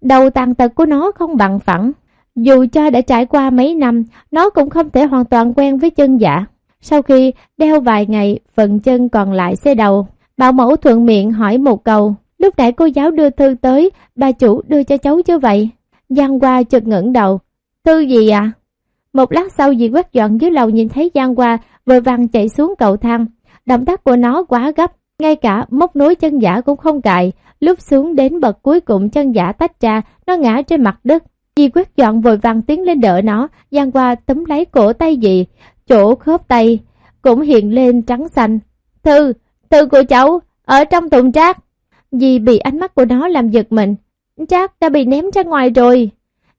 Speaker 1: Đầu tàn tật của nó không bằng phẳng. Dù cho đã trải qua mấy năm, nó cũng không thể hoàn toàn quen với chân giả. Sau khi đeo vài ngày, phần chân còn lại xe đầu, bảo mẫu thuận miệng hỏi một câu. Lúc nãy cô giáo đưa thư tới, bà chủ đưa cho cháu chứ vậy? Giang Hoa chợt ngẩng đầu. Thư gì à? Một lát sau dì quét dọn dưới lầu nhìn thấy Giang Hoa vội vàng chạy xuống cầu thang. Động tác của nó quá gấp, ngay cả móc nối chân giả cũng không cài. Lúc xuống đến bậc cuối cùng chân giả tách ra, nó ngã trên mặt đất. Di quét dọn vội vàng tiến lên đỡ nó, Giang Hoa túm lấy cổ tay dì, chỗ khớp tay cũng hiện lên trắng xanh. Thư, thư của cháu, ở trong thùng rác. Dì bị ánh mắt của nó làm giật mình. Rác đã bị ném ra ngoài rồi.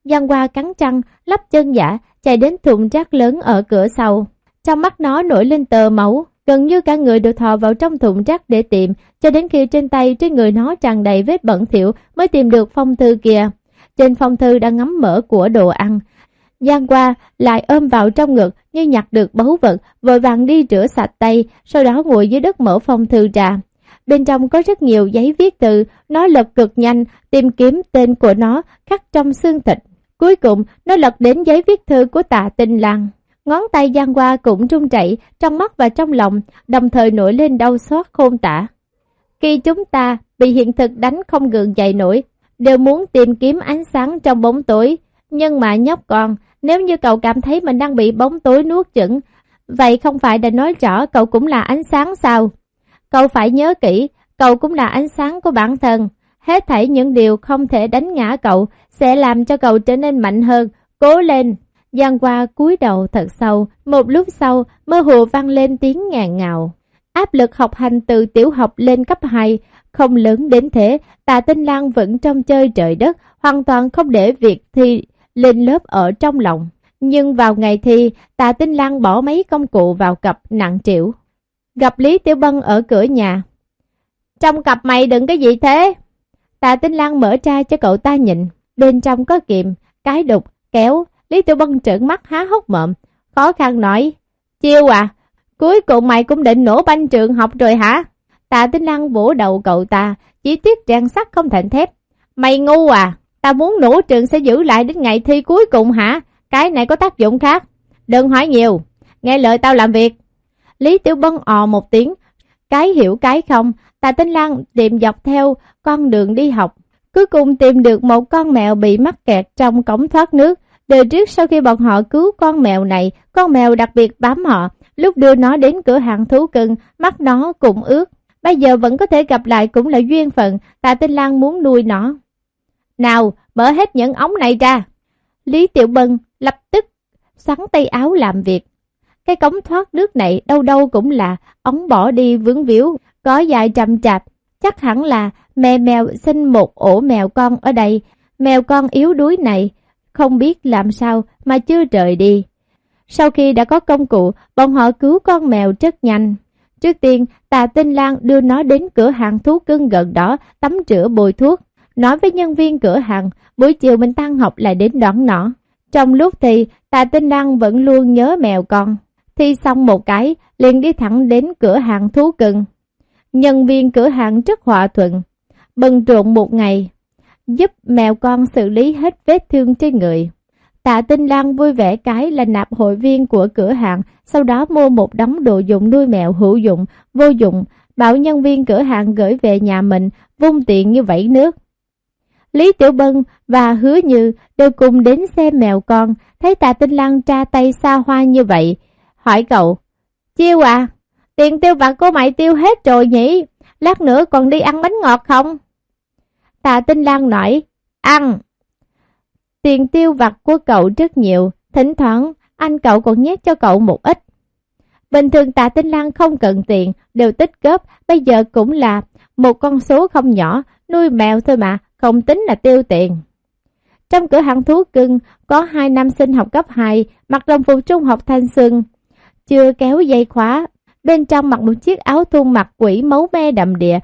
Speaker 1: Giang Hoa cắn trăng, lắp chân giả, chạy đến thùng rác lớn ở cửa sau. Trong mắt nó nổi lên tờ máu, gần như cả người đều thò vào trong thùng rác để tìm, cho đến khi trên tay trên người nó tràn đầy vết bẩn thỉu mới tìm được phong thư kia. Trên phong thư đang ngắm mỡ của đồ ăn. Giang qua lại ôm vào trong ngực như nhặt được báu vật, vội vàng đi rửa sạch tay, sau đó ngồi dưới đất mở phong thư ra. Bên trong có rất nhiều giấy viết từ, nó lật cực nhanh, tìm kiếm tên của nó khắc trong xương thịt. Cuối cùng, nó lật đến giấy viết thư của tạ tinh lăng. Ngón tay giang qua cũng trung chảy, trong mắt và trong lòng, đồng thời nổi lên đau xót khôn tả. Khi chúng ta bị hiện thực đánh không gượng dậy nổi, đều muốn tìm kiếm ánh sáng trong bóng tối. Nhưng mà nhóc con, nếu như cậu cảm thấy mình đang bị bóng tối nuốt chửng, vậy không phải đã nói rõ cậu cũng là ánh sáng sao? Cậu phải nhớ kỹ, cậu cũng là ánh sáng của bản thân. Hết thảy những điều không thể đánh ngã cậu sẽ làm cho cậu trở nên mạnh hơn. Cố lên! Giang qua cúi đầu thật sâu, một lúc sau mơ hồ vang lên tiếng ngàn ngào. Áp lực học hành từ tiểu học lên cấp 2 không lớn đến thế, tạ tinh lang vẫn trong chơi trời đất, hoàn toàn không để việc thi lên lớp ở trong lòng. Nhưng vào ngày thi, tạ tinh lang bỏ mấy công cụ vào cặp nặng triệu. Gặp Lý Tiểu Bân ở cửa nhà. Trong cặp mày đừng cái gì thế? Tạ Tinh Lan mở ra cho cậu ta nhìn. Bên trong có kiềm, cái đục, kéo. Lý Tiểu Bân trợn mắt há hốc mộm. Khó khăn nói. Chiêu à, cuối cùng mày cũng định nổ banh trường học rồi hả? Tạ Tinh Lan vỗ đầu cậu ta, chỉ tiếc trang sắt không thành thép. Mày ngu à, ta muốn nổ trường sẽ giữ lại đến ngày thi cuối cùng hả? Cái này có tác dụng khác. Đừng hỏi nhiều, nghe lời tao làm việc. Lý Tiểu Bân ò một tiếng, cái hiểu cái không, Tạ Tinh Lan tìm dọc theo con đường đi học. Cuối cùng tìm được một con mèo bị mắc kẹt trong cống thoát nước. Đời trước sau khi bọn họ cứu con mèo này, con mèo đặc biệt bám họ. Lúc đưa nó đến cửa hàng thú cưng, mắt nó cũng ướt. Bây giờ vẫn có thể gặp lại cũng là duyên phận, Tạ Tinh Lan muốn nuôi nó. Nào, mở hết những ống này ra. Lý Tiểu Bân lập tức xoắn tay áo làm việc. Cái cống thoát nước này đâu đâu cũng là ống bỏ đi vướng víu, có dài trầm chạp. Chắc hẳn là mẹ mèo sinh một ổ mèo con ở đây. Mèo con yếu đuối này, không biết làm sao mà chưa rời đi. Sau khi đã có công cụ, bọn họ cứu con mèo rất nhanh. Trước tiên, tạ Tinh Lan đưa nó đến cửa hàng thú cưng gần đó tắm rửa bồi thuốc. Nói với nhân viên cửa hàng, buổi chiều mình tăng học lại đến đón nó. Trong lúc thì, tạ Tinh Lan vẫn luôn nhớ mèo con. Thi xong một cái, liền đi thẳng đến cửa hàng thú cưng. Nhân viên cửa hàng rất hòa thuận, bận rộn một ngày, giúp mèo con xử lý hết vết thương trên người. Tạ Tinh Lan vui vẻ cái là nạp hội viên của cửa hàng, sau đó mua một đống đồ dụng nuôi mèo hữu dụng, vô dụng, bảo nhân viên cửa hàng gửi về nhà mình, vung tiện như vẫy nước. Lý Tiểu Bân và Hứa Như đều cùng đến xem mèo con, thấy Tạ Tinh Lan tra tay xa hoa như vậy, hỏi cậu, Chiêu à, tiền tiêu vặt của mày tiêu hết rồi nhỉ, lát nữa còn đi ăn bánh ngọt không? Tạ Tinh Lan nói, ăn. Tiền tiêu vặt của cậu rất nhiều, thỉnh thoảng anh cậu còn nhét cho cậu một ít. Bình thường Tạ Tinh Lan không cần tiền, đều tích góp, bây giờ cũng là một con số không nhỏ, nuôi mèo thôi mà, không tính là tiêu tiền. Trong cửa hàng thú cưng có hai nam sinh học cấp 2 mặc đồng phục trung học thanh xuân, chưa kéo dây khóa. Bên trong mặc một chiếc áo thun mặt quỷ máu me đậm địa,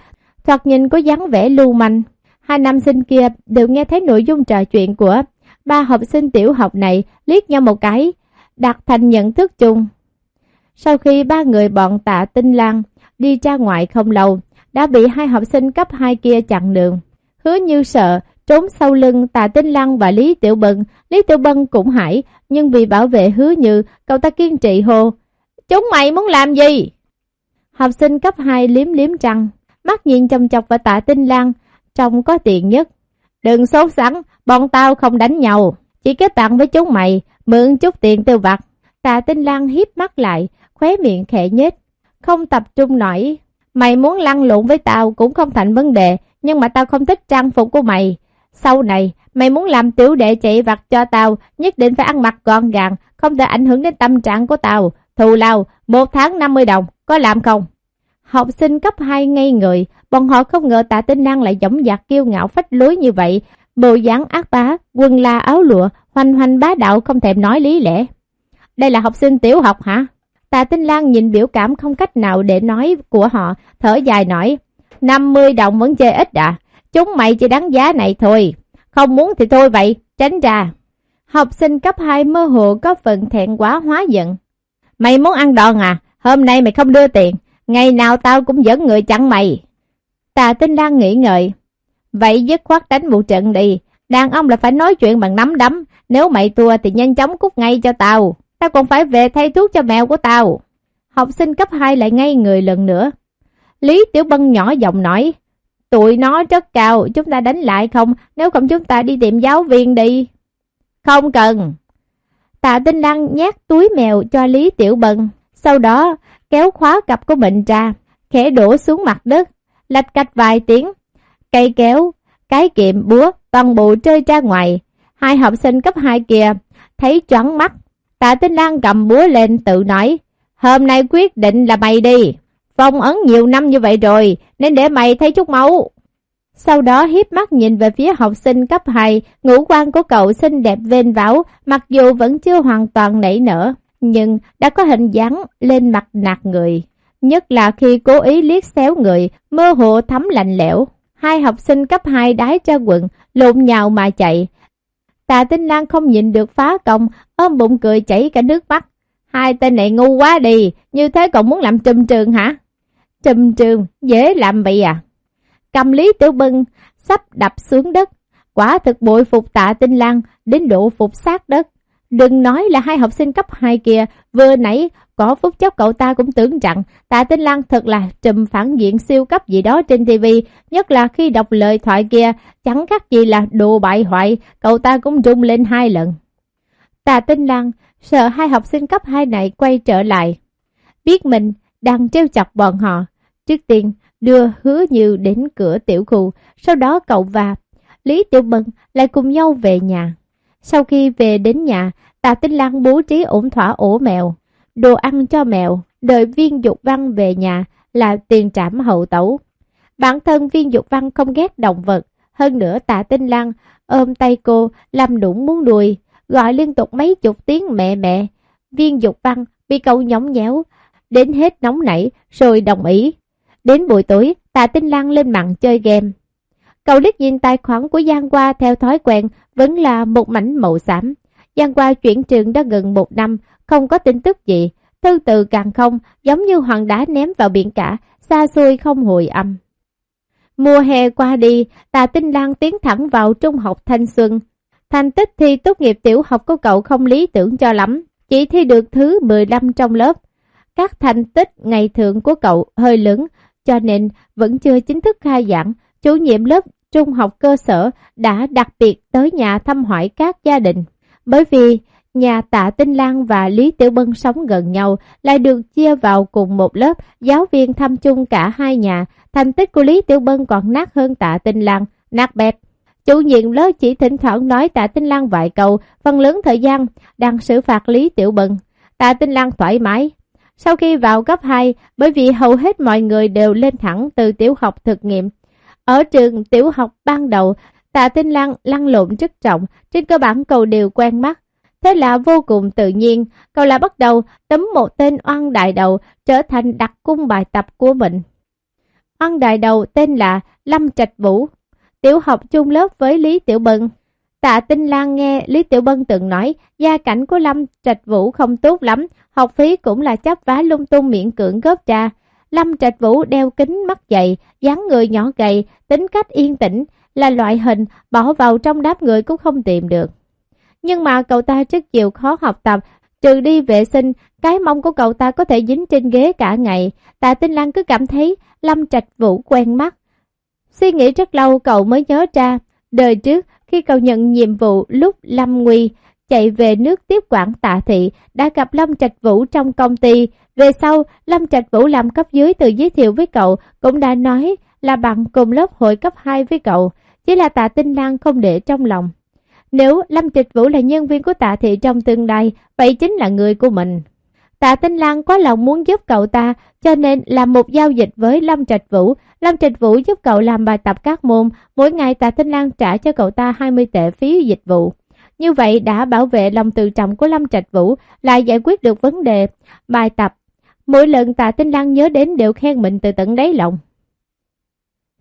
Speaker 1: thoạt nhìn có dáng vẻ lưu manh. Hai nam sinh kia đều nghe thấy nội dung trò chuyện của ba học sinh tiểu học này liếc nhau một cái, đặt thành nhận thức chung. Sau khi ba người bọn tạ tinh lang đi ra ngoài không lâu, đã bị hai học sinh cấp 2 kia chặn đường. Hứa như sợ, trốn sau lưng tạ tinh lăng và Lý Tiểu Bân. Lý Tiểu Bân cũng hải, nhưng vì bảo vệ hứa như, cậu ta kiên trì hô. Chúng mày muốn làm gì? Học sinh cấp 2 liếm liếm răng, mắt nhìn chồng chọc vào tạ tinh lăng, trông có tiền nhất. Đừng sốt sắng, bọn tao không đánh nhau, chỉ kết bạn với chúng mày, mượn chút tiền tiêu vặt. Tạ tinh Lan hiếp mắt lại, khóe miệng khẽ nhếch, không tập trung nổi. Mày muốn lăn lộn với tao cũng không thành vấn đề, nhưng mà tao không thích trang phục của mày. Sau này, mày muốn làm tiểu đệ chạy vặt cho tao, nhất định phải ăn mặc gọn gàng, không thể ảnh hưởng đến tâm trạng của tao. Thù lao, một tháng 50 đồng, có làm không? Học sinh cấp 2 ngây người, bọn họ không ngờ tạ tinh năng lại giống dạc kiêu ngạo phách lối như vậy. Bộ dáng ác bá, quần la áo lụa, hoành hoành bá đạo không thèm nói lý lẽ. Đây là học sinh tiểu học hả? Tạ Tinh Lan nhìn biểu cảm không cách nào để nói của họ, thở dài nói, 50 đồng vẫn chơi ít à, chúng mày chỉ đáng giá này thôi, không muốn thì thôi vậy, tránh ra. Học sinh cấp 2 mơ hồ có phần thẹn quá hóa giận. Mày muốn ăn đòn à, hôm nay mày không đưa tiền, ngày nào tao cũng dẫn người chặn mày. Tà Tinh Lan nghĩ ngợi, vậy dứt khoát đánh một trận đi, đàn ông là phải nói chuyện bằng nắm đấm, nếu mày thua thì nhanh chóng cút ngay cho tao tao còn phải về thay thuốc cho mèo của tao. Học sinh cấp 2 lại ngay người lần nữa. Lý Tiểu Bân nhỏ giọng nói, tụi nó rất cao, chúng ta đánh lại không, nếu không chúng ta đi tìm giáo viên đi. Không cần. Tạ Tinh Lăng nhét túi mèo cho Lý Tiểu Bân, sau đó kéo khóa cặp của mình ra, khẽ đổ xuống mặt đất, lách cách vài tiếng. Cây kéo, cái kiệm búa, toàn bộ rơi ra ngoài. Hai học sinh cấp 2 kia thấy choáng mắt, Tạ Tinh Lan cầm búa lên tự nói, hôm nay quyết định là mày đi. Phong ấn nhiều năm như vậy rồi, nên để mày thấy chút máu. Sau đó hiếp mắt nhìn về phía học sinh cấp 2, ngũ quan của cậu xinh đẹp vên váo, mặc dù vẫn chưa hoàn toàn nảy nở, nhưng đã có hình dáng lên mặt nạt người. Nhất là khi cố ý liếc xéo người, mơ hồ thấm lạnh lẽo. Hai học sinh cấp 2 đái cho quần, lộn nhào mà chạy, Tạ Tinh Lan không nhìn được phá công, ôm bụng cười chảy cả nước mắt. Hai tên này ngu quá đi, như thế còn muốn làm trùm trường hả? Trùm trường, dễ làm vậy à? Cầm lý tiểu bưng, sắp đập xuống đất. Quả thực bội phục tạ tinh lan đến độ phục sát đất. Đừng nói là hai học sinh cấp 2 kia, vừa nãy có phút chốc cậu ta cũng tưởng rằng Tạ Tinh Lan thật là trùm phản diện siêu cấp gì đó trên TV, nhất là khi đọc lời thoại kia, chẳng khác gì là đồ bại hoại, cậu ta cũng rung lên hai lần. Tạ Tinh Lan sợ hai học sinh cấp 2 này quay trở lại. Biết mình đang trêu chọc bọn họ, trước tiên đưa hứa như đến cửa tiểu khu, sau đó cậu và Lý Tiểu Bân lại cùng nhau về nhà. Sau khi về đến nhà, Tạ Tinh Lan bố trí ổn thỏa ổ mèo đồ ăn cho mèo, đợi viên dục văn về nhà là tiền trảm hậu tẩu. Bản thân viên dục văn không ghét động vật, hơn nữa tạ tinh lăng ôm tay cô làm đụng muốn đùi, gọi liên tục mấy chục tiếng mẹ mẹ. Viên dục văn bị cậu nhõng nhéo, đến hết nóng nảy rồi đồng ý. Đến buổi tối, tạ tinh lăng lên mạng chơi game. Cậu liếc nhìn tài khoản của Giang Qua theo thói quen vẫn là một mảnh màu xám. Giang Qua chuyển trường đã gần một năm, không có tin tức gì, thư từ càng không, giống như hoàng đá ném vào biển cả, xa xôi không hồi âm. Mùa hè qua đi, Tà Tinh Lan tiến thẳng vào trung học thanh xuân. Thành tích thi tốt nghiệp tiểu học của cậu không lý tưởng cho lắm, chỉ thi được thứ 15 trong lớp. Các thành tích ngày thường của cậu hơi lớn, cho nên vẫn chưa chính thức khai giảng. Chủ nhiệm lớp trung học cơ sở đã đặc biệt tới nhà thăm hỏi các gia đình. Bởi vì Nhà Tạ Tinh Lan và Lý Tiểu Bân sống gần nhau, lại được chia vào cùng một lớp, giáo viên thăm chung cả hai nhà. Thành tích của Lý Tiểu Bân còn nát hơn Tạ Tinh Lan, nát bẹp. Chủ nhiệm lớp chỉ thỉnh thoảng nói Tạ Tinh Lan vài câu, phần lớn thời gian đang xử phạt Lý Tiểu Bân. Tạ Tinh Lan thoải mái. Sau khi vào cấp 2, bởi vì hầu hết mọi người đều lên thẳng từ tiểu học thực nghiệm. Ở trường tiểu học ban đầu, Tạ Tinh Lăng lăn lộn rất trọng, trên cơ bản cậu đều quen mắt. Thế là vô cùng tự nhiên, cậu lại bắt đầu tấm một tên oan đại đầu trở thành đặc cung bài tập của mình. Oan đại đầu tên là Lâm Trạch Vũ, tiểu học chung lớp với Lý Tiểu Bân. Tạ Tinh Lan nghe Lý Tiểu Bân từng nói, gia cảnh của Lâm Trạch Vũ không tốt lắm, học phí cũng là chấp vá lung tung miệng cưỡng góp ra. Lâm Trạch Vũ đeo kính mắt dày, dáng người nhỏ gầy, tính cách yên tĩnh, là loại hình bỏ vào trong đám người cũng không tìm được. Nhưng mà cậu ta rất chịu khó học tập, trừ đi vệ sinh, cái mông của cậu ta có thể dính trên ghế cả ngày. Tạ Tinh Lan cứ cảm thấy Lâm Trạch Vũ quen mắt. Suy nghĩ rất lâu cậu mới nhớ ra, đời trước khi cậu nhận nhiệm vụ lúc Lâm Nguy chạy về nước tiếp quản tạ thị đã gặp Lâm Trạch Vũ trong công ty. Về sau, Lâm Trạch Vũ làm cấp dưới từ giới thiệu với cậu cũng đã nói là bằng cùng lớp hội cấp 2 với cậu. Chỉ là tạ tinh lan không để trong lòng. Nếu Lâm Trạch Vũ là nhân viên của tạ thị trong tương lai, vậy chính là người của mình. Tạ Tinh Lan có lòng muốn giúp cậu ta, cho nên làm một giao dịch với Lâm Trạch Vũ. Lâm Trạch Vũ giúp cậu làm bài tập các môn, mỗi ngày Tạ Tinh Lan trả cho cậu ta 20 tệ phí dịch vụ. Như vậy đã bảo vệ lòng tự trọng của Lâm Trạch Vũ, lại giải quyết được vấn đề bài tập. Mỗi lần Tạ Tinh Lan nhớ đến đều khen mình từ tận đáy lòng.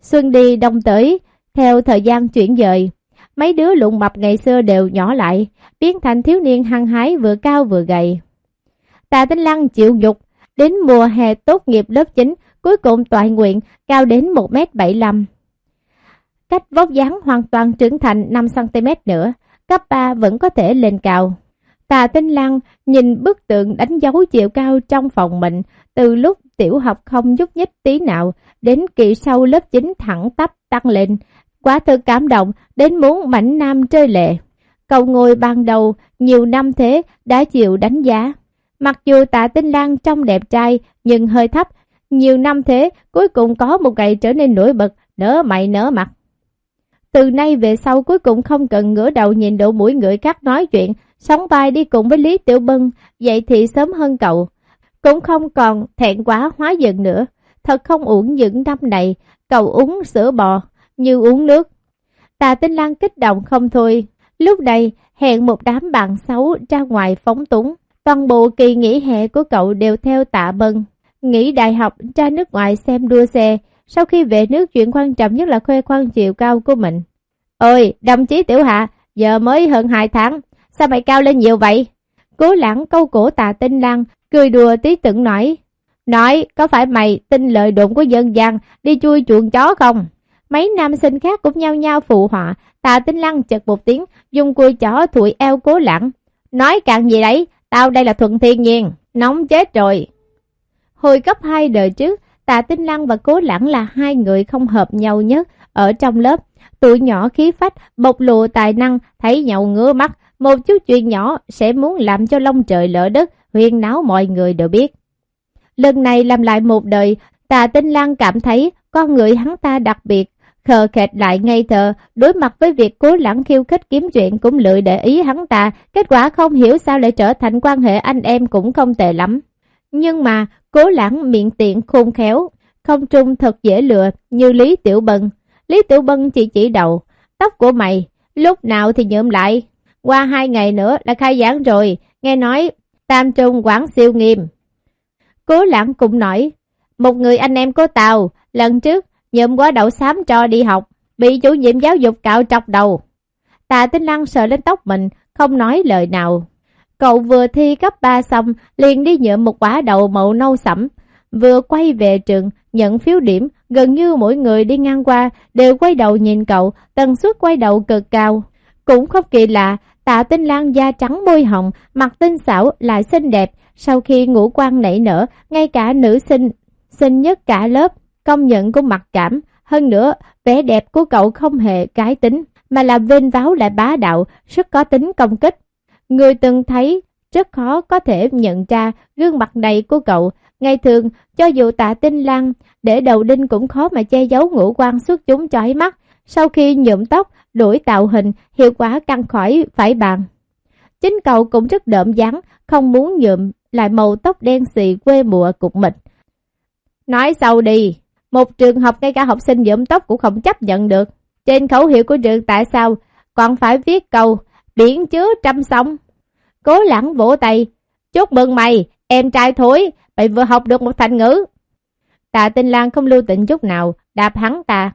Speaker 1: Xuân đi đông tới, theo thời gian chuyển dời, mấy đứa lụng mập ngày xưa đều nhỏ lại, biến thành thiếu niên hăng hái vừa cao vừa gầy. Tạ Tinh Lăng chịu nhục, đến mùa hè tốt nghiệp lớp 9, cuối cùng toại nguyện cao đến 1m75. Cách vóc dáng hoàn toàn trưởng thành 5cm nữa, cấp 3 vẫn có thể lên cao. Tà Tinh Lăng nhìn bức tượng đánh dấu chiều cao trong phòng mình, từ lúc tiểu học không nhúc nhích tí nào, đến kỳ sau lớp 9 thẳng tắp tăng lên, Quá thật cảm động, đến muốn mảnh nam rơi lệ. Cậu ngồi ban đầu, nhiều năm thế, đã chịu đánh giá. Mặc dù tạ tinh lan trông đẹp trai, nhưng hơi thấp, nhiều năm thế, cuối cùng có một ngày trở nên nổi bật, nở mày nở mặt. Từ nay về sau cuối cùng không cần ngửa đầu nhìn độ mũi người khác nói chuyện, sóng vai đi cùng với Lý Tiểu Bân, vậy thì sớm hơn cậu. Cũng không còn thẹn quá hóa giận nữa. Thật không uổng những năm này, cậu uống sữa bò, như uống nước. Tà Tinh Lan kích động không thôi. Lúc này, hẹn một đám bạn xấu ra ngoài phóng túng. Toàn bộ kỳ nghỉ hè của cậu đều theo tạ bân. Nghỉ đại học ra nước ngoài xem đua xe. Sau khi về nước chuyện quan trọng nhất là khoe khoang chiều cao của mình. Ôi, đồng chí Tiểu Hạ, giờ mới hơn 2 tháng. Sao mày cao lên nhiều vậy? Cố lãng câu cổ Tạ tinh lan, cười đùa tí tưởng nói. Nói, có phải mày tin lời đồn của dân gian đi chui chuồng chó không? Mấy nam sinh khác cũng nhao nhao phụ họa, Tạ Tinh Lăng chật một tiếng, dùng cùi chỏ thụi eo cố lãng. Nói càng gì đấy, tao đây là thuận thiên nhiên, nóng chết rồi. Hồi cấp 2 đời trước, Tạ Tinh Lăng và Cố Lãng là hai người không hợp nhau nhất ở trong lớp. Tụi nhỏ khí phách, bộc lộ tài năng, thấy nhau ngứa mắt, một chút chuyện nhỏ sẽ muốn làm cho lông trời lỡ đất, huyên náo mọi người đều biết. Lần này làm lại một đời, Tạ Tinh Lăng cảm thấy con người hắn ta đặc biệt, khờ khệt lại ngây thờ, đối mặt với việc cố lãng khiêu khích kiếm chuyện cũng lười để ý hắn ta, kết quả không hiểu sao lại trở thành quan hệ anh em cũng không tệ lắm. Nhưng mà, cố lãng miệng tiện khôn khéo, không trung thật dễ lừa như Lý Tiểu Bân. Lý Tiểu Bân chỉ chỉ đầu, tóc của mày, lúc nào thì nhuộm lại. Qua hai ngày nữa là khai giảng rồi, nghe nói Tam Trung quản siêu nghiêm. Cố lãng cũng nói, một người anh em của Tàu, lần trước Nhậm quá đậu xám cho đi học, bị chủ nhiệm giáo dục cạo trọc đầu. Tạ Tinh Lăng sợ lên tóc mình, không nói lời nào. Cậu vừa thi cấp 3 xong, liền đi nhậm một quả đậu màu nâu sẫm. Vừa quay về trường, nhận phiếu điểm, gần như mỗi người đi ngang qua đều quay đầu nhìn cậu, tần suất quay đầu cực cao. Cũng không kỳ lạ, tạ tinh lan da trắng môi hồng, mặt tinh xảo lại xinh đẹp, sau khi ngũ quan nảy nở, ngay cả nữ sinh, xinh nhất cả lớp, công nhận của mặt cảm. Hơn nữa, vẻ đẹp của cậu không hề cái tính, mà là vênh váo lại bá đạo, rất có tính công kích. Người từng thấy rất khó có thể nhận ra gương mặt này của cậu. Ngày thường, cho dù tạ tinh lăng để đầu đinh cũng khó mà che giấu ngũ quan xuất chúng chói mắt. Sau khi nhuộm tóc, đổi tạo hình, hiệu quả căng khỏi phải bàn. Chính cậu cũng rất đợm dáng, không muốn nhuộm lại màu tóc đen xì quê mùa cục mịch. Nói sau đi, một trường học ngay cả học sinh nhuộm tóc cũng không chấp nhận được. Trên khẩu hiệu của trường tại sao còn phải viết câu biển chứa trăm sông. Cố lãng vỗ tay. Chúc mừng mày, em trai thối, mày vừa học được một thành ngữ. Tạ Tinh Lan không lưu tình chút nào, đạp hắn ta.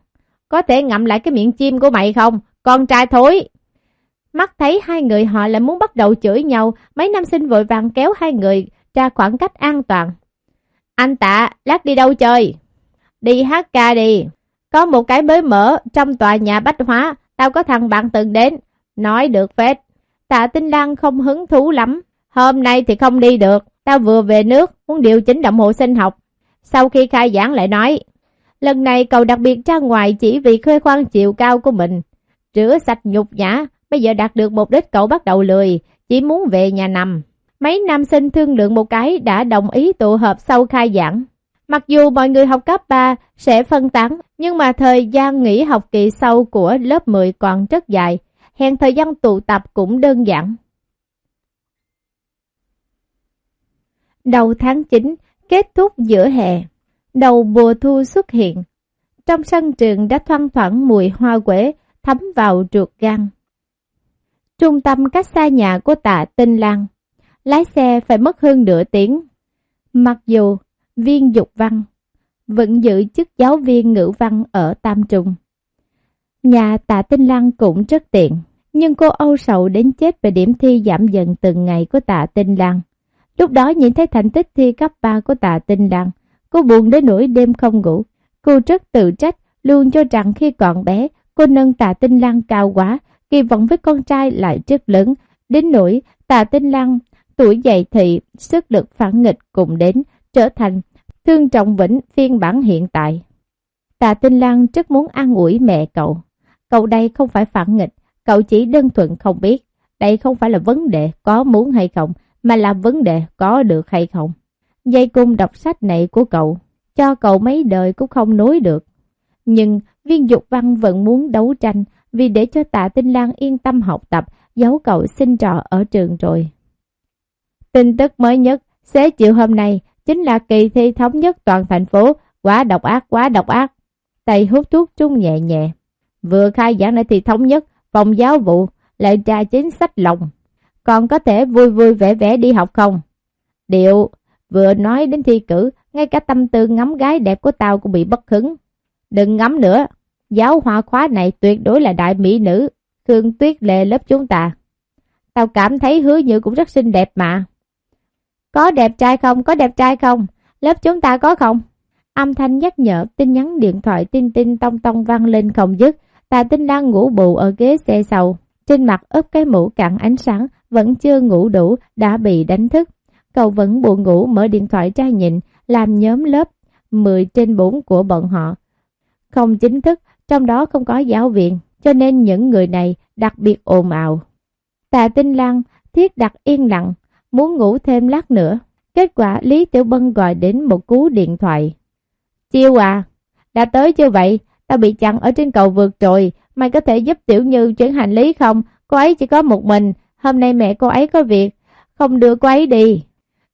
Speaker 1: Có thể ngậm lại cái miệng chim của mày không? Con trai thối. Mắt thấy hai người họ lại muốn bắt đầu chửi nhau, mấy nam sinh vội vàng kéo hai người ra khoảng cách an toàn. Anh tạ, lát đi đâu chơi? Đi hát ca đi. Có một cái mới mở trong tòa nhà bách hóa, tao có thằng bạn từng đến. Nói được phết. Tạ Tinh Lan không hứng thú lắm. Hôm nay thì không đi được, tao vừa về nước, muốn điều chỉnh đồng hồ sinh học. Sau khi khai giảng lại nói, lần này cậu đặc biệt ra ngoài chỉ vì khơi khoan chiều cao của mình. Rửa sạch nhục nhã, bây giờ đạt được mục đích cậu bắt đầu lười, chỉ muốn về nhà nằm. Mấy nam sinh thương lượng một cái đã đồng ý tụ hợp sau khai giảng. Mặc dù mọi người học cấp 3 sẽ phân tán, nhưng mà thời gian nghỉ học kỳ sau của lớp 10 còn rất dài, hẹn thời gian tụ tập cũng đơn giản. Đầu tháng 9, kết thúc giữa hè, đầu mùa thu xuất hiện. Trong sân trường đã thoang thoảng mùi hoa quế thấm vào ruột gan. Trung tâm cách xa nhà của tạ Tinh Lan, lái xe phải mất hơn nửa tiếng. Mặc dù viên dục văn vẫn giữ chức giáo viên ngữ văn ở Tam Trung. Nhà tạ Tinh Lan cũng rất tiện, nhưng cô âu sầu đến chết về điểm thi giảm dần từng ngày của tạ Tinh Lan. Lúc đó nhìn thấy thành tích thi cấp 3 của tạ Tinh Lan, cô buồn đến nỗi đêm không ngủ. Cô rất tự trách, luôn cho rằng khi còn bé, cô nâng tạ Tinh Lan cao quá, kỳ vọng với con trai lại rất lớn, đến nỗi tạ Tinh Lan tuổi dậy thì sức lực phản nghịch cùng đến, trở thành thương trọng vĩnh phiên bản hiện tại. Tạ Tinh Lan rất muốn an ủi mẹ cậu. Cậu đây không phải phản nghịch, cậu chỉ đơn thuần không biết. Đây không phải là vấn đề có muốn hay không, mà là vấn đề có được hay không. Dây cung đọc sách này của cậu, cho cậu mấy đời cũng không nối được. Nhưng viên dục văn vẫn muốn đấu tranh vì để cho tạ Tinh Lan yên tâm học tập, giấu cậu xin trò ở trường rồi. Tin tức mới nhất, xế chiều hôm nay chính là kỳ thi thống nhất toàn thành phố, quá độc ác, quá độc ác. Tay hút thuốc trung nhẹ nhẹ. Vừa khai giảng lại thì thống nhất, phòng giáo vụ lại tra chính sách lòng. Còn có thể vui vui vẻ vẻ đi học không? Điệu, vừa nói đến thi cử, ngay cả tâm tư ngắm gái đẹp của tao cũng bị bất hứng. Đừng ngắm nữa, giáo hoa khóa này tuyệt đối là đại mỹ nữ, Khương Tuyết Lệ lớp chúng ta. Tao cảm thấy hứa như cũng rất xinh đẹp mà. Có đẹp trai không? Có đẹp trai không? Lớp chúng ta có không? Âm thanh nhắc nhở, tin nhắn điện thoại tin tin tông tông vang lên không dứt. Tà tinh đang ngủ bù ở ghế xe sau. Trên mặt ướp cái mũ cạn ánh sáng, vẫn chưa ngủ đủ, đã bị đánh thức. Cậu vẫn buồn ngủ mở điện thoại ra nhìn, làm nhóm lớp 10 trên 4 của bọn họ. Không chính thức, trong đó không có giáo viên, cho nên những người này đặc biệt ồn ào. Tà Tinh Lan thiết đặt yên lặng, muốn ngủ thêm lát nữa. Kết quả Lý Tiểu Bân gọi đến một cú điện thoại. Chiêu à, đã tới chưa vậy? Tao bị chặn ở trên cầu vượt rồi, mày có thể giúp Tiểu Như chuyển hành lý không? Cô ấy chỉ có một mình, hôm nay mẹ cô ấy có việc, không đưa cô ấy đi.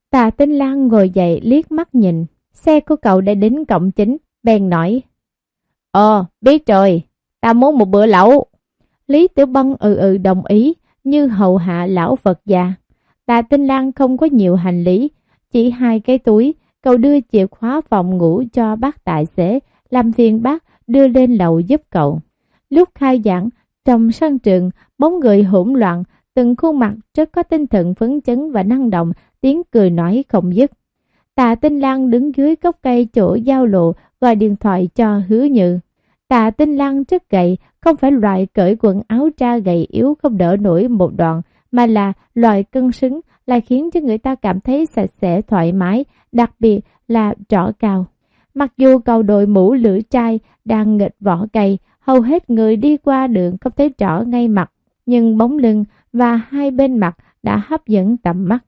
Speaker 1: Tà Tinh Lan ngồi dậy liếc mắt nhìn, xe của cậu đã đến cổng chính, bèn nói. Ờ, biết rồi, tao muốn một bữa lẩu. Lý Tiểu Bân ừ ừ đồng ý, như hầu hạ lão Phật già. Tạ Tinh Lan không có nhiều hành lý, chỉ hai cái túi, cậu đưa chìa khóa phòng ngủ cho bác tài xế, làm phiền bác đưa lên lầu giúp cậu. Lúc khai giảng, trong sân trường, bóng người hỗn loạn, từng khuôn mặt rất có tinh thần phấn chấn và năng động, tiếng cười nói không dứt. Tạ Tinh Lan đứng dưới gốc cây chỗ giao lộ gọi điện thoại cho hứa nhự. Tạ Tinh Lan rất gầy, không phải loại cởi quần áo ra gầy yếu không đỡ nổi một đoạn, mà là loại cân xứng lại khiến cho người ta cảm thấy sạch sẽ thoải mái, đặc biệt là rõ cao. Mặc dù cầu đội mũ lưỡi trai đang nghịch vỏ cây, hầu hết người đi qua đường không thấy rõ ngay mặt, nhưng bóng lưng và hai bên mặt đã hấp dẫn tầm mắt.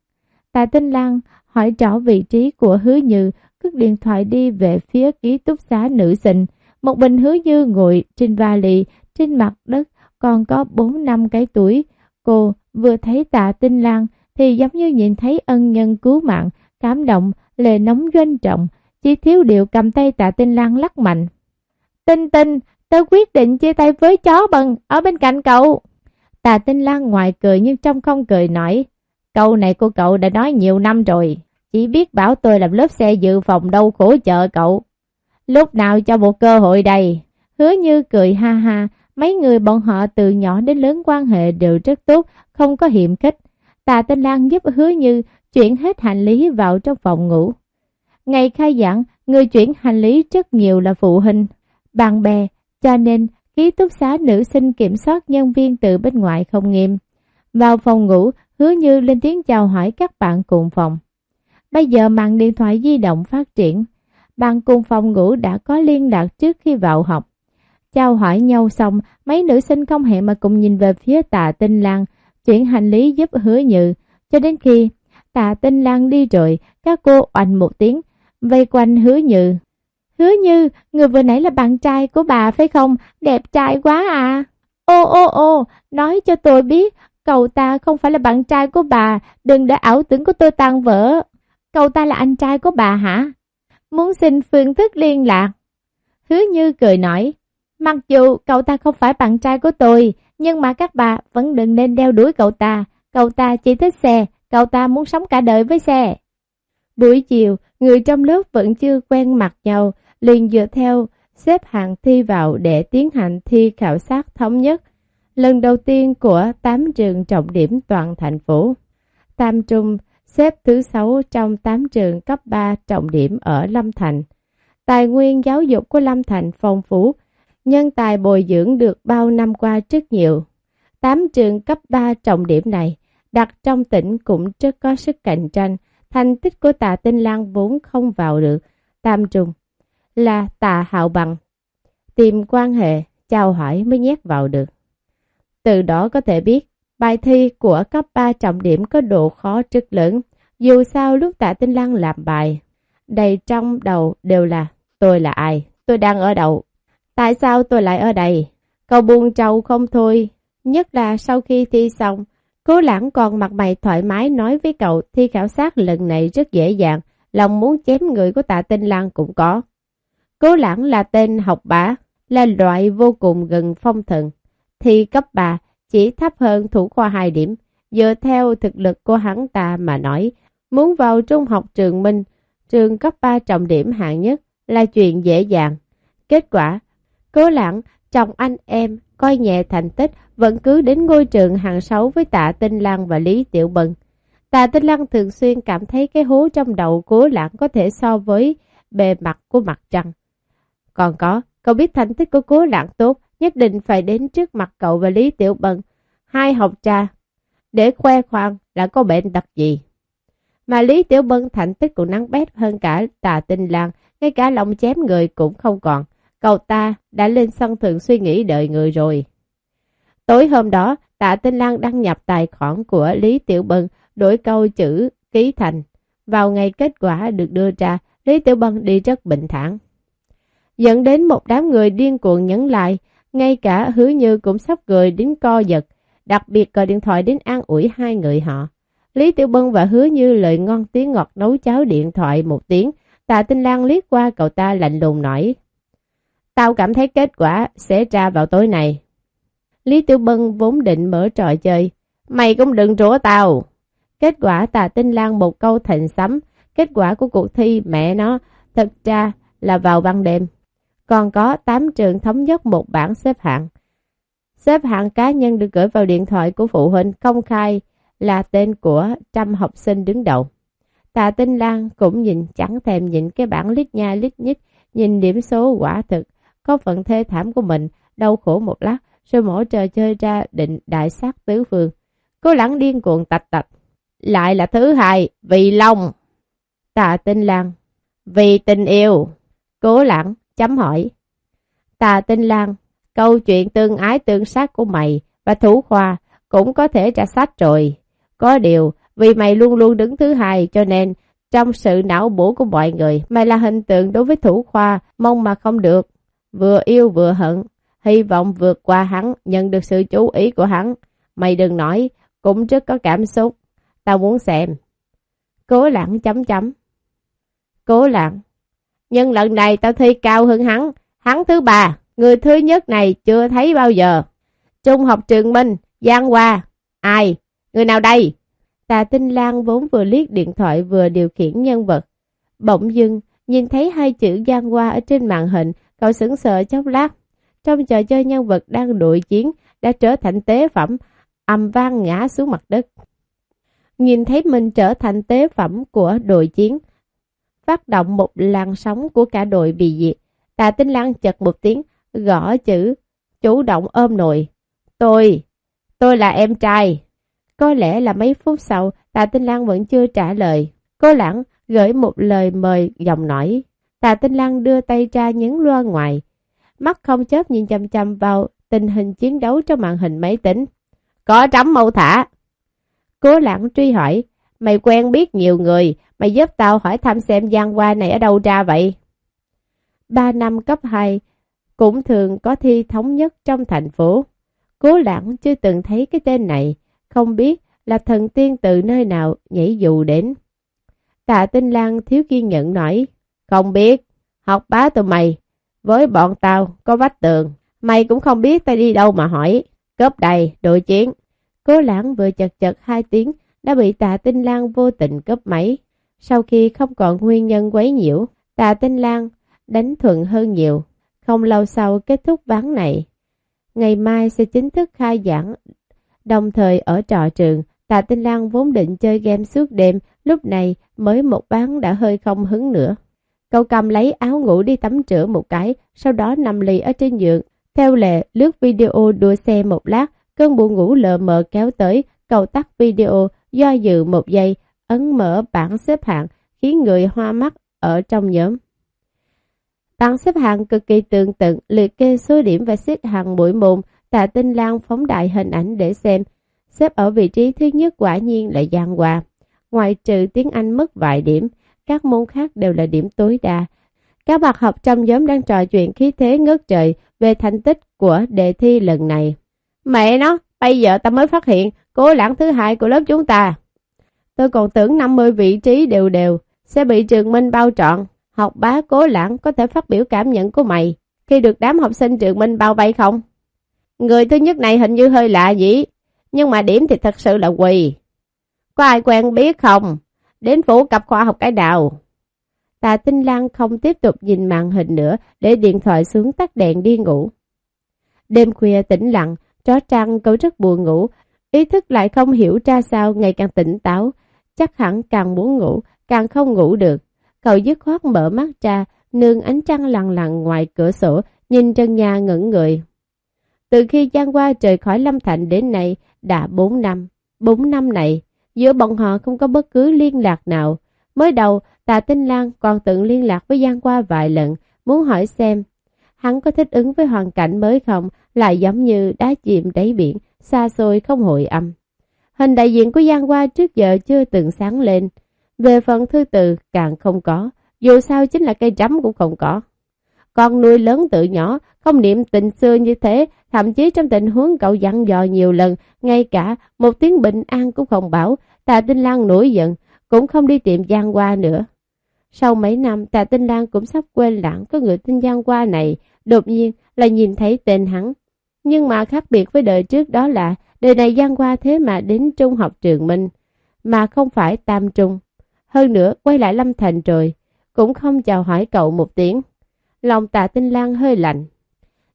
Speaker 1: Tạ Tinh Lan hỏi rõ vị trí của hứa như, cất điện thoại đi về phía ký túc xá nữ sinh. Một bình hứa như ngồi trên vali, trên mặt đất còn có 4 năm cái túi. Cô vừa thấy tạ tinh lang thì giống như nhìn thấy ân nhân cứu mạng, cảm động, lệ nóng doanh trọng, chỉ thiếu điều cầm tay tạ tinh lang lắc mạnh. Tinh tinh, tôi quyết định chia tay với chó bần ở bên cạnh cậu. Tạ Tinh Lan ngoài cười nhưng trong không cười nổi. Câu này của cậu đã nói nhiều năm rồi. Chỉ biết bảo tôi làm lớp xe dự phòng đâu khổ trợ cậu. Lúc nào cho một cơ hội đây? Hứa như cười ha ha. Mấy người bọn họ từ nhỏ đến lớn quan hệ đều rất tốt, không có hiểm khích. Tà Tinh Lan giúp hứa như chuyển hết hành lý vào trong phòng ngủ. Ngày khai giảng, người chuyển hành lý rất nhiều là phụ huynh, bạn bè, cho nên ký túc xá nữ sinh kiểm soát nhân viên từ bên ngoài không nghiêm. Vào phòng ngủ, hứa như lên tiếng chào hỏi các bạn cùng phòng. Bây giờ mạng điện thoại di động phát triển, bạn cùng phòng ngủ đã có liên lạc trước khi vào học. Chào hỏi nhau xong, mấy nữ sinh không hẹn mà cùng nhìn về phía tạ tinh lang, chuyển hành lý giúp hứa Nhự. cho đến khi tạ tinh lang đi rồi, các cô oanh một tiếng, vây quanh hứa Nhự. Hứa như, người vừa nãy là bạn trai của bà phải không? Đẹp trai quá à! Ô ô ô, nói cho tôi biết, cậu ta không phải là bạn trai của bà, đừng để ảo tưởng của tôi tan vỡ. Cậu ta là anh trai của bà hả? Muốn xin phương thức liên lạc. Hứa như cười nói, mặc dù cậu ta không phải bạn trai của tôi, nhưng mà các bà vẫn đừng nên đeo đuổi cậu ta. Cậu ta chỉ thích xe, cậu ta muốn sống cả đời với xe. Buổi chiều, người trong lớp vẫn chưa quen mặt nhau, liền dựa theo xếp hạng thi vào để tiến hành thi khảo sát thống nhất. Lần đầu tiên của 8 trường trọng điểm toàn thành phố. Tam Trung xếp thứ 6 trong 8 trường cấp 3 trọng điểm ở Lâm Thành. Tài nguyên giáo dục của Lâm Thành phong phú, nhân tài bồi dưỡng được bao năm qua rất nhiều. tám trường cấp 3 trọng điểm này đặt trong tỉnh cũng rất có sức cạnh tranh, thành tích của tạ tinh lang vốn không vào được. Tam trùng là tạ hạo bằng. Tìm quan hệ, chào hỏi mới nhét vào được. Từ đó có thể biết, bài thi của cấp 3 trọng điểm có độ khó rất lớn. Dù sao lúc tạ tinh Lan làm bài, đầy trong đầu đều là tôi là ai, tôi đang ở đâu, tại sao tôi lại ở đây. Cậu buồn trầu không thôi, nhất là sau khi thi xong, cố lãng còn mặt mày thoải mái nói với cậu thi khảo sát lần này rất dễ dàng, lòng muốn chém người của tạ tinh Lan cũng có. Cố lãng là tên học bá, là loại vô cùng gần phong thần. Thi cấp 3 chỉ thấp hơn thủ khoa 2 điểm. Dựa theo thực lực của hắn ta mà nói, muốn vào trung học trường Minh, trường cấp 3 trọng điểm hạng nhất là chuyện dễ dàng. Kết quả, cố lãng, chồng anh em, coi nhẹ thành tích, vẫn cứ đến ngôi trường hàng sáu với tạ Tinh Lan và Lý Tiểu Bân. Tạ Tinh Lan thường xuyên cảm thấy cái hố trong đầu cố lãng có thể so với bề mặt của mặt trăng. Còn có, cậu biết thành tích của cố lãng tốt, nhất định phải đến trước mặt cậu và Lý Tiểu Bân, hai học trà, để khoe khoang là có bệnh đặc gì. Mà Lý Tiểu Bân thành tích cũng nắng bét hơn cả tà tinh lang, ngay cả lòng chém người cũng không còn. Cậu ta đã lên sân thượng suy nghĩ đợi người rồi. Tối hôm đó, tạ tinh lang đăng nhập tài khoản của Lý Tiểu Bân, đổi câu chữ ký thành. Vào ngày kết quả được đưa ra, Lý Tiểu Bân đi rất bình thản dẫn đến một đám người điên cuồng nhấn lại, ngay cả hứa như cũng sắp cười đến co giật, đặc biệt gọi điện thoại đến an ủi hai người họ. Lý Tiểu Bân và hứa như lời ngon tiếng ngọt nấu cháo điện thoại một tiếng, tạ tinh lang liếc qua cậu ta lạnh lùng nói. Tao cảm thấy kết quả sẽ ra vào tối này. Lý Tiểu Bân vốn định mở trò chơi. Mày cũng đừng rủa tao. Kết quả tà tinh lang một câu thành sấm. Kết quả của cuộc thi mẹ nó thật ra là vào ban đêm còn có 8 trường thống nhất một bảng xếp hạng. Xếp hạng cá nhân được gửi vào điện thoại của phụ huynh công khai là tên của trăm học sinh đứng đầu. Tà Tinh Lan cũng nhìn chẳng thèm nhìn cái bảng lít nha lít nhít, nhìn điểm số quả thực, có phần thê thảm của mình, đau khổ một lát, rồi mỗi trò chơi ra định đại sát tứ phương. Cô lắng điên cuồng tạch tạch. Lại là thứ hai, vì lòng. Tà Tinh Lan, vì tình yêu. Cố lãng, Chấm hỏi. Tà tinh lang, câu chuyện tương ái tương sát của mày và thủ khoa cũng có thể trả sách rồi. Có điều, vì mày luôn luôn đứng thứ hai cho nên trong sự não bổ của mọi người, mày là hình tượng đối với thủ khoa, mong mà không được. Vừa yêu vừa hận, hy vọng vượt qua hắn, nhận được sự chú ý của hắn. Mày đừng nói, cũng rất có cảm xúc. Tao muốn xem. Cố lãng chấm chấm. Cố lãng, nhưng lần này tao thi cao hơn hắn, hắn thứ ba.
Speaker 2: Người thứ nhất này chưa thấy bao giờ. Trung học trường Minh, Giang Hoa. Ai? Người nào đây?
Speaker 1: Tà Tinh Lan vốn vừa liếc điện thoại vừa điều khiển nhân vật. Bỗng dưng, nhìn thấy hai chữ Giang Hoa ở trên màn hình, cậu sững sờ chốc lát. Trong trò chơi nhân vật đang đội chiến đã trở thành tế phẩm, ầm vang ngã xuống mặt đất. Nhìn thấy mình trở thành tế phẩm của đội chiến, phát động một làn sóng của cả đội bị diệt. tạ Tinh Lan chật một tiếng, gõ chữ, chủ động ôm nội. Tôi, tôi là em trai. Có lẽ là mấy phút sau, tạ Tinh Lan vẫn chưa trả lời. Cô lãng gửi một lời mời giọng nổi Tạ Tinh Lan đưa tay ra nhấn loa ngoài. Mắt không chớp nhìn chăm chăm vào tình hình chiến đấu trong màn hình máy tính. Có trắm mâu thả. Cố lãng truy hỏi, mày quen biết nhiều người, mày giúp tao hỏi thăm xem Gian Hoa này ở đâu ra vậy? Ba năm cấp 2 cũng thường có thi thống nhất trong thành phố. Cố lãng chưa từng thấy cái tên này, không biết là thần tiên từ nơi nào nhảy dù đến. Tạ Tinh Lan thiếu kiên nhẫn nói, không biết, học bá tụi mày, với bọn tao có vách tường, mày cũng không biết tao đi đâu mà hỏi, cấp đầy, đội chiến. Cố lãng vừa chật chật hai tiếng đã bị tạ Tinh lang vô tình cấp máy. Sau khi không còn nguyên nhân quấy nhiễu, tạ Tinh lang đánh thuận hơn nhiều. Không lâu sau kết thúc ván này, ngày mai sẽ chính thức khai giảng. Đồng thời ở trò trường, Tạ Tinh lang vốn định chơi game suốt đêm, lúc này mới một ván đã hơi không hứng nữa. Cậu cầm lấy áo ngủ đi tắm rửa một cái, sau đó nằm lì ở trên giường. Theo lệ, lướt video đua xe một lát, cơn buồn ngủ lờ mờ kéo tới, cậu tắt video, do dự một giây, ấn mở bảng xếp hạng, khiến người hoa mắt ở trong nhóm. Bảng xếp hạng cực kỳ tương tự, liệt kê số điểm và xếp hạng mỗi môn, tạ tinh lan phóng đại hình ảnh để xem. Xếp ở vị trí thứ nhất quả nhiên là Giang Hoa. Ngoài trừ tiếng Anh mất vài điểm, các môn khác đều là điểm tối đa. Các bạn học trong nhóm đang trò chuyện khí thế ngất trời về thành tích của đề thi lần này. Mẹ nó, bây giờ ta mới phát hiện cố lãng thứ hai của lớp chúng ta. Tôi còn tưởng 50 vị trí đều đều sẽ bị trường minh bao trọn. Học bá cố lãng có thể phát biểu cảm nhận của mày khi được đám học sinh trường minh bao vây không? Người thứ nhất này hình như hơi lạ gì, nhưng mà điểm thì thật sự là quỳ. Có ai quen biết không? Đến phủ cập khoa học cái đào. Tạ Tinh Lan không tiếp tục nhìn màn hình nữa để điện thoại xuống tắt đèn đi ngủ. Đêm khuya tĩnh lặng, chó trăng cậu rất buồn ngủ, ý thức lại không hiểu ra sao ngày càng tỉnh táo, chắc hẳn càng muốn ngủ, càng không ngủ được. Cậu dứt khoát mở mắt ra, nương ánh trăng lặng lặng ngoài cửa sổ, nhìn trần nhà ngẩn người. Từ khi Giang qua trời khỏi Lâm Thành đến nay đã 4 năm. 4 năm này, giữa bọn họ không có bất cứ liên lạc nào. Mới đầu, Tạ Tinh Lan còn tự liên lạc với Giang qua vài lần, muốn hỏi xem hắn có thích ứng với hoàn cảnh mới không, lại giống như đá chìm đáy biển, xa xôi không hội âm. Hình đại diện của Giang Hoa trước giờ chưa từng sáng lên, về phần thư từ càng không có, dù sao chính là cây trắm cũng không có. Con nuôi lớn tự nhỏ, không niệm tình xưa như thế, thậm chí trong tình huống cậu dặn dò nhiều lần, ngay cả một tiếng bình an cũng không bảo, Tạ Tinh Lan nổi giận, cũng không đi tiệm Giang Hoa nữa. Sau mấy năm, Tạ Tinh Lan cũng sắp quên lãng có người tên Giang Hoa này, đột nhiên là nhìn thấy tên hắn. Nhưng mà khác biệt với đời trước đó là, đời này Giang Hoa thế mà đến trung học trường Minh, mà không phải tam trung. Hơn nữa, quay lại Lâm Thành rồi, cũng không chào hỏi cậu một tiếng. Lòng tạ tinh lan hơi lạnh.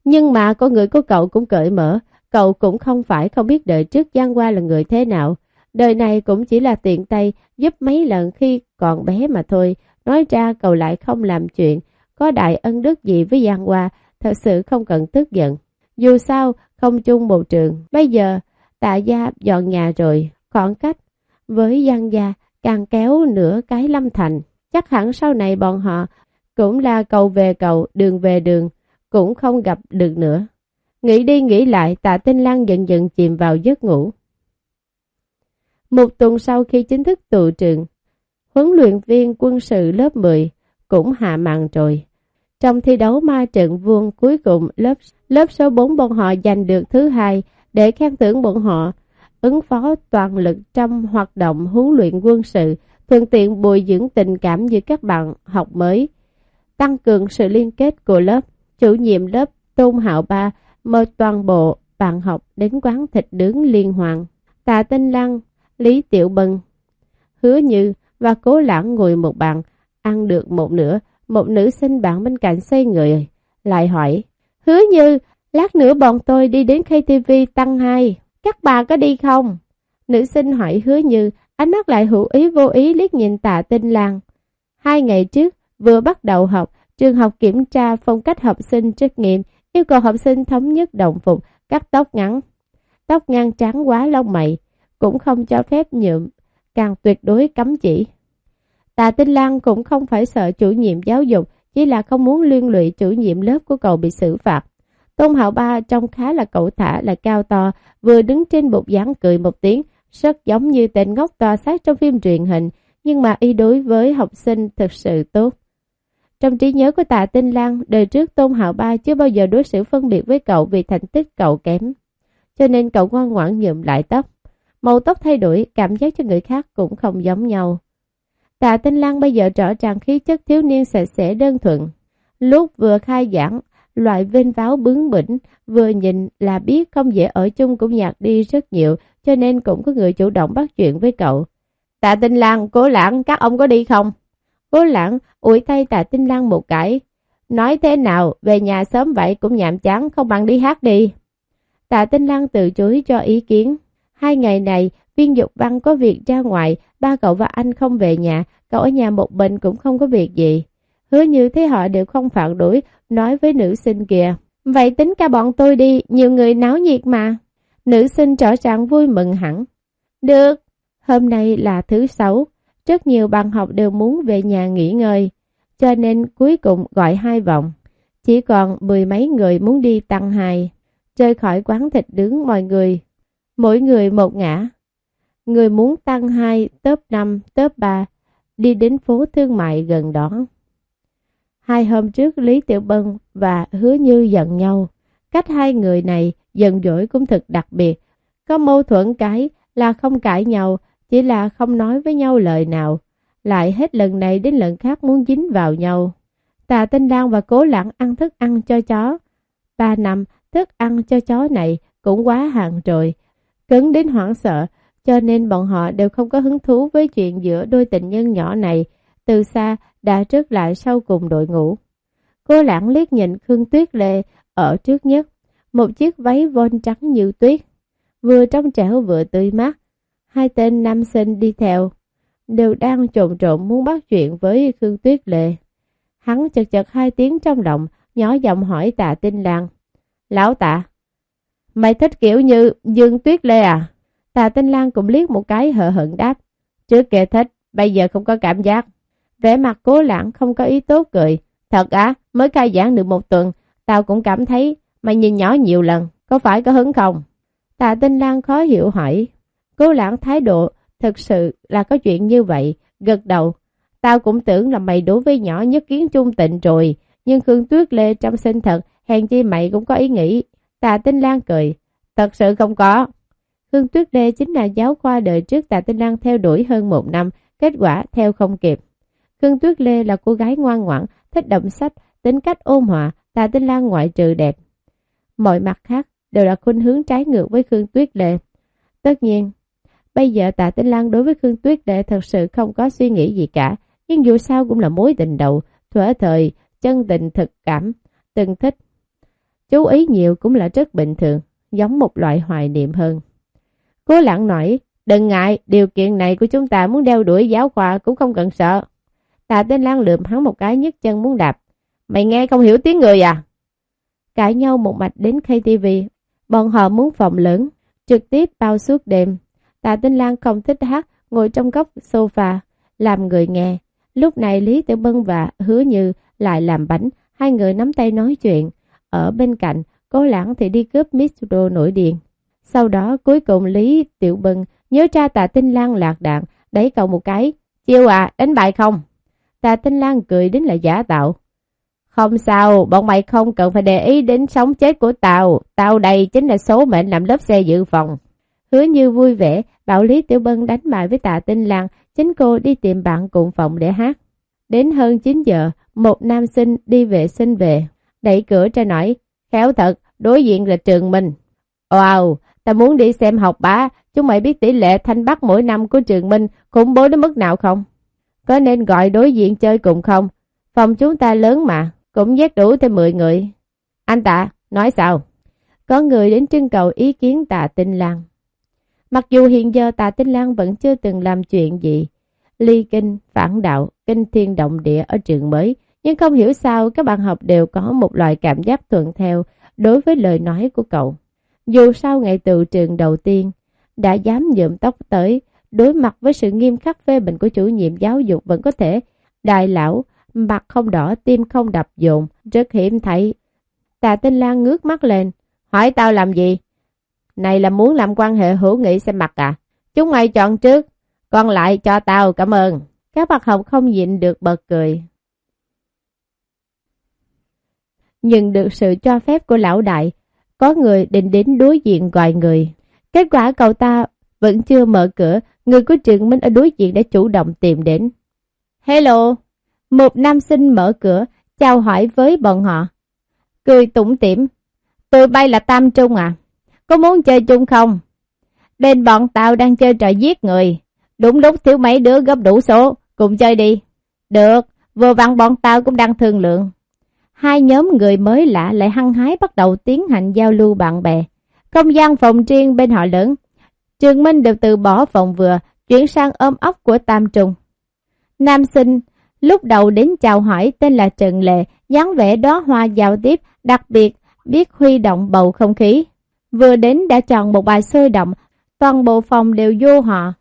Speaker 1: Nhưng mà con người của cậu cũng cởi mở, cậu cũng không phải không biết đời trước Giang Hoa là người thế nào. Đời này cũng chỉ là tiện tay giúp mấy lần khi còn bé mà thôi. Nói ra cậu lại không làm chuyện, có đại ân đức gì với Giang Hoa, thật sự không cần tức giận. Dù sao, không chung một trường. Bây giờ, tạ gia dọn nhà rồi, khoảng cách. Với Giang gia, càng kéo nửa cái lâm thành. Chắc hẳn sau này bọn họ cũng là cầu về cầu, đường về đường, cũng không gặp được nữa. Nghĩ đi nghĩ lại, tạ tinh lăng dần dần chìm vào giấc ngủ. Một tuần sau khi chính thức tụ trường, huấn luyện viên quân sự lớp 10 cũng hạ màn rồi. Trong thi đấu ma trận vuông cuối cùng, lớp lớp số 4 bọn họ giành được thứ hai để khen thưởng bọn họ ứng phó toàn lực trong hoạt động huấn luyện quân sự, thuận tiện bồi dưỡng tình cảm giữa các bạn học mới, tăng cường sự liên kết của lớp. Chủ nhiệm lớp
Speaker 2: Tôn Hạo Ba mời toàn bộ bạn học đến quán thịt nướng liên hoàng. Tạ Tinh Lăng, Lý Tiểu Bân, Hứa Như và Cố Lãng ngồi một bàn, ăn được một nửa, một nữ sinh bạn bên cạnh xây người, lại hỏi, Hứa Như, lát nữa bọn tôi đi đến KTV tăng 2, các bà có đi không? Nữ sinh hỏi Hứa Như, ánh mắt lại hữu ý vô ý liếc nhìn tạ tinh lang. Hai ngày trước, vừa bắt đầu học, trường học kiểm tra phong cách học sinh trách nhiệm, yêu cầu học sinh thống nhất đồng phục, cắt tóc ngắn. Tóc ngang trắng quá lông mày, cũng không cho phép nhượng, càng tuyệt đối cấm chỉ. Tạ Tinh Lan cũng không phải sợ chủ nhiệm giáo dục, chỉ là không muốn liên lụy chủ nhiệm lớp của cậu bị xử phạt. Tôn Hạo Ba trông khá là cậu thả là cao to, vừa đứng trên bục giảng cười một tiếng, rất giống như tên ngốc to xác trong phim truyền hình, nhưng mà y đối với học sinh thực sự tốt. Trong trí nhớ của tạ Tinh Lan, đời trước Tôn Hạo Ba chưa bao giờ đối xử phân biệt với cậu vì thành tích cậu kém. Cho nên cậu ngoan ngoãn nhượng lại tóc. Màu tóc thay đổi, cảm giác cho người khác cũng không giống nhau. Tạ Tinh Lan bây giờ rõ ràng khí chất thiếu niên sạch sẽ đơn thuần. Lúc vừa khai giảng, loại vinh váo bướng bỉnh, vừa nhìn là biết không dễ ở chung cũng nhạt đi rất nhiều, cho nên cũng có người chủ động bắt chuyện với cậu. Tạ Tinh Lan, cố lãng, các ông có đi không? Cố lãng ủi tay tạ Tinh Lan một cái. Nói thế nào, về nhà sớm vậy cũng nhảm chán, không bằng đi hát đi. Tạ Tinh Lan từ chối cho ý kiến. Hai ngày này, viên dục văn có việc ra ngoài, ba cậu và anh không về nhà, cậu ở nhà một mình cũng không có việc gì. Hứa như thế họ đều không phản đối, nói với nữ sinh kìa. Vậy tính cả bọn tôi đi, nhiều người náo nhiệt mà. Nữ sinh rõ ràng vui mừng hẳn. Được, hôm nay là thứ sáu, rất nhiều bạn học đều muốn về nhà nghỉ ngơi, cho nên cuối cùng gọi hai vòng. Chỉ còn mười mấy người muốn đi tăng hai, rời khỏi quán thịt đứng mọi người, mỗi người một ngã. Người muốn tăng hai, top 5, top 3, đi đến phố thương mại gần đó. Hai hôm trước Lý Tiểu Bân và Hứa Như giận nhau. Cách hai người này giận dỗi cũng thật đặc biệt. Có mâu thuẫn cái là không cãi nhau, chỉ là không nói với nhau lời nào. Lại hết lần này đến lần khác muốn dính vào nhau. Tà Tinh Lan và Cố Lãng ăn thức ăn cho chó. Ba năm, thức ăn cho chó này cũng quá hạn rồi. Cứng đến hoảng sợ, cho nên bọn họ đều không có hứng thú với chuyện giữa đôi tình nhân nhỏ này. Từ xa đã trước lại sau cùng đội ngũ. Cô lãng liếc nhìn Khương Tuyết Lê ở trước nhất, một chiếc váy von trắng như tuyết, vừa trong trẻo vừa tươi mát. Hai tên nam sinh đi theo, đều đang trộn trộn muốn bắt chuyện với Khương Tuyết Lê. Hắn chật chật hai tiếng trong lòng, nhỏ giọng hỏi tạ tinh làng. Lão tạ, mày thích kiểu như Dương Tuyết Lê à? Tà tinh Lan cũng liếc một cái hờ hận đáp. Trước kia thích, bây giờ không có cảm giác. Vẻ mặt cố lãng không có ý tốt cười. Thật á, mới khai giảng được một tuần, tao cũng cảm thấy mày nhìn nhỏ nhiều lần, có phải có hứng không? Tà Tinh Lan khó hiểu hỏi. Cố lãng thái độ, thật sự là có chuyện như vậy, gật đầu. Tao cũng tưởng là mày đối với nhỏ nhất kiến trung tịnh rồi, nhưng Khương Tuyết Lê trong sinh thật, hèn chi mày cũng có ý nghĩ. Tạ Tinh Lan cười, thật sự không có. Khương Tuyết Lê chính là giáo khoa đời trước Tạ Tinh Lan theo đuổi hơn một năm, kết quả theo không kịp. Khương Tuyết Lê là cô gái ngoan ngoãn, thích đọc sách, tính cách ôn hòa, Tạ Tinh Lan ngoại trừ đẹp. Mọi mặt khác đều là khuynh hướng trái ngược với Khương Tuyết Lê. Tất nhiên, bây giờ Tạ Tinh Lan đối với Khương Tuyết Lê thật sự không có suy nghĩ gì cả, nhưng dù sao cũng là mối tình đầu, thuở thời, chân tình thực cảm, từng thích. Chú ý nhiều cũng là rất bình thường, giống một loại hoài niệm hơn. Cố lặng nói, đừng ngại, điều kiện này của chúng ta muốn đeo đuổi giáo khoa cũng không cần sợ. Tạ Tinh Lan lượm hắn một cái nhấc chân muốn đạp. Mày nghe không hiểu tiếng người à? Cãi nhau một mạch đến KTV. Bọn họ muốn phòng lớn, trực tiếp bao suốt đêm. Tạ Tinh Lan không thích hát, ngồi trong góc sofa, làm người nghe. Lúc này Lý Tiểu Bân và Hứa Như lại làm bánh, hai người nắm tay nói chuyện. Ở bên cạnh, cố lãng thì đi cướp mistro nổi điện. Sau đó cuối cùng Lý Tiểu Bân nhớ ra Tạ Tinh Lan lạc đạn, đẩy cậu một cái. Chiêu à, đánh bài không? Tà Tinh Lan cười đến là giả tạo. Không sao, bọn mày không cần phải để ý đến sống chết của tao. Tao đây chính là số mệnh làm lớp xe dự phòng. Hứa như vui vẻ, bảo Lý Tiểu Bân đánh bài với Tạ Tinh Lan, chính cô đi tìm bạn cùng phòng để hát. Đến hơn 9 giờ, một nam sinh đi vệ sinh về, đẩy cửa ra nói, Khéo thật, đối diện là trường mình. Wow, ta muốn đi xem học bá, chúng mày biết tỷ lệ thanh bắt mỗi năm của trường Minh khủng bố đến mức nào không? Có nên gọi đối diện chơi cùng không? Phòng chúng ta lớn mà, cũng giác đủ thêm 10 người. Anh tạ, nói sao? Có người đến trưng cầu ý kiến tạ Tinh Lan. Mặc dù hiện giờ tạ Tinh Lan vẫn chưa từng làm chuyện gì, ly kinh, phản đạo, kinh thiên động địa ở trường mới, nhưng không hiểu sao các bạn học đều có một loại cảm giác thuận theo đối với lời nói của cậu. Dù sau ngày từ trường đầu tiên, đã dám nhuộm tóc tới, đối mặt với sự nghiêm khắc phê bình của chủ nhiệm giáo dục vẫn có thể đại lão, mặt không đỏ, tim không đập dồn, rất hiểm thấy. tà Tinh Lan ngước mắt lên, hỏi tao làm gì? Này là muốn làm quan hệ hữu nghị xem mặt à? Chúng mày chọn trước, còn lại cho tao cảm ơn. Các bạn học không nhịn được bật cười. Nhưng được sự cho phép của lão đại, có người định đến đối diện gọi người. Kết quả cậu ta vẫn chưa mở cửa, người của trường Minh ở đối diện đã chủ động tìm đến. Hello! Một nam sinh mở cửa, chào hỏi với bọn họ. Cười tủm tỉm. Tụi bay là Tam Trung à? Có muốn chơi chung không? Bên bọn tao đang chơi trò giết người. Đúng lúc thiếu mấy đứa gấp đủ số, cùng chơi đi. Được, vừa vặn bọn tao cũng đang thương lượng. Hai nhóm người mới lạ lại hăng hái bắt đầu tiến hành giao lưu bạn bè. Không gian phòng riêng bên họ lớn. Trường Minh đều từ bỏ phòng vừa, chuyển sang ôm ốc của Tam Trung. Nam sinh lúc đầu đến chào hỏi tên là Trần Lệ, dáng vẻ đó hoa giao tiếp, đặc biệt biết huy động bầu không khí. Vừa đến đã chọn một bài sôi động, toàn bộ phòng đều vô họ.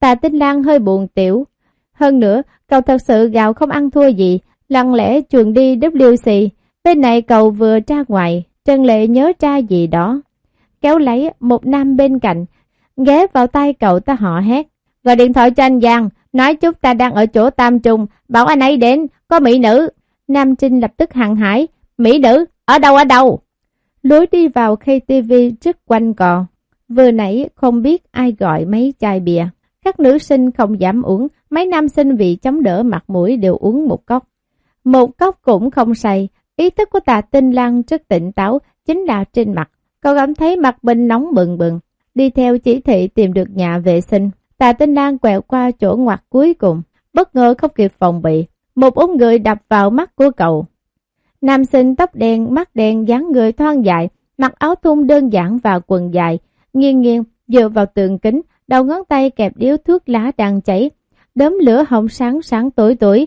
Speaker 2: Tà Tinh Lan hơi buồn tiểu. Hơn nữa, cậu thật sự gạo không ăn thua gì, lặng lẽ chuồn đi WC. Bên này cậu vừa ra ngoài, Trần Lệ nhớ ra gì đó. Kéo lấy một nam bên cạnh, ghé vào tay cậu ta họ hét. Gọi điện thoại cho anh Giang, nói chúng ta đang ở chỗ Tam Trung, bảo anh ấy đến, có mỹ nữ. Nam Trinh lập tức hằng hải, mỹ nữ, ở đâu ở đâu? Lối đi vào KTV rất quanh cò. Vừa nãy không biết ai gọi mấy chai bia. Các nữ sinh không dám uống, mấy nam sinh vì chống đỡ mặt mũi đều uống một cốc. Một cốc cũng không say, ý thức của tạ tinh lăng rất tỉnh táo, chính là trên mặt. Cậu cảm thấy mặt bên nóng bừng bừng, đi theo chỉ thị tìm được nhà vệ sinh. tạ tinh lan quẹo qua chỗ ngoặt cuối cùng, bất ngờ không kịp phòng bị. Một ống người đập vào mắt của cậu. Nam sinh tóc đen, mắt đen, dáng người thon dài, mặc áo thun đơn giản và quần dài, nghiêng nghiêng, dựa vào tường kính, đầu ngón tay kẹp điếu thuốc lá đang cháy, đốm lửa hồng sáng sáng tối tối.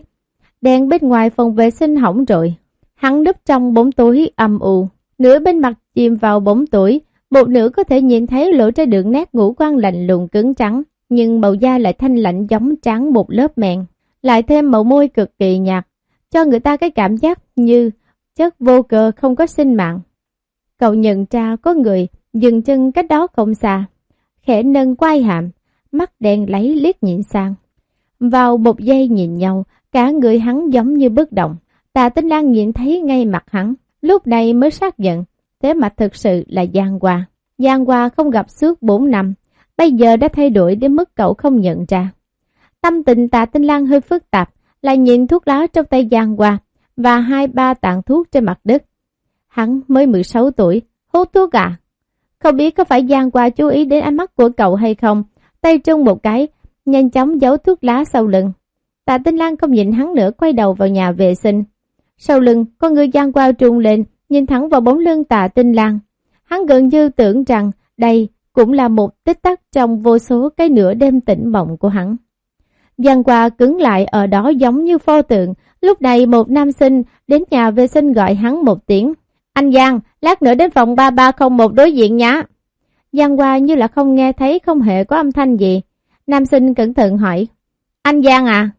Speaker 2: Đèn bên ngoài phòng vệ sinh hỏng rồi. Hắn núp trong bóng tối âm u, nửa bên mặt chìm vào bóng tối, một nửa có thể nhìn thấy lỗ trái đường nét ngũ quan lạnh lùng cứng trắng, nhưng màu da lại thanh lạnh giống trắng một lớp mèn, lại thêm màu môi cực kỳ nhạt, cho người ta cái cảm giác như chất vô cờ không có sinh mạng. Cậu nhận ra có người dừng chân cách đó không xa, khẽ nâng quai hàm, mắt đen lấy liếc nhìn sang. Vào một giây nhìn nhau, cả người hắn giống như bất động. Tạ Tinh Lan nhìn thấy ngay mặt hắn, lúc này mới xác nhận, thế mà thực sự là Giang Hoa. Giang Hoa không gặp suốt 4 năm, bây giờ đã thay đổi đến mức cậu không nhận ra. Tâm tình Tạ Tinh Lan hơi phức tạp, là nhìn thuốc lá trong tay Giang Hoa và hai ba tạng thuốc trên mặt đất. Hắn mới 16 tuổi, hút thuốc à? Không biết có phải Giang Hoa chú ý đến ánh mắt của cậu hay không, tay trung một cái, nhanh chóng giấu thuốc lá sau lưng. Tạ Tinh Lan không nhìn hắn nữa quay đầu vào nhà vệ sinh. Sau lưng, con người Giang qua trung lên, nhìn thẳng vào bóng lưng Tạ Tinh Lan. Hắn gần như tưởng rằng đây cũng là một tích tắc trong vô số cái nửa đêm tỉnh mộng của hắn. Giang qua cứng lại ở đó giống như pho tượng. Lúc này một nam sinh đến nhà vệ sinh gọi hắn một tiếng. Anh Giang, lát nữa đến phòng 3301 đối diện nhá. Giang qua như là không nghe thấy không hề có âm thanh gì. Nam sinh cẩn thận hỏi. Anh Giang à?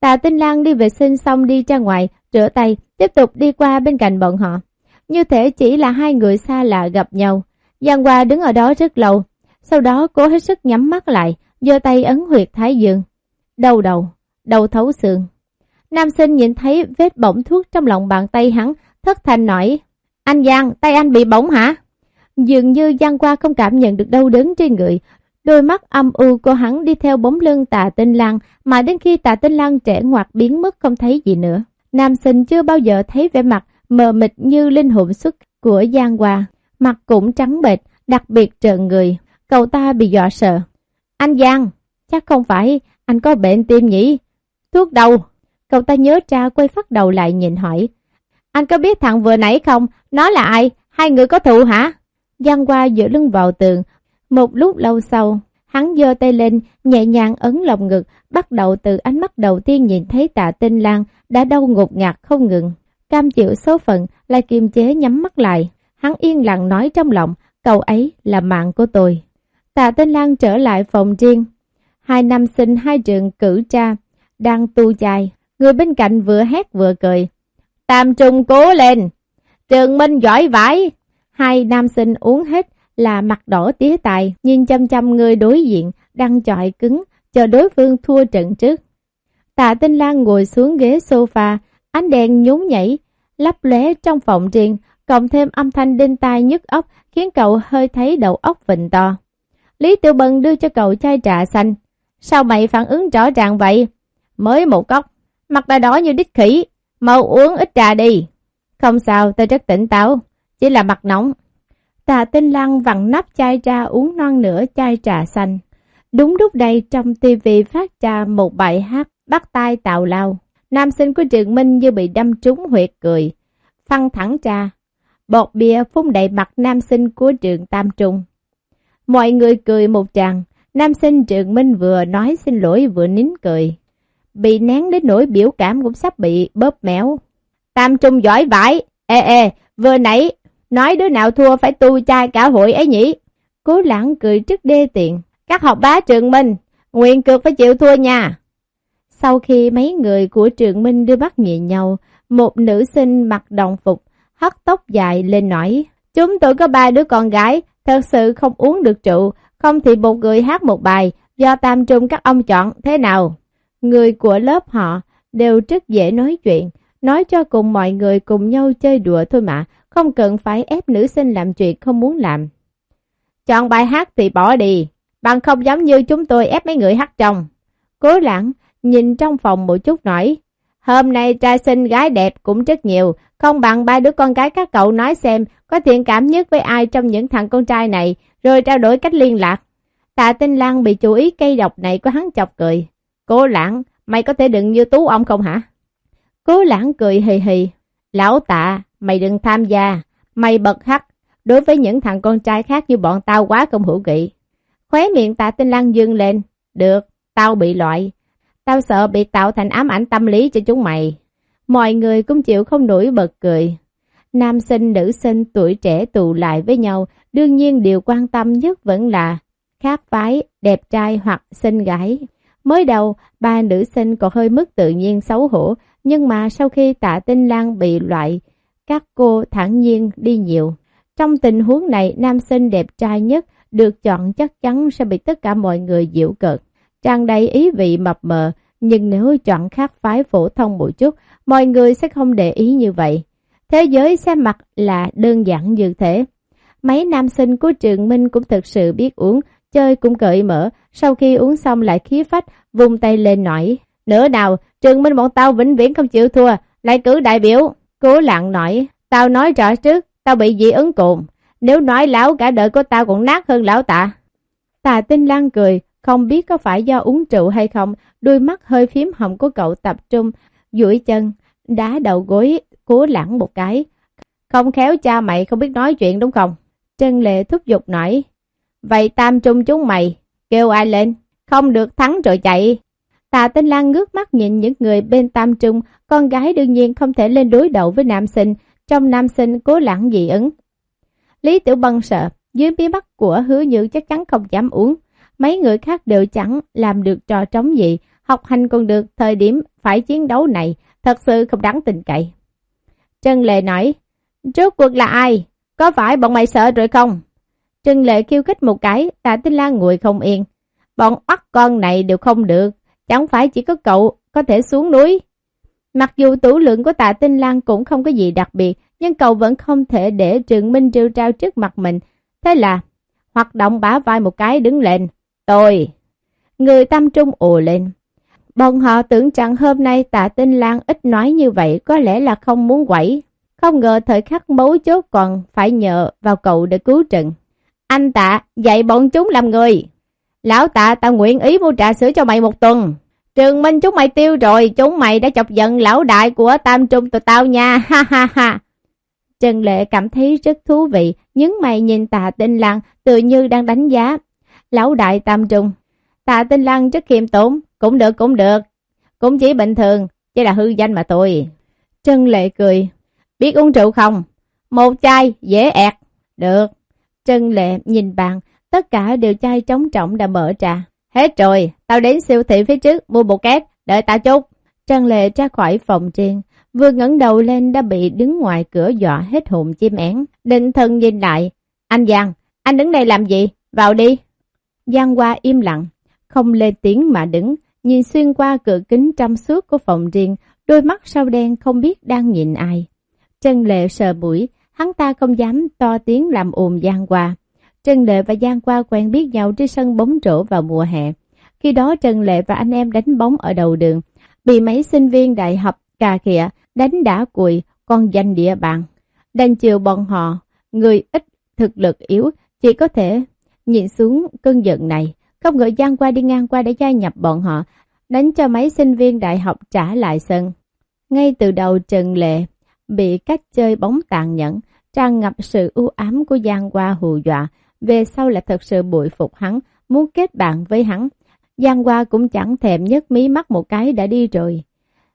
Speaker 2: Tạ Tinh Lan đi vệ sinh xong đi ra ngoài, rửa tay, tiếp tục đi qua bên cạnh bọn họ. Như thể chỉ là hai người xa lạ gặp nhau. Giang Hoa đứng ở đó rất lâu. Sau đó cố hết sức nhắm mắt lại, giơ tay ấn huyệt thái dương. Đầu đầu, đầu thấu xương. Nam sinh nhìn thấy vết bỏng thuốc trong lòng bàn tay hắn, thất thành nói. Anh Giang, tay anh bị bỏng hả? Dường như Giang qua không cảm nhận được đau đớn trên người. Đôi mắt âm u của hắn đi theo bóng lưng Tạ tinh lang, mà đến khi Tạ tinh lang trẻ ngoặt biến mất không thấy gì nữa. Nam sinh chưa bao giờ thấy vẻ mặt mờ mịt như linh hồn xuất
Speaker 1: của Giang Hoa, mặt cũng trắng bệch, đặc biệt trợn người. Cậu ta bị dọa sợ. Anh Giang, chắc không phải anh có bệnh tim nhỉ? Thuốc đâu? Cậu ta nhớ ra quay phát đầu lại nhìn hỏi. Anh có biết thằng vừa nãy không? Nó là ai? Hai người có thù hả? Giang Hoa dựa lưng vào tường. Một lúc lâu sau, hắn giơ tay lên, nhẹ nhàng ấn lòng ngực, bắt đầu từ ánh mắt đầu tiên nhìn thấy tạ tinh lang đã đau ngột ngạt không ngừng. Cam chịu số phận, lại kiềm chế nhắm mắt lại. Hắn yên lặng nói trong lòng, cậu ấy là mạng của tôi. Tạ Tinh Lan trở lại phòng riêng. Hai năm sinh hai trường cử tra, đang tu dài. Người bên cạnh vừa hét vừa cười. Tam trung cố lên! Trường Minh giỏi vãi! Hai nam sinh uống hết là mặt đỏ tía tài, nhìn chăm chăm người đối diện, đang chọi cứng, chờ đối phương thua trận trước. Tạ Tinh Lan ngồi xuống ghế sofa, ánh đèn nhún nhảy, lấp lóe trong phòng riêng, cộng thêm âm thanh đinh tai nhức óc khiến cậu hơi thấy đầu óc vịnh to. Lý Tiểu Bân đưa cho cậu chai trà xanh. Sao mày phản ứng rõ ràng vậy? Mới một cốc, mặt đã đỏ như đít khỉ, mau uống ít trà đi. Không sao, tôi rất tỉnh táo, chỉ là mặt nóng. Tà tinh lăng vặn nắp chai trà uống non nửa chai trà xanh. Đúng lúc đây trong tivi phát ra một bài hát bắt tay tạo lao. Nam sinh của Trường Minh như bị đâm trúng huyệt cười. Phăng thẳng ra. Bọt bia phun đầy mặt nam sinh của trường Tam Trung. Mọi người cười một tràng. Nam sinh Trường Minh vừa nói xin lỗi vừa nín cười. Bị nén đến nỗi biểu cảm cũng sắp bị bóp méo. Tam Trung giỏi vãi. Ê ê, vừa nãy nói đứa nào thua phải tu chai cả hội ấy nhỉ? Cố lãng cười trước đê tiện. Các học bá Trường Minh, nguyện cược phải chịu thua nha. Sau khi mấy người của trường Minh đưa bắt nhìn nhau, một nữ sinh mặc đồng phục, hất tóc dài lên nói, chúng tôi có ba đứa con gái, thật sự không uống được rượu, không thì một người hát một bài, do tam trung các ông chọn, thế nào? Người của lớp họ đều rất dễ nói chuyện, nói cho cùng mọi người cùng nhau chơi đùa thôi mà, không cần phải ép nữ sinh làm chuyện không muốn làm. Chọn bài hát thì bỏ đi, bằng không giống như chúng tôi ép mấy người hát trong. Cố lãng nhìn trong phòng một chút nói, hôm nay trai xinh gái đẹp cũng rất nhiều, không bằng ba đứa con gái các cậu nói xem có thiện cảm nhất với ai trong những thằng con trai này, rồi trao đổi cách liên lạc. Tạ Tinh Lan bị chú ý cây độc này của hắn chọc cười. Cố lãng, mày có thể đừng như tú ông không hả? Cố lãng cười hì hì. Lão tạ, mày đừng tham gia. Mày bật hắc. Đối với những thằng con trai khác như bọn tao quá không hữu nghị. Khóe miệng tạ tinh lăng dương lên. Được, tao bị loại. Tao sợ bị tạo thành ám ảnh tâm lý cho chúng mày. Mọi người cũng chịu không nổi bật cười. Nam sinh, nữ sinh, tuổi trẻ tụ lại với nhau, đương nhiên điều quan tâm nhất vẫn là khác phái, đẹp trai hoặc xinh gái. Mới đầu, ba nữ sinh còn hơi mất tự nhiên xấu hổ, nhưng mà sau khi tạ tinh Lan bị loại, các cô thẳng nhiên đi nhiều. Trong tình huống này, nam sinh đẹp trai nhất được chọn chắc chắn sẽ bị tất cả mọi người diễu cợt. Tràn đầy ý vị mập mờ, nhưng nếu chọn khác phái phổ thông một chút, mọi người sẽ không để ý như vậy. Thế giới xem mặt là đơn giản như thế. Mấy nam sinh của trường Minh cũng thực sự biết uống, chơi cũng cởi mở, sau khi uống xong lại khí phách, vùng tay lên nổi Nữa nào, trường Minh bọn tao vĩnh viễn không chịu thua, lại cử đại biểu. Cố lặng nói, tao nói rõ trước, tao bị dị ứng cụm. Nếu nói lão cả đời của tao còn nát hơn lão tạ. Tà tinh lan cười, không biết có phải do uống rượu hay không, đôi mắt hơi phím hồng của cậu tập trung, duỗi chân, đá đầu gối, cố lãng một cái. Không khéo cha mày không biết nói chuyện đúng không? Trân Lệ thúc giục nói. Vậy tam trung chúng mày, kêu ai lên? Không được thắng rồi chạy tạ Tinh Lan ngước mắt nhìn những người bên tam trung, con gái đương nhiên không thể lên đối đầu với nam sinh, trong nam sinh cố lãng dị ứng. Lý Tiểu Bân sợ, dưới bí mắt của hứa như chắc chắn không dám uống. Mấy người khác đều chẳng làm được trò trống gì, học hành còn được, thời điểm phải chiến đấu này, thật sự không đáng tin cậy. Trân Lệ nói, rốt cuộc là ai? Có phải bọn mày sợ rồi không? Trân Lệ kêu khích một cái, tạ tinh lan ngồi không yên. Bọn oắt con này đều không được, chẳng phải chỉ có cậu có thể xuống núi. Mặc dù tủ lượng của tạ tinh lan cũng không có gì đặc biệt, nhưng cậu vẫn không thể để trường minh trêu trao trước mặt mình. Thế là, hoạt động bả vai một cái đứng lên. Tôi! Người tâm trung ồ lên. Bọn họ tưởng rằng hôm nay tạ tinh lan ít nói như vậy có lẽ là không muốn quẩy. Không ngờ thời khắc mấu chốt còn phải nhờ vào cậu để cứu trận. Anh tạ, dạy bọn chúng làm người. Lão tạ, tao nguyện ý mua trà sữa cho mày một tuần. Trường Minh chúng mày tiêu rồi, chúng mày đã chọc giận lão đại của Tam Trung tụi tao nha, <laughs> ha ha ha. Trần Lệ cảm thấy rất thú vị, nhưng mày nhìn tạ tinh lăng tự như đang đánh giá. Lão đại Tam Trung, tạ tinh lăng rất khiêm tốn, cũng được cũng được, cũng chỉ bình thường, chỉ là hư danh mà tôi. Trần Lệ cười, biết uống rượu không? Một chai, dễ ẹt. Được. Trần Lệ nhìn bạn, tất cả đều chai trống trọng đã mở trà. Hết rồi, tao đến siêu thị phía trước mua bộ két, đợi tao chút. Trần Lệ ra khỏi phòng riêng, vừa ngẩng đầu lên đã bị đứng ngoài cửa dọa hết hồn chim én. Định thân nhìn lại, anh Giang, anh đứng đây làm gì? Vào đi. Giang qua im lặng, không lên tiếng mà đứng, nhìn xuyên qua cửa kính trong suốt của phòng riêng, đôi mắt sâu đen không biết đang nhìn ai. Trần Lệ sờ mũi, hắn ta không dám to tiếng làm ồn Giang qua. Trần Lệ và Giang Qua quen biết nhau trên sân bóng rổ vào mùa hè. Khi đó Trần Lệ và anh em đánh bóng ở đầu đường, bị mấy sinh viên đại học cà khịa đánh đá cùi còn danh địa bàn. Đành chiều bọn họ, người ít thực lực yếu, chỉ có thể nhìn xuống cơn giận này. Không ngờ Giang Qua đi ngang qua để gia nhập bọn họ, đánh cho mấy sinh viên đại học trả lại sân. Ngay từ đầu Trần Lệ bị cách chơi bóng tàn nhẫn, tràn ngập sự u ám của Giang Qua hù dọa, về sau là thật sự bội phục hắn, muốn kết bạn với hắn. Giang Hoa cũng chẳng thèm nhấc mí mắt một cái đã đi rồi.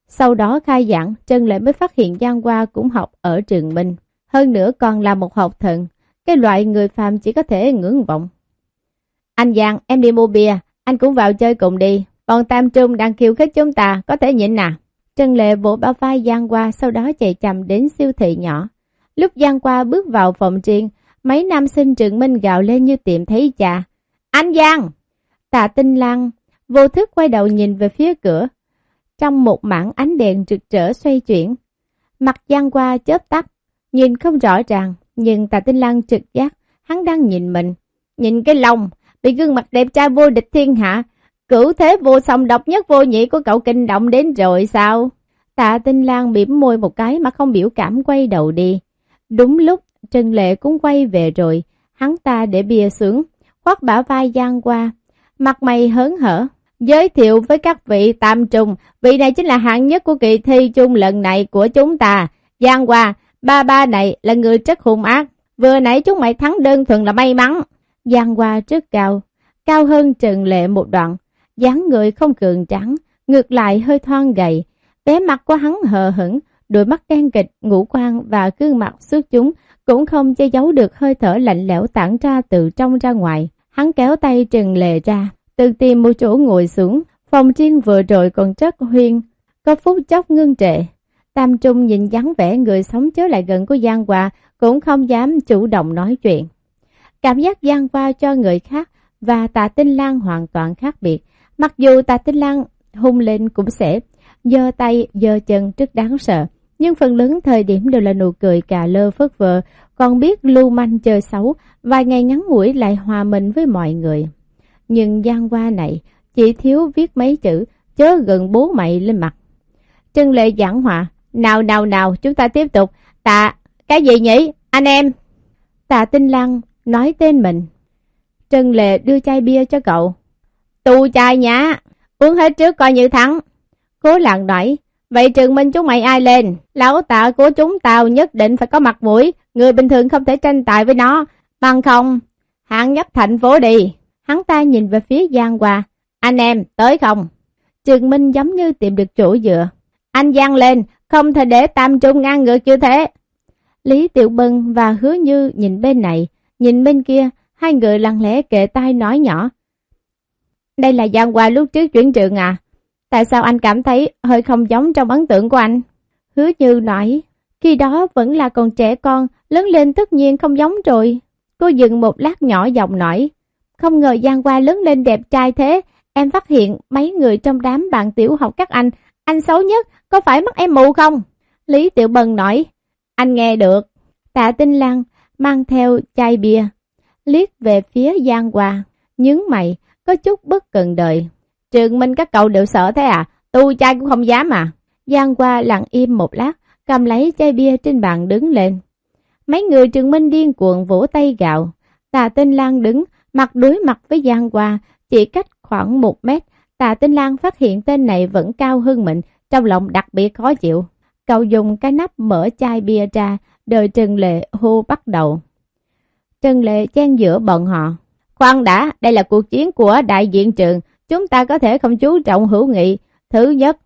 Speaker 1: Sau đó khai giảng, Trần Lệ mới phát hiện Giang Hoa cũng học ở trường Minh. Hơn nữa còn là một học thần, cái loại người phàm chỉ có thể ngưỡng vọng. Anh Giang, em đi mua bia, anh cũng vào chơi cùng đi. Bọn Tam Trung đang khiêu khích chúng ta, có thể nhịn à? nè. Trần Lệ vỗ bao vai Giang Hoa sau đó chạy chậm đến siêu thị nhỏ. Lúc Giang Hoa bước vào phòng riêng, Mấy nam sinh trường minh gạo lên như tiệm thấy cha. Anh Giang! Tạ tinh Lan vô thức quay đầu nhìn về phía cửa. Trong một mảng ánh đèn rực rỡ xoay chuyển. Mặt Giang qua chớp tắt, nhìn không rõ ràng, nhưng tạ tinh Lan trực giác, hắn đang nhìn mình. Nhìn cái lòng, bị gương mặt đẹp trai vô địch thiên hạ, cửu thế vô song độc nhất vô nhị của cậu kinh động đến rồi sao? Tạ tinh Lan bỉm môi một cái mà không biểu cảm quay đầu đi. Đúng lúc Trần Lệ cũng quay về rồi, hắn ta để bia xuống, khoác bả vai Giang qua, mặt mày hớn hở. Giới thiệu với các vị tam trùng, vị này chính là hạng nhất của kỳ thi chung lần này của chúng ta. Giang qua ba ba này là người rất hung ác, vừa nãy chúng mày thắng đơn thuần là may mắn. Giang qua rất cao, cao hơn Trần Lệ một đoạn, dáng người không cường trắng, ngược lại hơi thon gầy, vẻ mặt của hắn hờ hững, đôi mắt đen kịch, ngũ quan và gương mặt xuất chúng cũng không che giấu được hơi thở lạnh lẽo tản ra từ trong ra ngoài. Hắn kéo tay Trần Lệ ra, tự tìm một chỗ ngồi xuống, phòng riêng vừa rồi còn rất huyên, có phút chốc ngưng trệ. Tam Trung nhìn dáng vẻ người sống chớ lại gần của Giang Hoa cũng không dám chủ động nói chuyện. Cảm giác Giang Hoa cho người khác và Tạ Tinh Lan hoàn toàn khác biệt. Mặc dù Tạ Tinh Lan hung lên cũng sẽ giơ tay, giơ chân rất đáng sợ nhưng phần lớn thời điểm đều là nụ cười cà lơ phất vờ, còn biết lưu manh chơi xấu, vài ngày ngắn ngủi lại hòa mình với mọi người. Nhưng gian qua này, chỉ thiếu viết mấy chữ, chớ gần bố mày lên mặt. Trân Lệ giảng hòa, nào nào nào, chúng ta tiếp tục, tạ, cái gì nhỉ, anh em? Tạ Tinh Lăng nói tên mình. Trân Lệ đưa chai bia cho cậu. Tu chai nhá, uống hết trước coi như thắng. Cố lặng nói, Vậy trường minh chúng mày ai lên? Lão tạ của chúng tao nhất định phải có mặt mũi, người bình thường không thể tranh tài với nó. Bằng không, hạng nhất thành phố đi. Hắn ta nhìn về phía Giang hòa Anh em, tới không? Trường Minh giống như tìm được chỗ dựa. Anh Giang lên, không thể để Tam Trung ngang ngược như thế. Lý Tiểu Bân và Hứa Như nhìn bên này, nhìn bên kia, hai người lặng lẽ kệ tai nói nhỏ. Đây là Giang hòa lúc trước chuyển trường à? Tại sao anh cảm thấy hơi không giống trong ấn tượng của anh? Hứa Như nói, khi đó vẫn là còn trẻ con, lớn lên tất nhiên không giống rồi. Cô dừng một lát nhỏ giọng nói, không ngờ Giang Qua lớn lên đẹp trai thế, em phát hiện mấy người trong đám bạn tiểu học các anh, anh xấu nhất, có phải mắt em mù không? Lý Tiểu Bần nói, anh nghe được. Tạ Tinh Lan mang theo chai bia, liếc về phía Giang Hoa, nhướng mày, có chút bất cần đời. Trường Minh các cậu đều sợ thế à? Tu trai cũng không dám à? Giang qua lặng im một lát, cầm lấy chai bia trên bàn đứng lên. Mấy người trường minh điên cuồng vỗ tay gạo. Tà Tinh Lan đứng, mặt đối mặt với Giang qua chỉ cách khoảng một mét. Tà Tinh Lan phát hiện tên này vẫn cao hơn mình, trong lòng đặc biệt khó chịu. Cậu dùng cái nắp mở chai bia ra, đợi Trần Lệ hô bắt đầu. Trần Lệ chen giữa bọn họ. Khoan đã, đây là cuộc chiến của đại diện trường, chúng ta có thể không chú trọng hữu nghị. Thứ nhất,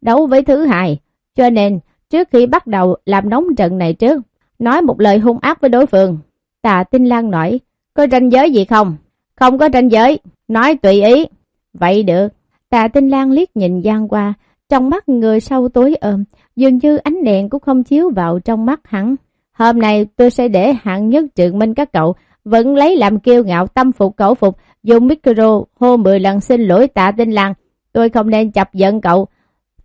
Speaker 1: đấu với thứ hai, cho nên trước khi bắt đầu làm nóng trận này trước, nói một lời hung ác với đối phương. Tà Tinh Lan nói, có ranh giới gì không? Không có ranh giới, nói tùy ý. Vậy được. Tà Tinh Lan liếc nhìn Giang qua, trong mắt người sau tối ôm, dường như ánh đèn cũng không chiếu vào trong mắt hắn. Hôm nay tôi sẽ để hạng nhất trượng minh các cậu vẫn lấy làm kiêu ngạo tâm phục cổ phục, dùng micro hô 10 lần xin lỗi tạ tinh lăng. Tôi không nên chọc giận cậu.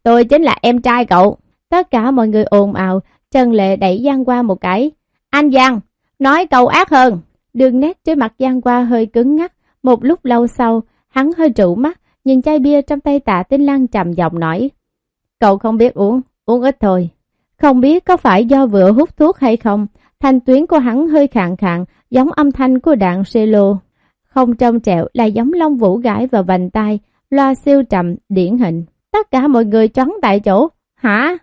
Speaker 1: Tôi chính là em trai cậu. Tất cả mọi người ồn ào, Trần Lệ đẩy Giang qua một cái. Anh Giang, nói câu ác hơn. Đường nét trên mặt Giang qua hơi cứng ngắc. Một lúc lâu sau, hắn hơi trụ mắt, nhìn chai bia trong tay tạ tinh lăng trầm giọng nói. Cậu không biết uống, uống ít thôi. Không biết có phải do vừa hút thuốc hay không, thanh tuyến của hắn hơi khàn khàn, giống âm thanh của đạn cello. Không trong trẹo là giống lông vũ gãi vào vành tay, loa siêu trầm, điển hình. Tất cả mọi người choáng tại chỗ. Hả?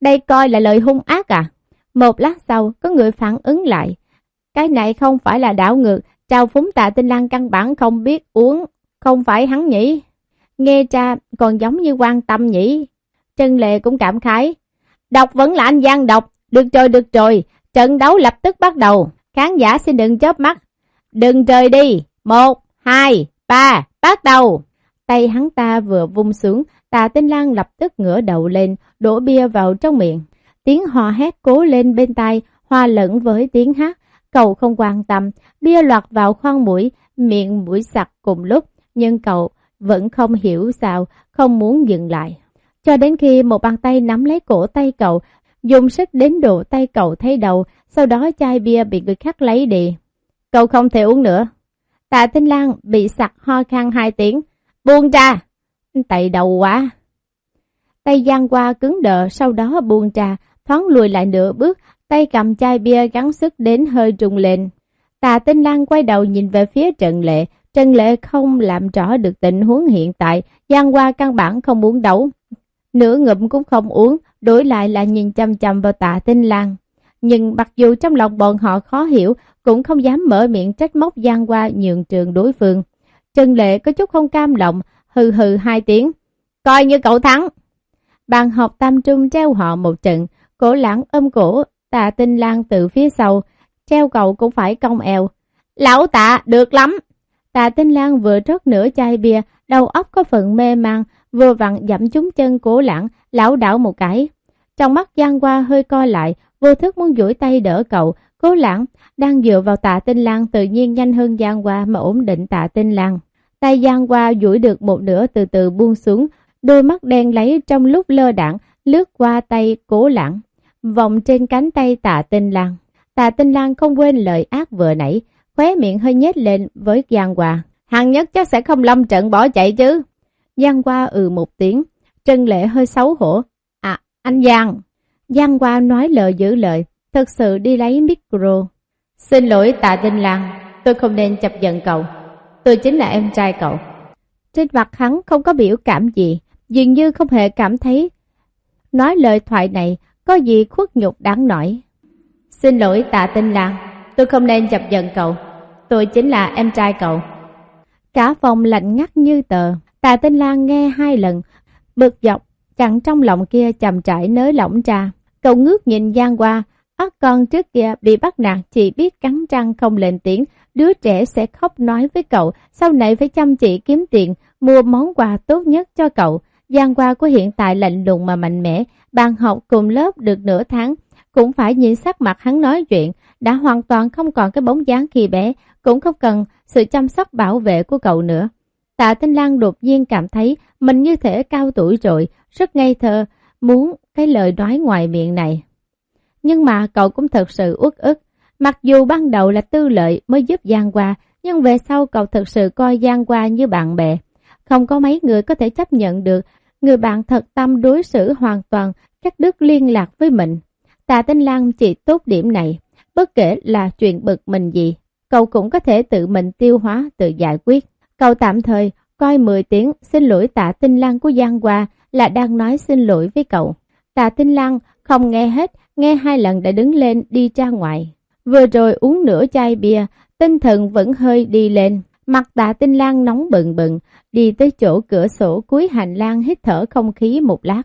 Speaker 1: Đây coi là lời hung ác à? Một lát sau, có người phản ứng lại. Cái này không phải là đảo ngược, trao phúng tạ tinh lang căn bản không biết uống, không phải hắn nhỉ? Nghe cha còn giống như quan tâm nhỉ? Trân Lệ cũng cảm khái. Đọc vẫn là anh Giang đọc. Được rồi, được rồi. Trận đấu lập tức bắt đầu. Khán giả xin đừng chớp mắt. Đừng rời đi. Một, hai, ba, bắt đầu. Tay hắn ta vừa vung xuống, tà tinh lang lập tức ngửa đầu lên, đổ bia vào trong miệng. Tiếng hò hét cố lên bên tai, hòa lẫn với tiếng hát. Cậu không quan tâm, bia loạt vào khoang mũi, miệng mũi sặc cùng lúc, nhưng cậu vẫn không hiểu sao, không muốn dừng lại. Cho đến khi một bàn tay nắm lấy cổ tay cậu, dùng sức đến độ tay cậu thấy đầu, sau đó chai bia bị người khác lấy đi. Cậu không thể uống nữa. Tạ Tinh Lan bị sặc ho khan hai tiếng. Buông ra! Tay đầu quá! Tay giang qua cứng đờ, sau đó buông ra, thoáng lùi lại nửa bước, tay cầm chai bia gắn sức đến hơi trùng lên. Tạ Tinh Lan quay đầu nhìn về phía Trần Lệ, Trần Lệ không làm rõ được tình huống hiện tại, Giang Hoa căn bản không muốn đấu. Nửa ngụm cũng không uống, đổi lại là nhìn chăm chăm vào tạ tinh Lan. Nhưng mặc dù trong lòng bọn họ khó hiểu, cũng không dám mở miệng trách móc Giang Qua nhường trường đối phương. Trần Lệ có chút không cam lòng, hừ hừ hai tiếng. Coi như cậu thắng. Bàn học tam trung treo họ một trận, cổ lãng ôm cổ, tạ tinh lang từ phía sau, treo cậu cũng phải cong eo. Lão tạ, được lắm. Tạ tinh lang vừa rót nửa chai bia, đầu óc có phần mê mang, vừa vặn dẫm chúng chân Cổ lãng, lão đảo một cái. Trong mắt Giang Hoa hơi co lại, vô thức muốn duỗi tay đỡ cậu, cố lãng, đang dựa vào tạ tinh lang tự nhiên nhanh hơn Giang Hoa mà ổn định tạ tinh lang. Tay Giang Hoa duỗi được một nửa từ từ buông xuống, đôi mắt đen lấy trong lúc lơ đảng, lướt qua tay cố lãng, vòng trên cánh tay tạ tinh lang. Tạ tinh lang không quên lời ác vừa nãy, khóe miệng hơi nhếch lên với Giang Hoa. Hằng nhất chắc sẽ không lâm trận bỏ chạy chứ. Giang qua ừ một tiếng, Trân Lệ hơi xấu hổ. À, anh Giang. Giang qua nói lời giữ lời, thật sự đi lấy micro. Xin lỗi tạ Tinh Lan, tôi không nên chọc giận cậu. Tôi chính là em trai cậu. Trên mặt hắn không có biểu cảm gì, dường như không hề cảm thấy. Nói lời thoại này có gì khuất nhục đáng nổi. Xin lỗi tạ Tinh Lan, tôi không nên chọc giận cậu. Tôi chính là em trai cậu. Cả phòng lạnh ngắt như tờ. Tạ Tinh Lan nghe hai lần, bực dọc, chặn trong lòng kia chầm trải nới lỏng ra. Cậu ngước nhìn Giang qua, ác con trước kia bị bắt nạt chỉ biết cắn răng không lên tiếng, đứa trẻ sẽ khóc nói với cậu, sau này phải chăm chỉ kiếm tiền, mua món quà tốt nhất cho cậu. Giang qua của hiện tại lạnh lùng mà mạnh mẽ, bàn học cùng lớp được nửa tháng, cũng phải nhìn sắc mặt hắn nói chuyện, đã hoàn toàn không còn cái bóng dáng khi bé, cũng không cần sự chăm sóc bảo vệ của cậu nữa. Tạ Tinh Lan đột nhiên cảm thấy mình như thể cao tuổi rồi, rất ngây thơ, muốn cái lời nói ngoài miệng này. Nhưng mà cậu cũng thật sự uất ức. Mặc dù ban đầu là tư lợi mới giúp Giang Hoa, nhưng về sau cậu thật sự coi Giang Hoa như bạn bè. Không có mấy người có thể chấp nhận được người bạn thật tâm đối xử hoàn toàn cắt đứt liên lạc với mình. Tạ Tinh Lan chỉ tốt điểm này, bất kể là chuyện bực mình gì, cậu cũng có thể tự mình tiêu hóa, tự giải quyết. Cậu tạm thời coi 10 tiếng xin lỗi Tạ Tinh Lan của Giang Hoa là đang nói xin lỗi với cậu. Tạ Tinh Lan không nghe hết, nghe hai lần đã đứng lên đi ra ngoài. Vừa rồi uống nửa chai bia, tinh thần vẫn hơi đi lên. Mặt tạ tinh lang nóng bừng bừng, đi tới chỗ cửa sổ cuối hành lang hít thở không khí một lát.